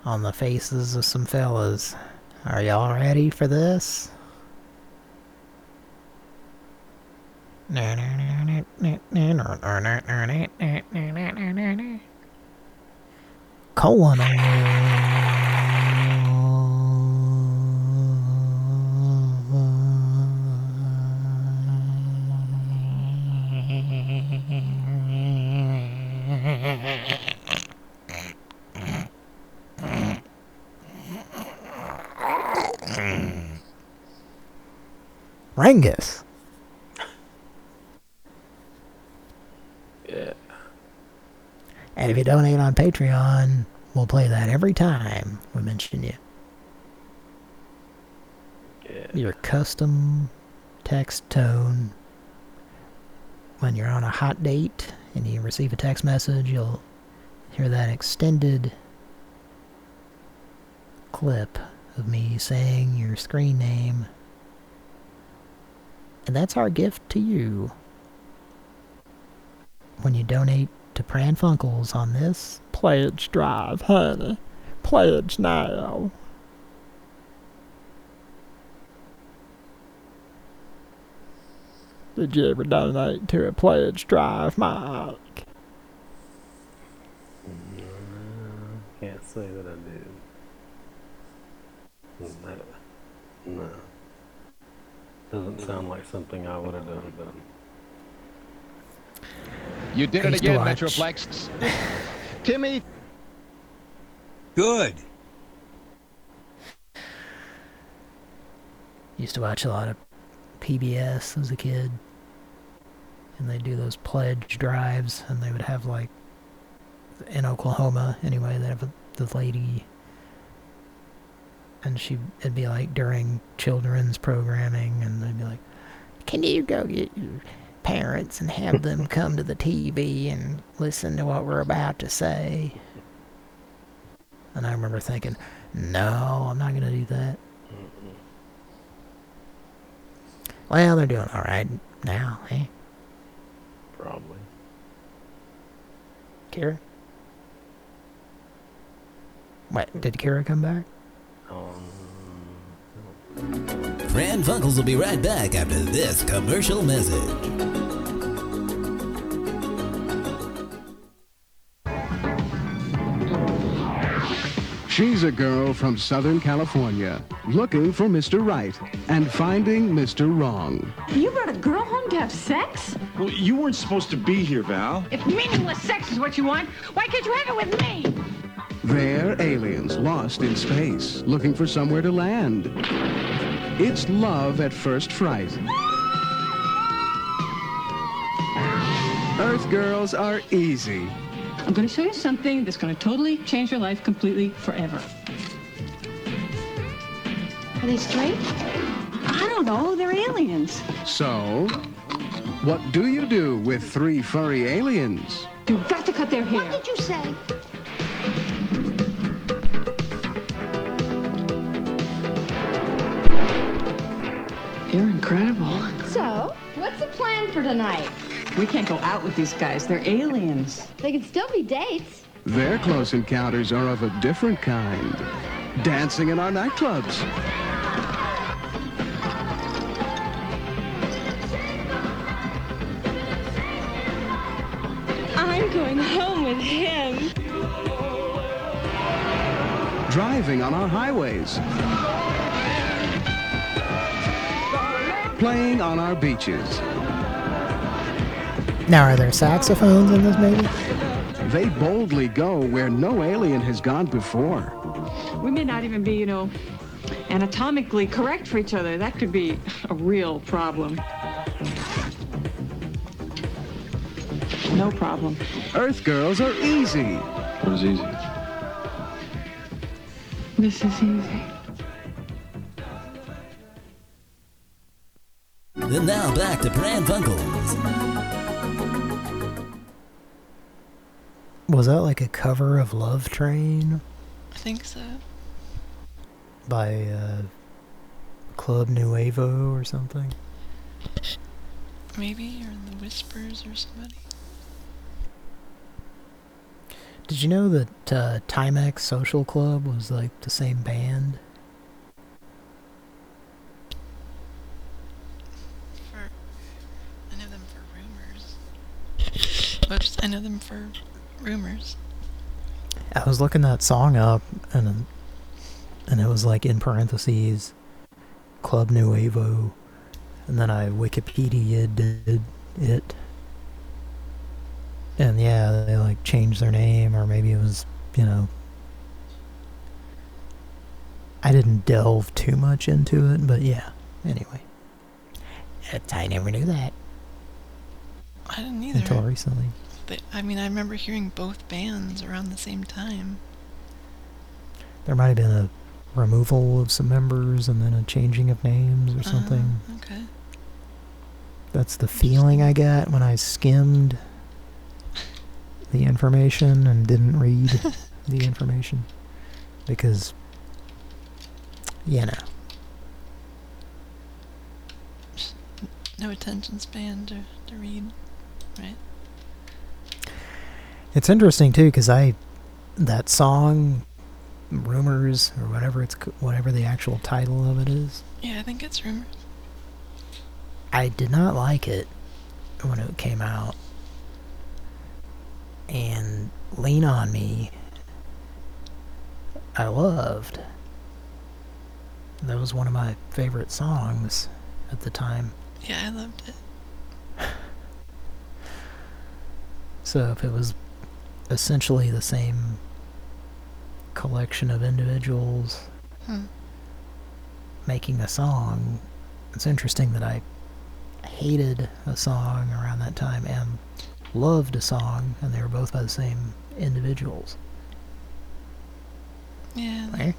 on the faces of some fellas. Are y'all ready for this? Colon Rangus. Yeah. And if you donate on Patreon, we'll play that every time we mention you. Yeah. Your custom text tone. When you're on a hot date and you receive a text message, you'll hear that extended clip of me saying your screen name. And that's our gift to you. When you donate to Pran Funkels on this pledge drive, honey. Pledge now. Did you ever donate to a pledge drive, Mike? Can't say that I did. That, no. Doesn't sound like something I would have done. Done. You did I it again, watch- Metroplex. Timmy. Good. Used to watch a lot of PBS as a kid. And they'd do those pledge drives, and they would have, like, in Oklahoma, anyway, they'd have a, the lady, and she, it'd be, like, during children's programming, and they'd be like, can you go get your parents and have them come to the TV and listen to what we're about to say? And I remember thinking, no, I'm not going to do that. Well, they're doing all right now, eh? Probably. Kira? What, did Kira come back? Pran Funkels will be right back after this commercial message. She's a girl from Southern California looking for Mr. Right and finding Mr. Wrong. You brought a girl home to have sex? Well, you weren't supposed to be here, Val. If meaningless sex is what you want, why can't you have it with me? They're aliens lost in space looking for somewhere to land. It's love at first fright. Earth girls are easy. I'm going to show you something that's going to totally change your life completely forever. Are they straight? I don't know. They're aliens. So, what do you do with three furry aliens? You've got to cut their hair. What did you say? incredible. So, what's the plan for tonight? We can't go out with these guys. They're aliens. They can still be dates. Their close encounters are of a different kind. Dancing in our nightclubs. I'm going home with him. Driving on our highways. Playing on our beaches. Now, are there saxophones in this movie? They boldly go where no alien has gone before. We may not even be, you know, anatomically correct for each other. That could be a real problem. No problem. Earth girls are easy. What is easy? This is easy. And now back to Pran Funkels. Was that like a cover of Love Train I think so. by uh, Club Nouveau or something? Maybe, or the Whispers or somebody. Did you know that uh, Timex Social Club was like the same band? For, I know them for rumors. Whoops, I know them for rumors. I was looking that song up and and it was like in parentheses Club Nouveau and then I Wikipedia did it. And yeah, they like changed their name or maybe it was, you know, I didn't delve too much into it, but yeah. Anyway. I never knew that I didn't either. until recently. They, I mean, I remember hearing both bands around the same time. There might have been a removal of some members and then a changing of names or something. Uh, okay. That's the feeling I got when I skimmed the information and didn't read the information. Because, you know, No attention span to, to read, right? it's interesting too because I, that song, Rumors, or whatever it's, whatever the actual title of it is, Yeah, I think it's rumors. I did not like it when it came out. And Lean On Me, I loved. That was one of my favorite songs at the time. Yeah, I loved it. So if it was essentially the same collection of individuals Hmm. making a song, it's interesting that I hated a song around that time and loved a song, and they were both by the same individuals. Yeah, they're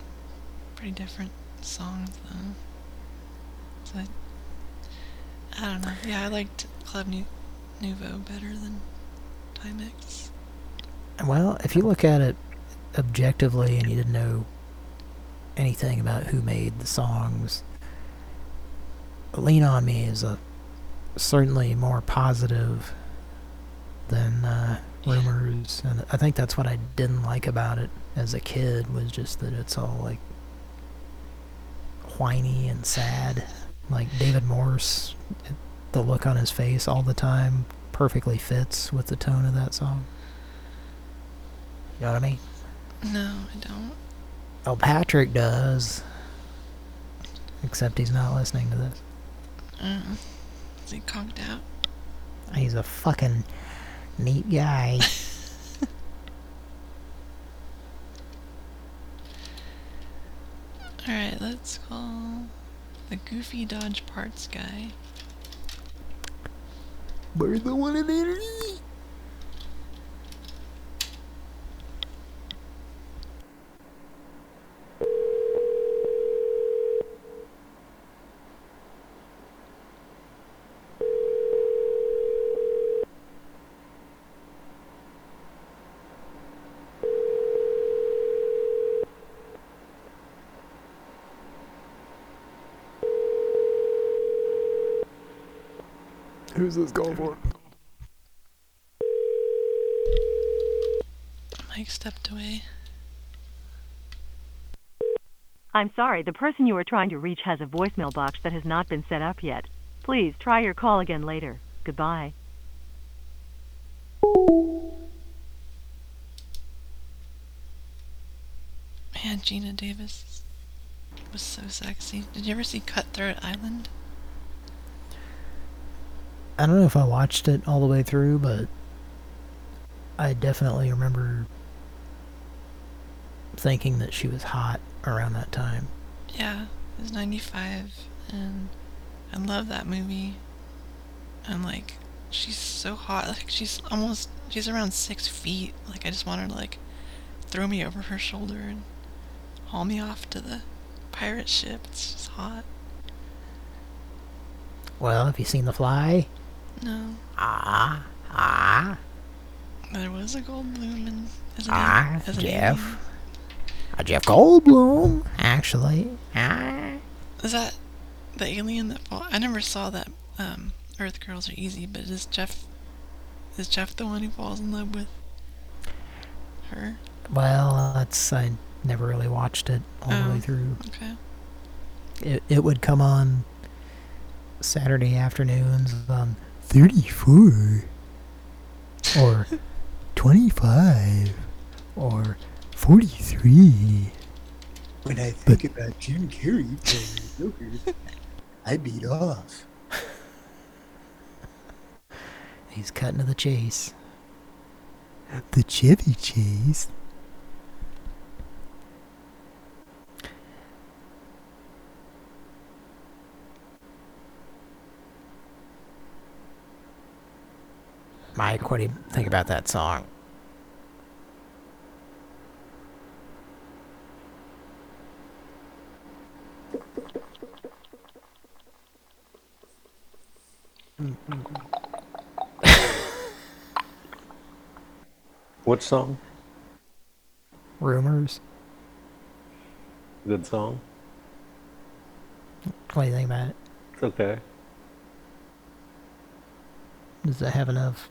pretty different songs though. So I, I don't know. Yeah, I liked Club Nu- Nouveau better than Timex. Well, if you look at it objectively and you didn't know anything about who made the songs, Lean On Me is a certainly more positive than uh, Rumors, and I think that's what I didn't like about it as a kid was just that it's all like whiny and sad. Like David Morse, the look on his face all the time perfectly fits with the tone of that song. You know what I mean? No, I don't. Oh, Patrick does. Except he's not listening to this. Uh, is he conked out? He's a fucking neat guy. Alright, let's call the Goofy Dodge Parts guy. Where's the one in there? Who's this going for? Mike stepped away. I'm sorry, the person you are trying to reach has a voicemail box that has not been set up yet. Please try your call again later. Goodbye. Man, Geena Davis was so sexy. Did you ever see Cutthroat Island? I don't know if I watched it all the way through, but I definitely remember thinking that she was hot around that time. Yeah, it was 95, and I love that movie. And, like, she's so hot. Like, she's almost, she's around six feet. Like, I just want her to, like, throw me over her shoulder and haul me off to the pirate ship. It's just hot. Well, have you seen The Fly? No. Ah, ah, There was a Goldblum and as an, ah, as Jeff. Uh, Jeff Goldblum, actually. Ah. Is that the alien that fall? I never saw that. Um, Earth Girls Are Easy, but is Jeff is Jeff the one who falls in love with her? Well, that's I never really watched it all the Oh, way through. Okay. It it would come on Saturday afternoons on 34 or 25 or 43. When I think about Jim Carrey playing the Joker, I beat off. He's cutting to the chase. The Chevy Chase. Mike, what do you think about that song? What song? Rumors. Good song. What do you think about it? It's okay. Does it have enough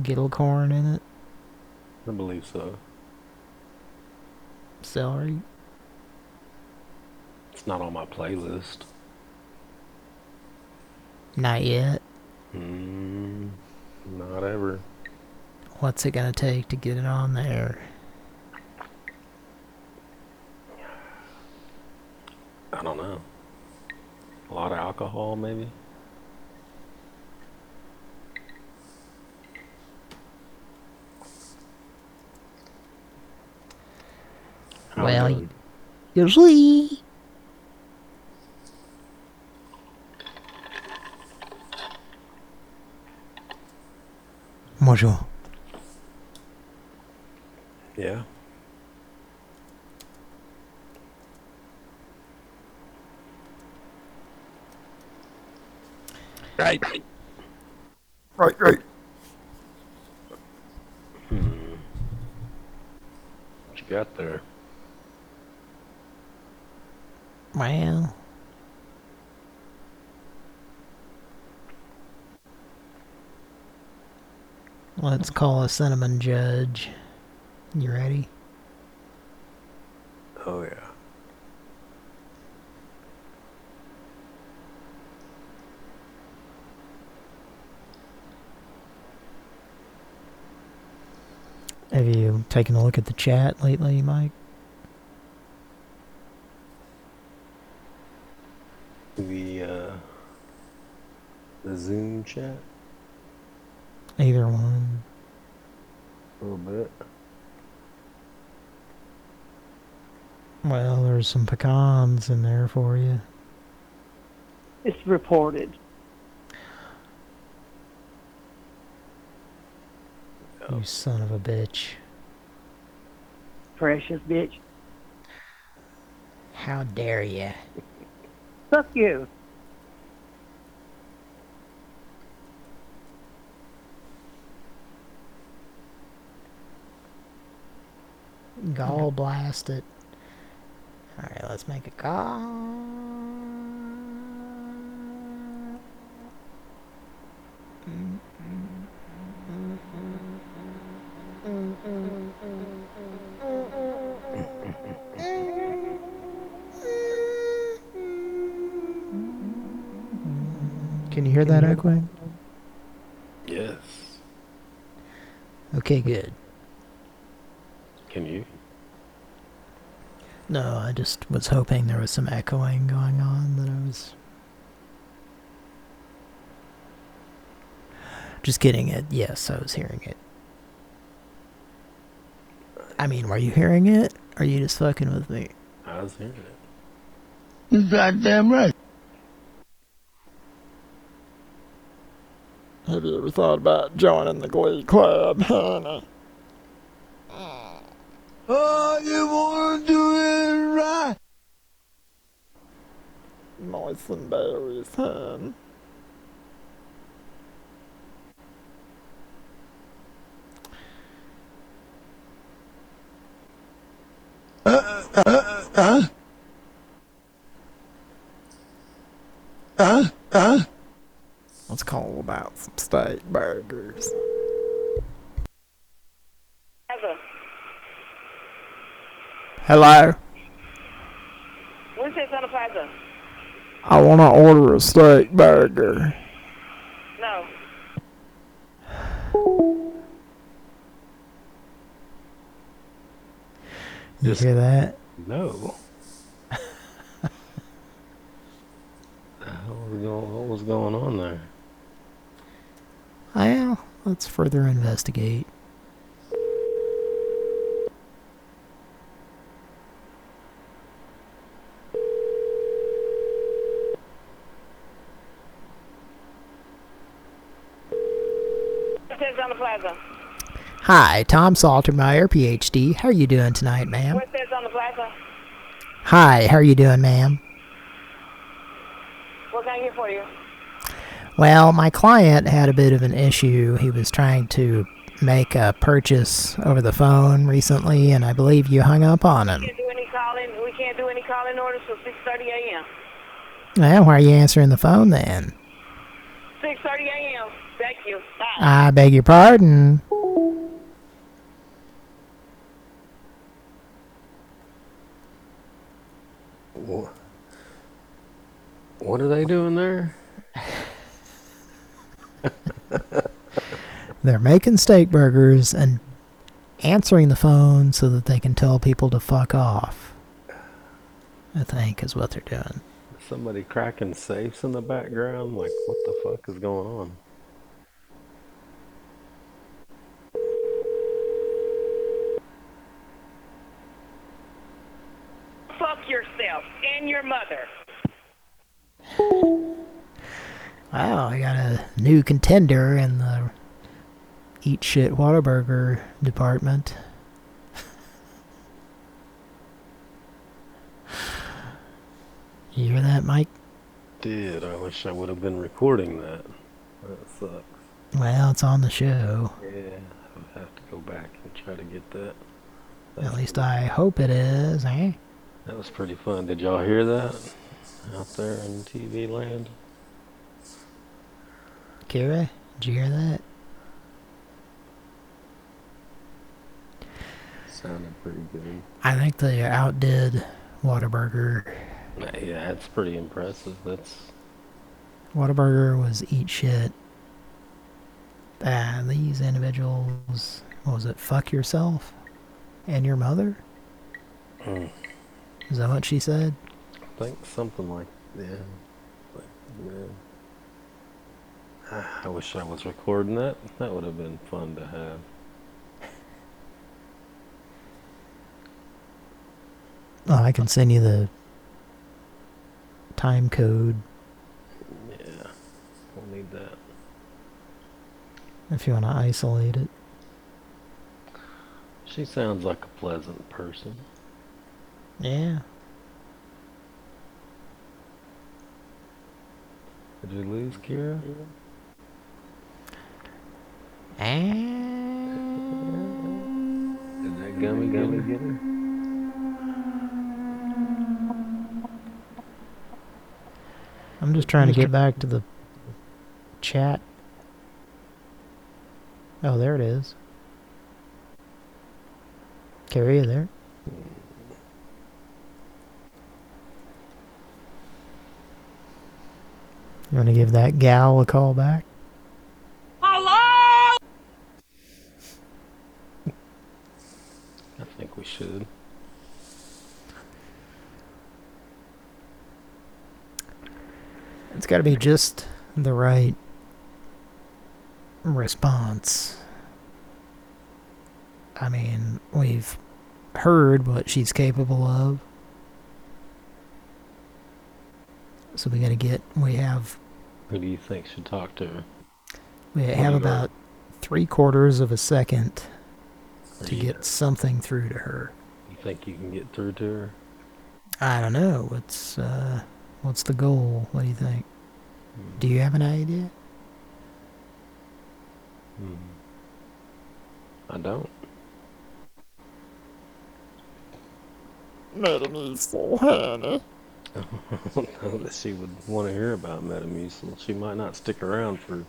gittle corn in it? I believe so. Celery? It's not on my playlist. Not yet. Mm, not ever. What's it gonna take to get it on there? I don't know. A lot of alcohol, maybe. Well, know. you- usually. Bonjour. Yeah. Right. Right, right. Hmm. What you got there? Well. Let's call a cinnamon judge. You ready? Oh yeah. Have you taken a look at the chat lately, Mike? The uh, the Zoom chat Either one. a little bit. Well, there's some pecans in there for you. It's reported. You son of a bitch. Precious bitch. How dare you? Fuck you. Gall blast it. Alright, let's make a call. Can you hear that echoing? Yes. Okay, good. Can you? No, I just was hoping there was some echoing going on that I was... Just getting it. Yes, I was hearing it. I mean, were you hearing it? Or are you just fucking with me? I was hearing it. You goddamn right. Have you ever thought about joining the Glee Club, honey? Oh, you want to do it right. Moisten berries, hun. Uh, uh, uh, uh, uh. Let's call about some steak burgers. Plaza. Hello? Winstead's on the plaza. I want to order a steak burger. No. You hear that? No. the hell was going, what was going on there? Well, let's further investigate. Winstead's on the plaza. Hi, Tom Saltermeyer, PhD. How are you doing tonight, ma'am? Winstead's on the plaza. Hi, how are you doing, ma'am? What can I get for you? Well, my client had a bit of an issue. He was trying to make a purchase over the phone recently, and I believe you hung up on him. We can't do any calling. We can't do any calling orders till 6:30 a.m. Well, why are you answering the phone then? 6:30 a.m. Thank you. Bye. I beg your pardon. Wha- What are they doing there? They're making steak burgers and answering the phone so that they can tell people to fuck off. I think is what they're doing. Somebody cracking safes in the background? Like, what the fuck is going on? Fuck yourself and your mother. Wow, I got a new contender in the eat shit Whataburger department. You hear that, Mike? Did. I wish I would have been recording that. That sucks. Well, it's on the show. Yeah, I'll have to go back and try to get that. At least I hope it is, eh? That was pretty fun. Did y'all hear that? Out there in TV land? Kira, did you hear that? Sounded pretty good. I think they outdid Whataburger. Yeah, that's pretty impressive. That's Whataburger was eat shit. Ah, these individuals, what was it, fuck yourself? And your mother? Hmm. Is that what she said? I think something like yeah. Like, yeah. I wish I was recording that. That would have been fun to have. Oh, I can send you the time code Yeah, we'll need that. if you want to isolate it. She sounds like a pleasant person. Yeah. Did we lose Kira? Did that gummy gummy get? I'm just trying to get back to the chat. Oh, there it is. Carrie, you there? You want to give that gal a call back? we should. It's got to be just the right response. I mean, we've heard what she's capable of. So we got to get, we have... Who do you think should talk to her? We have about three quarters of a second to Yeah. get something through to her. You think you can get through to her? I don't know. What's, uh, what's the goal? What do you think? Do you have an idea? Hmm. I don't. Metamucil, honey. I don't know that she would want to hear about Metamucil. She might not stick around for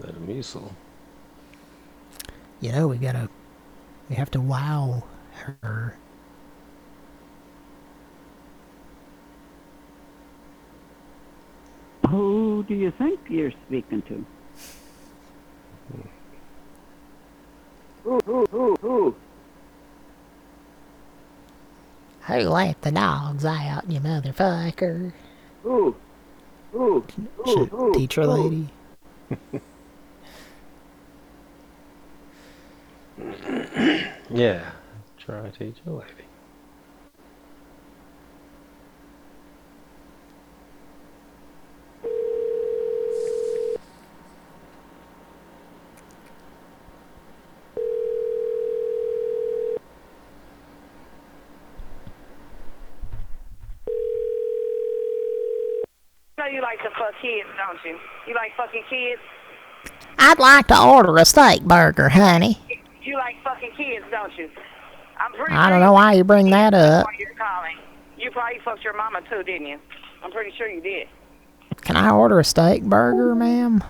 Metamucil. You know, we gotta, we have to wow her. Who do you think you're speaking to? Who, who, who, who? Who let the dogs out, you motherfucker? Who? Who? Who? Who? Teacher who? lady. Yeah, try to teach a lady. You you like to fuck kids, don't you? You like fucking kids? I'd like to order a steak burger, honey. You like fucking kids, don't you? I'm pretty I don't know why you bring that up. why you're calling. You probably fucked your mama too, didn't you? I'm pretty sure you did. Can I order a steak burger, ma'am?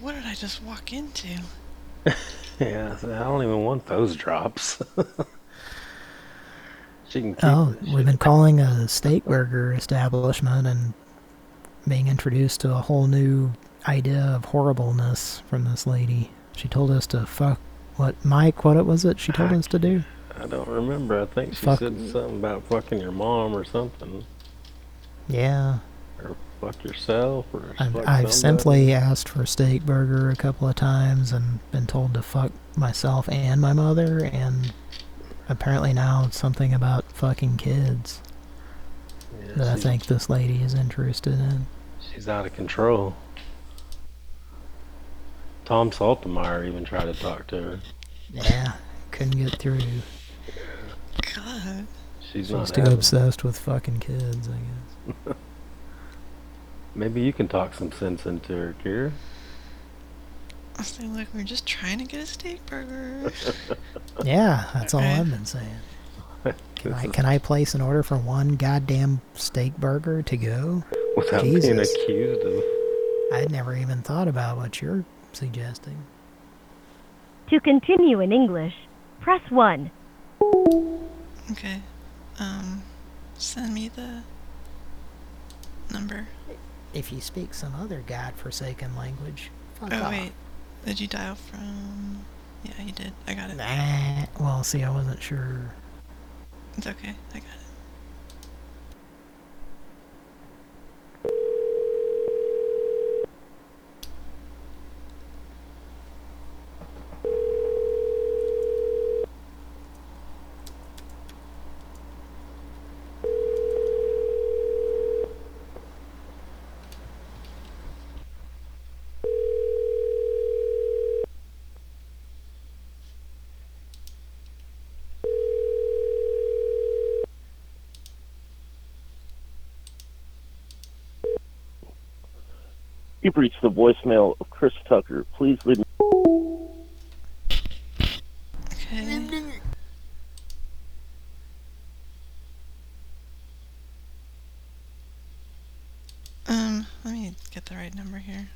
What did I just walk into? Yeah, I don't even want those drops. she can keep Oh, we've been calling a steak burger establishment and being introduced to a whole new idea of horribleness from this lady. She told us to fuck what Mike, what it was it she told us to do? I don't remember. I think she Fuck. said something about fucking your mom or something. Yeah. Or fuck yourself or I've, fuck I've simply asked for a steak burger a couple of times and been told to fuck myself and my mother and apparently now it's something about fucking kids Yeah, that I think this lady is interested in. She's out of control. Tom Saltermeyer even tried to talk to her. Yeah, couldn't get through. God. She's She's not too having- obsessed with fucking kids, I guess. Maybe you can talk some sense into her, Kira. I was like, look, we're just trying to get a steak burger. Yeah, that's all Okay. I've been saying. Can I, can I place an order for one goddamn steak burger to go? Without being accused of. I'd never even thought about what you're suggesting. To continue in English, press 1. Okay. Um, send me the number. If you speak some other godforsaken language, fuck oh off. wait, did you dial from? Yeah, you did. I got it. Nah, well, see, I wasn't sure. It's okay. I got it. You've reached the voicemail of Chris Tucker. Please leave me. Okay. Um, let me get the right number here.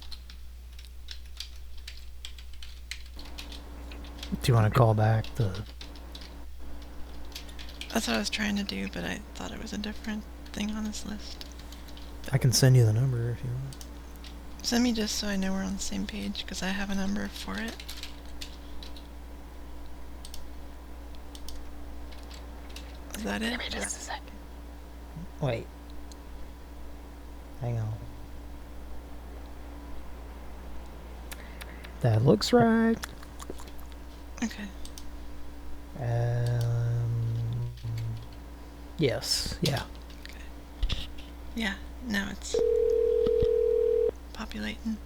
Do you want to call back the... That's what I was trying to do, but I thought it was a different thing on this list. I can send you the number if you want. Send me just so I know we're on the same page, because I have a number for it. Is that it? just a second. Wait. Hang on. That looks right. Okay. Um. Yes. Yeah. Yeah, now it's populating.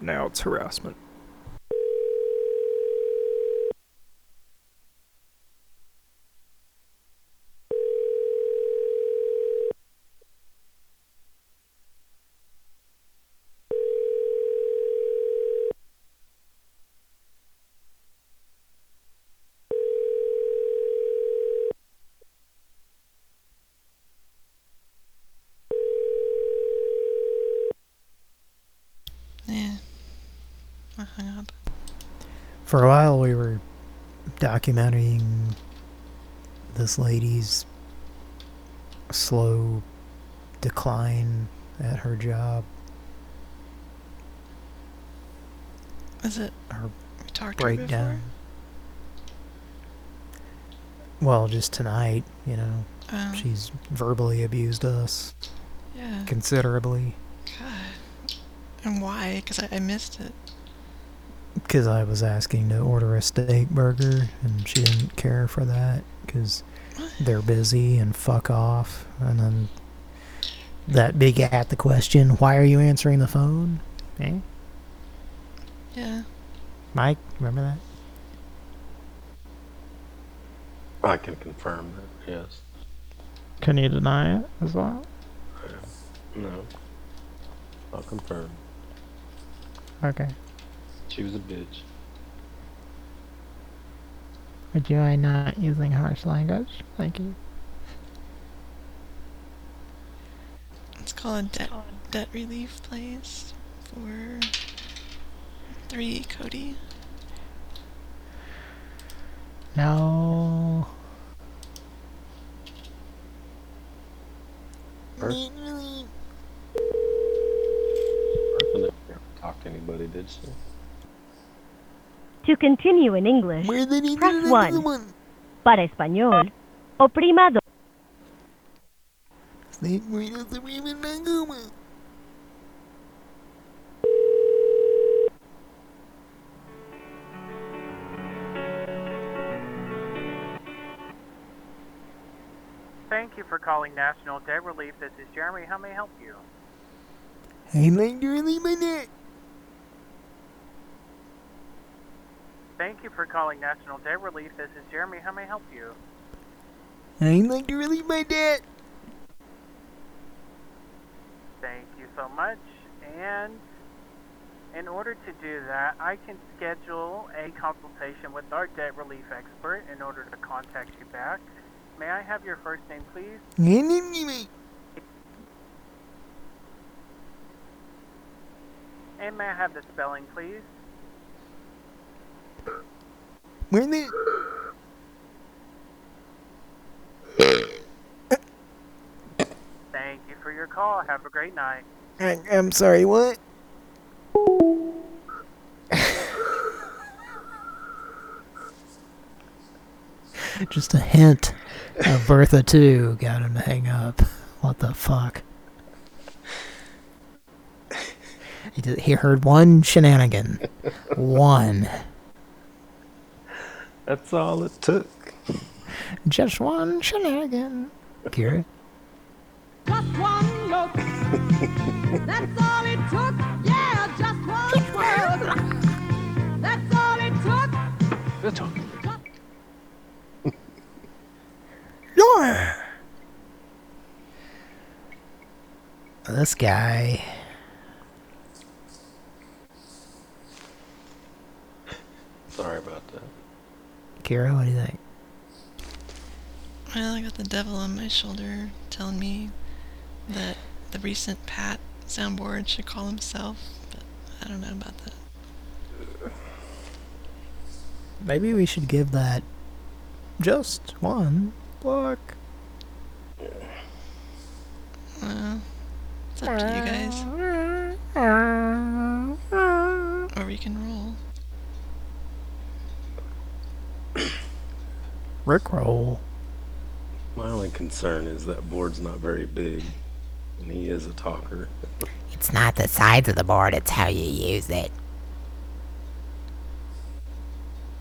Now it's harassment. Yeah. I hung up. For a while, we were documenting this lady's slow decline at her job. Is it Her we talked breakdown. Well, just tonight, you know, Oh. she's verbally abused us Yeah. considerably. God. And why? Because I, I missed it. Because I was asking to order a steak burger, and she didn't care for that, because they're busy and fuck off. And then that big at the question, why are you answering the phone? Eh? Yeah. Mike, remember that? I can confirm that, yes. Can you deny it as well? No. I'll confirm. Okay. She was a bitch. Would you mind not using harsh language? Thank you. It's called debt debt relief place for three Cody. No. Bertha never talked to anybody, did she? To continue in English, press 1. Para español, oprima 2. Thank you for calling National Debt Relief. This is Jeremy. How may I help you? I'd like to relieve my debt. Thank you for calling National Debt Relief. This is Jeremy. How may I help you? I'd like to relieve my debt. Thank you so much. And in order to do that, I can schedule a consultation with our debt relief expert in order to contact you back. May I have your first name, please? And may I have the spelling, please? Where the... Thank you for your call. Have a great night. I, I'm sorry, what? Just a hint of Bertha 2 got him to hang up. What the fuck? He heard one shenanigan. one. That's all it took. Just one shenanigan. Kira? Just one look. That's all it took. Yeah, just one look. That's all it took. That's all. Yeah. This guy. Sorry about that. Kira, what do you think? Well, I got the devil on my shoulder telling me that the recent Pat soundboard should call himself, but I don't know about that. Maybe we should give that just one look. Well, it's up to you guys. Or we can roll. Rickroll. My only concern is that board's not very big, and he is a talker. It's not the size of the board, it's how you use it.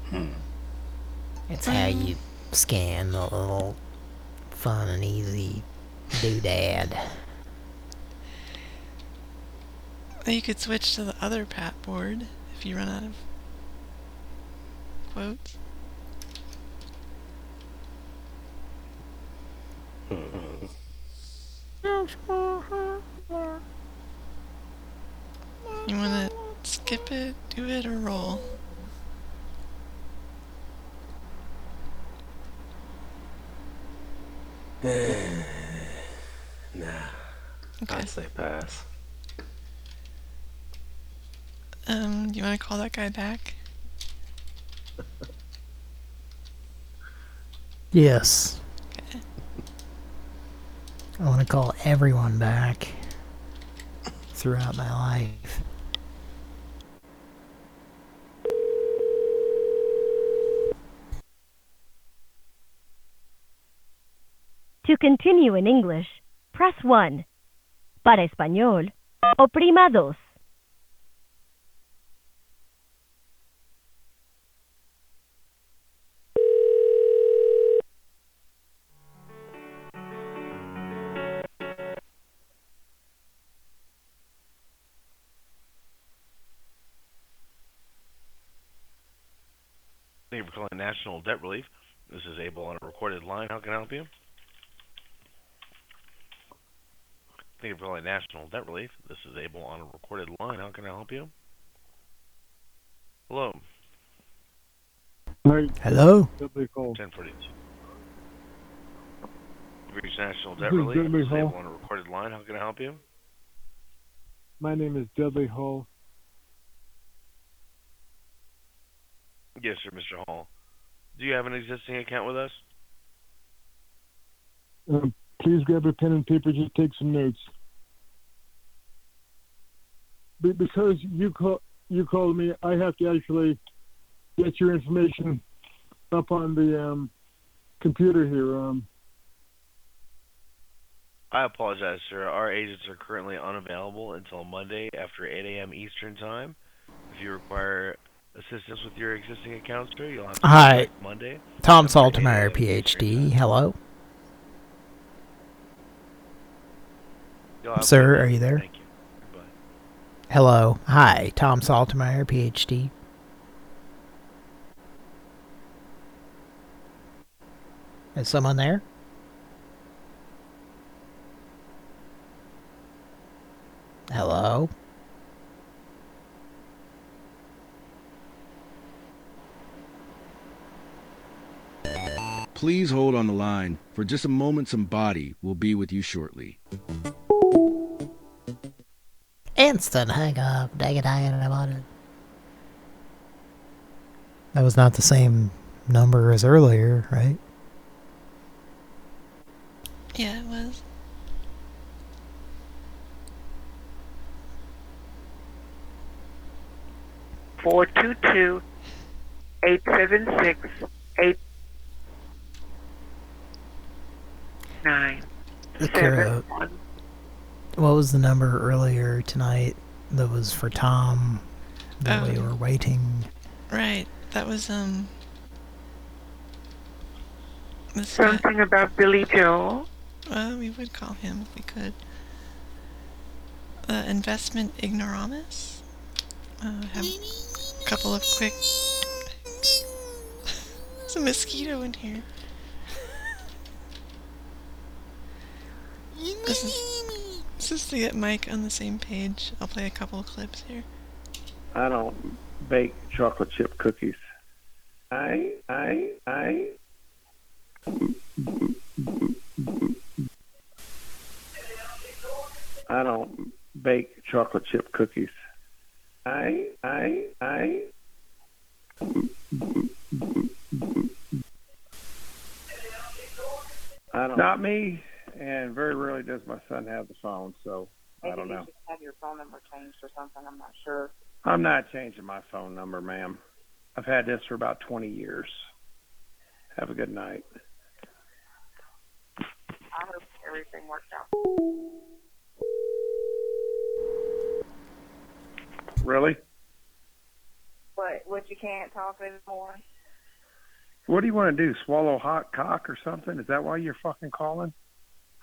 Hmm. It's how you scan the little fun and easy doodad. Or you could switch to the other pat board if you run out of quotes. You wanna skip it, do it, or roll? nah. Okay. I'd say pass. Um, you wanna call that guy back? Yes. I want to call everyone back throughout my life. To continue in English, press 1. Para español, oprima 2. Calling National Debt Relief. This is Abel on a recorded line. How can I help you? Thank you for calling National Debt Relief. This is Abel on a recorded line. How can I help you? Hello. Hello. Ten forty two. Reach National Debt Relief. This is Abel on a recorded line. How can I help you? My name is Dudley Hall. Yes, sir, Mr. Hall. Do you have an existing account with us? Um, please grab a pen and paper. Just take some notes. Be- because you call you called me, I have to actually get your information up on the um, computer here. Um, I apologize, sir. Our agents are currently unavailable until Monday after 8 a.m. Eastern Time. If you require assistance with your existing accounts, sir, you'll have to Hi. Monday. Tom 8 PhD. Hello? Sir, are you there? Thank you. Goodbye. Hello. Hi, Tom Saltermeyer, PhD. Is someone there? Hello? Please hold on the line. For just a moment, somebody will be with you shortly. Instant hang up. Dang it, I about it. That was not the same number as earlier, right? Yeah, it was. Four two two eight seven six eight nine Kara, seven one. what was the number earlier tonight that was for Tom that we Oh. were waiting? Right. That was um. This guy. Something about Billy Joel. Well, we would call him if we could. Uh, investment ignoramus. Uh, have a couple of quick. There's a mosquito in here. This is, this is to get Mike on the same page. I'll play a couple of clips here. I don't bake chocolate chip cookies. I, I, I. I don't bake chocolate chip cookies. I, I, I. I don't. Not me, and very rarely does my son have the phone, so I don't know. have your phone number changed or something. I'm not sure. I'm not changing my phone number, ma'am. I've had this for about 20 years. Have a good night. I hope everything works out. Really? What? What you can't talk anymore? What do you want to do? Swallow hot cock or something? Is that why you're fucking calling?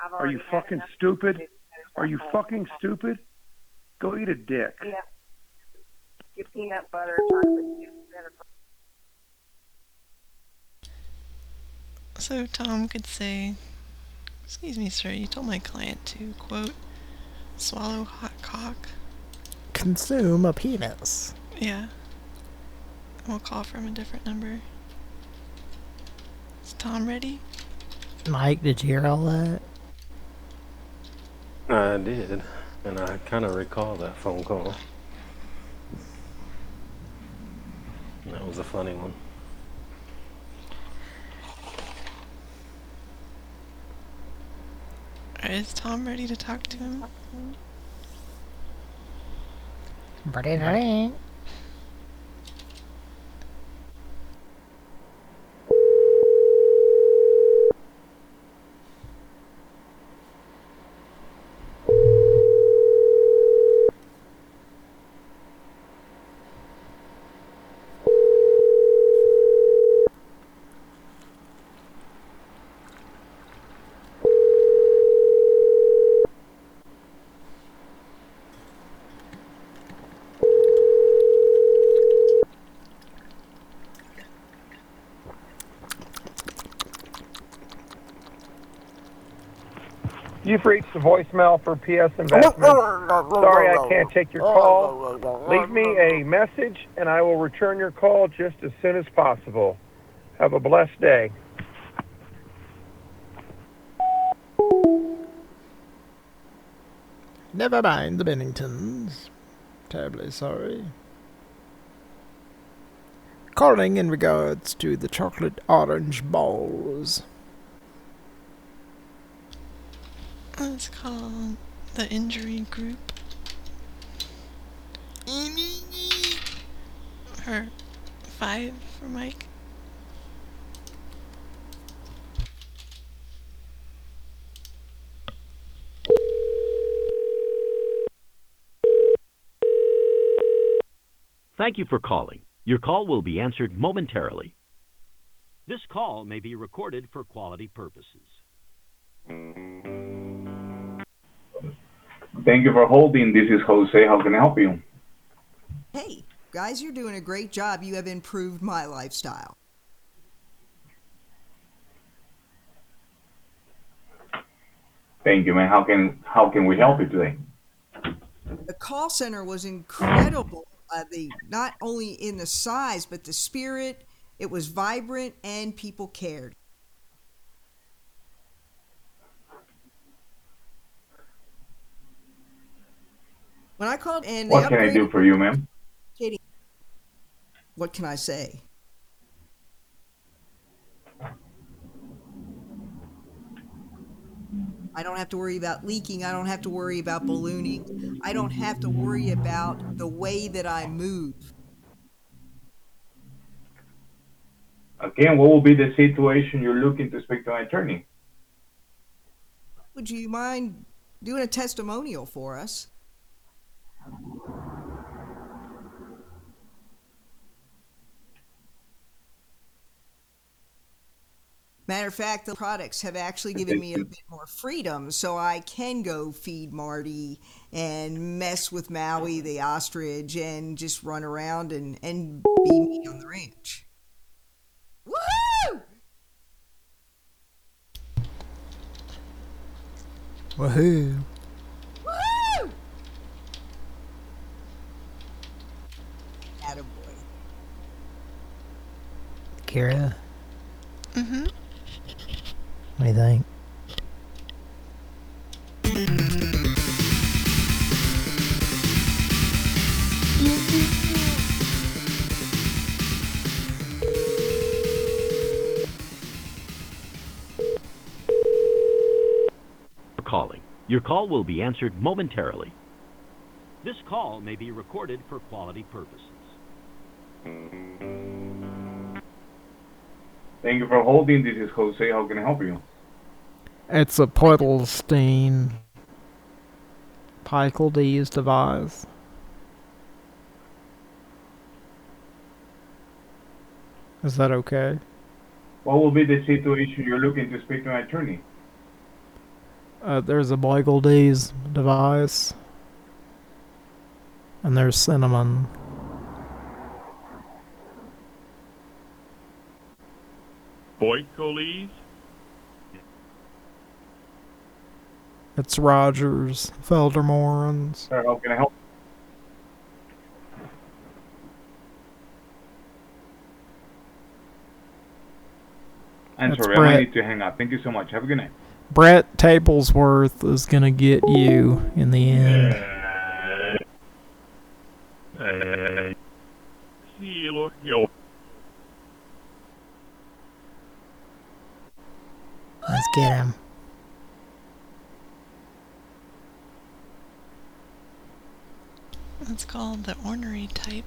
I've Are you fucking stupid? Are you fucking stupid? Go eat a dick. Yeah. Get peanut butter, chocolate chip. So Tom could say, Excuse me, sir, you told my client to, quote, swallow hot cock. Consume a penis. Yeah. We'll call from a different number. Is Tom ready? Mike, did you hear all that? I did, and I kind of recall that phone call. That was a funny one. Is Tom ready to talk to him? Ready to You've reached the voicemail for PS Investment. Sorry I can't take your oh, call. Leave me a message and I will return your call just as soon as possible. Have a blessed day. Never mind the Benningtons. Terribly sorry. Calling in regards to the chocolate orange balls. Oh, it's call the injury group. Or five for Mike. Thank you for calling. Your call will be answered momentarily. This call may be recorded for quality purposes. Thank you for holding. This is Jose. How can I help you? Hey, guys, you're doing a great job. You have improved my lifestyle. Thank you, man. How can how can we help you today? The call center was incredible. Uh, the not only in the size, but the spirit. It was vibrant and people cared. When I called and they What can I do for you, ma'am? Katie, what can I say? I don't have to worry about leaking. I don't have to worry about ballooning. I don't have to worry about the way that I move. Again, what will be the situation you're looking to speak to an attorney? Would you mind doing a testimonial for us? Matter of fact, the products have actually given me a bit more freedom, so I can go feed Marty and mess with Maui the ostrich and just run around and, and be me on the ranch. Woohoo! Woohoo! Woohoo! Kira, Mm-hmm. what do you think? Calling. Your call will be answered momentarily. This call may be recorded for quality purposes. Thank you for holding. This is Jose. How can I help you? It's a Puddlestein Picaldes device. Is that okay? What will be the situation you're looking to speak to an attorney? Uh, there's a Picaldes device. And there's cinnamon. Boycoles? It's Rogers, Feldermorans. Sir, how can I help? I'm That's sorry, I Brett. might need to hang up. Thank you so much. Have a good night. Brett Tablesworth is gonna get you in the end. Hey. Cielo, yo. Let's get him. That's called the ornery type.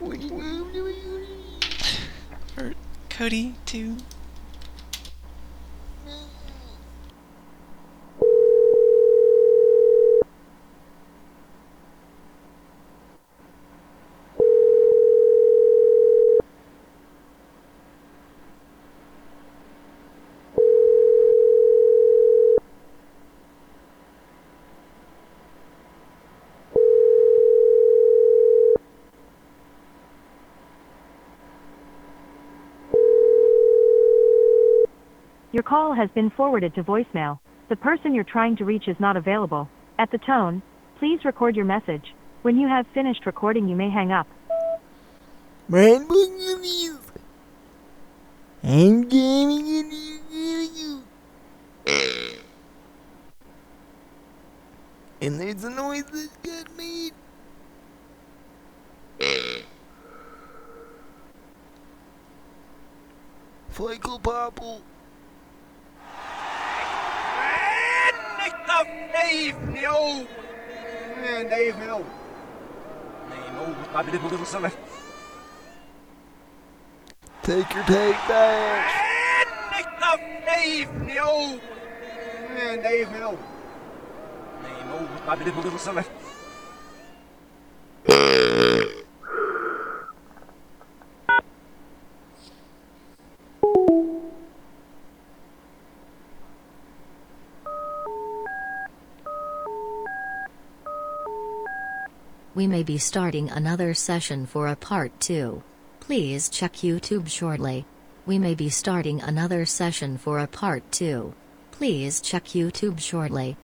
For Cody to Your call has been forwarded to voicemail. The person you're trying to reach is not available. At the tone, please record your message. When you have finished recording, you may hang up. Unions. I'm gaming in you. And there's a noise that got made. Flakel Popple. Dave, no! Man, Dave, no! Man, no, my little little son. Take your take back. Dave, no! Man, Dave, no! Man, no, my little little son. We may be starting another session for a part 2. Please check YouTube shortly. We may be starting another session for a part 2. Please check YouTube shortly.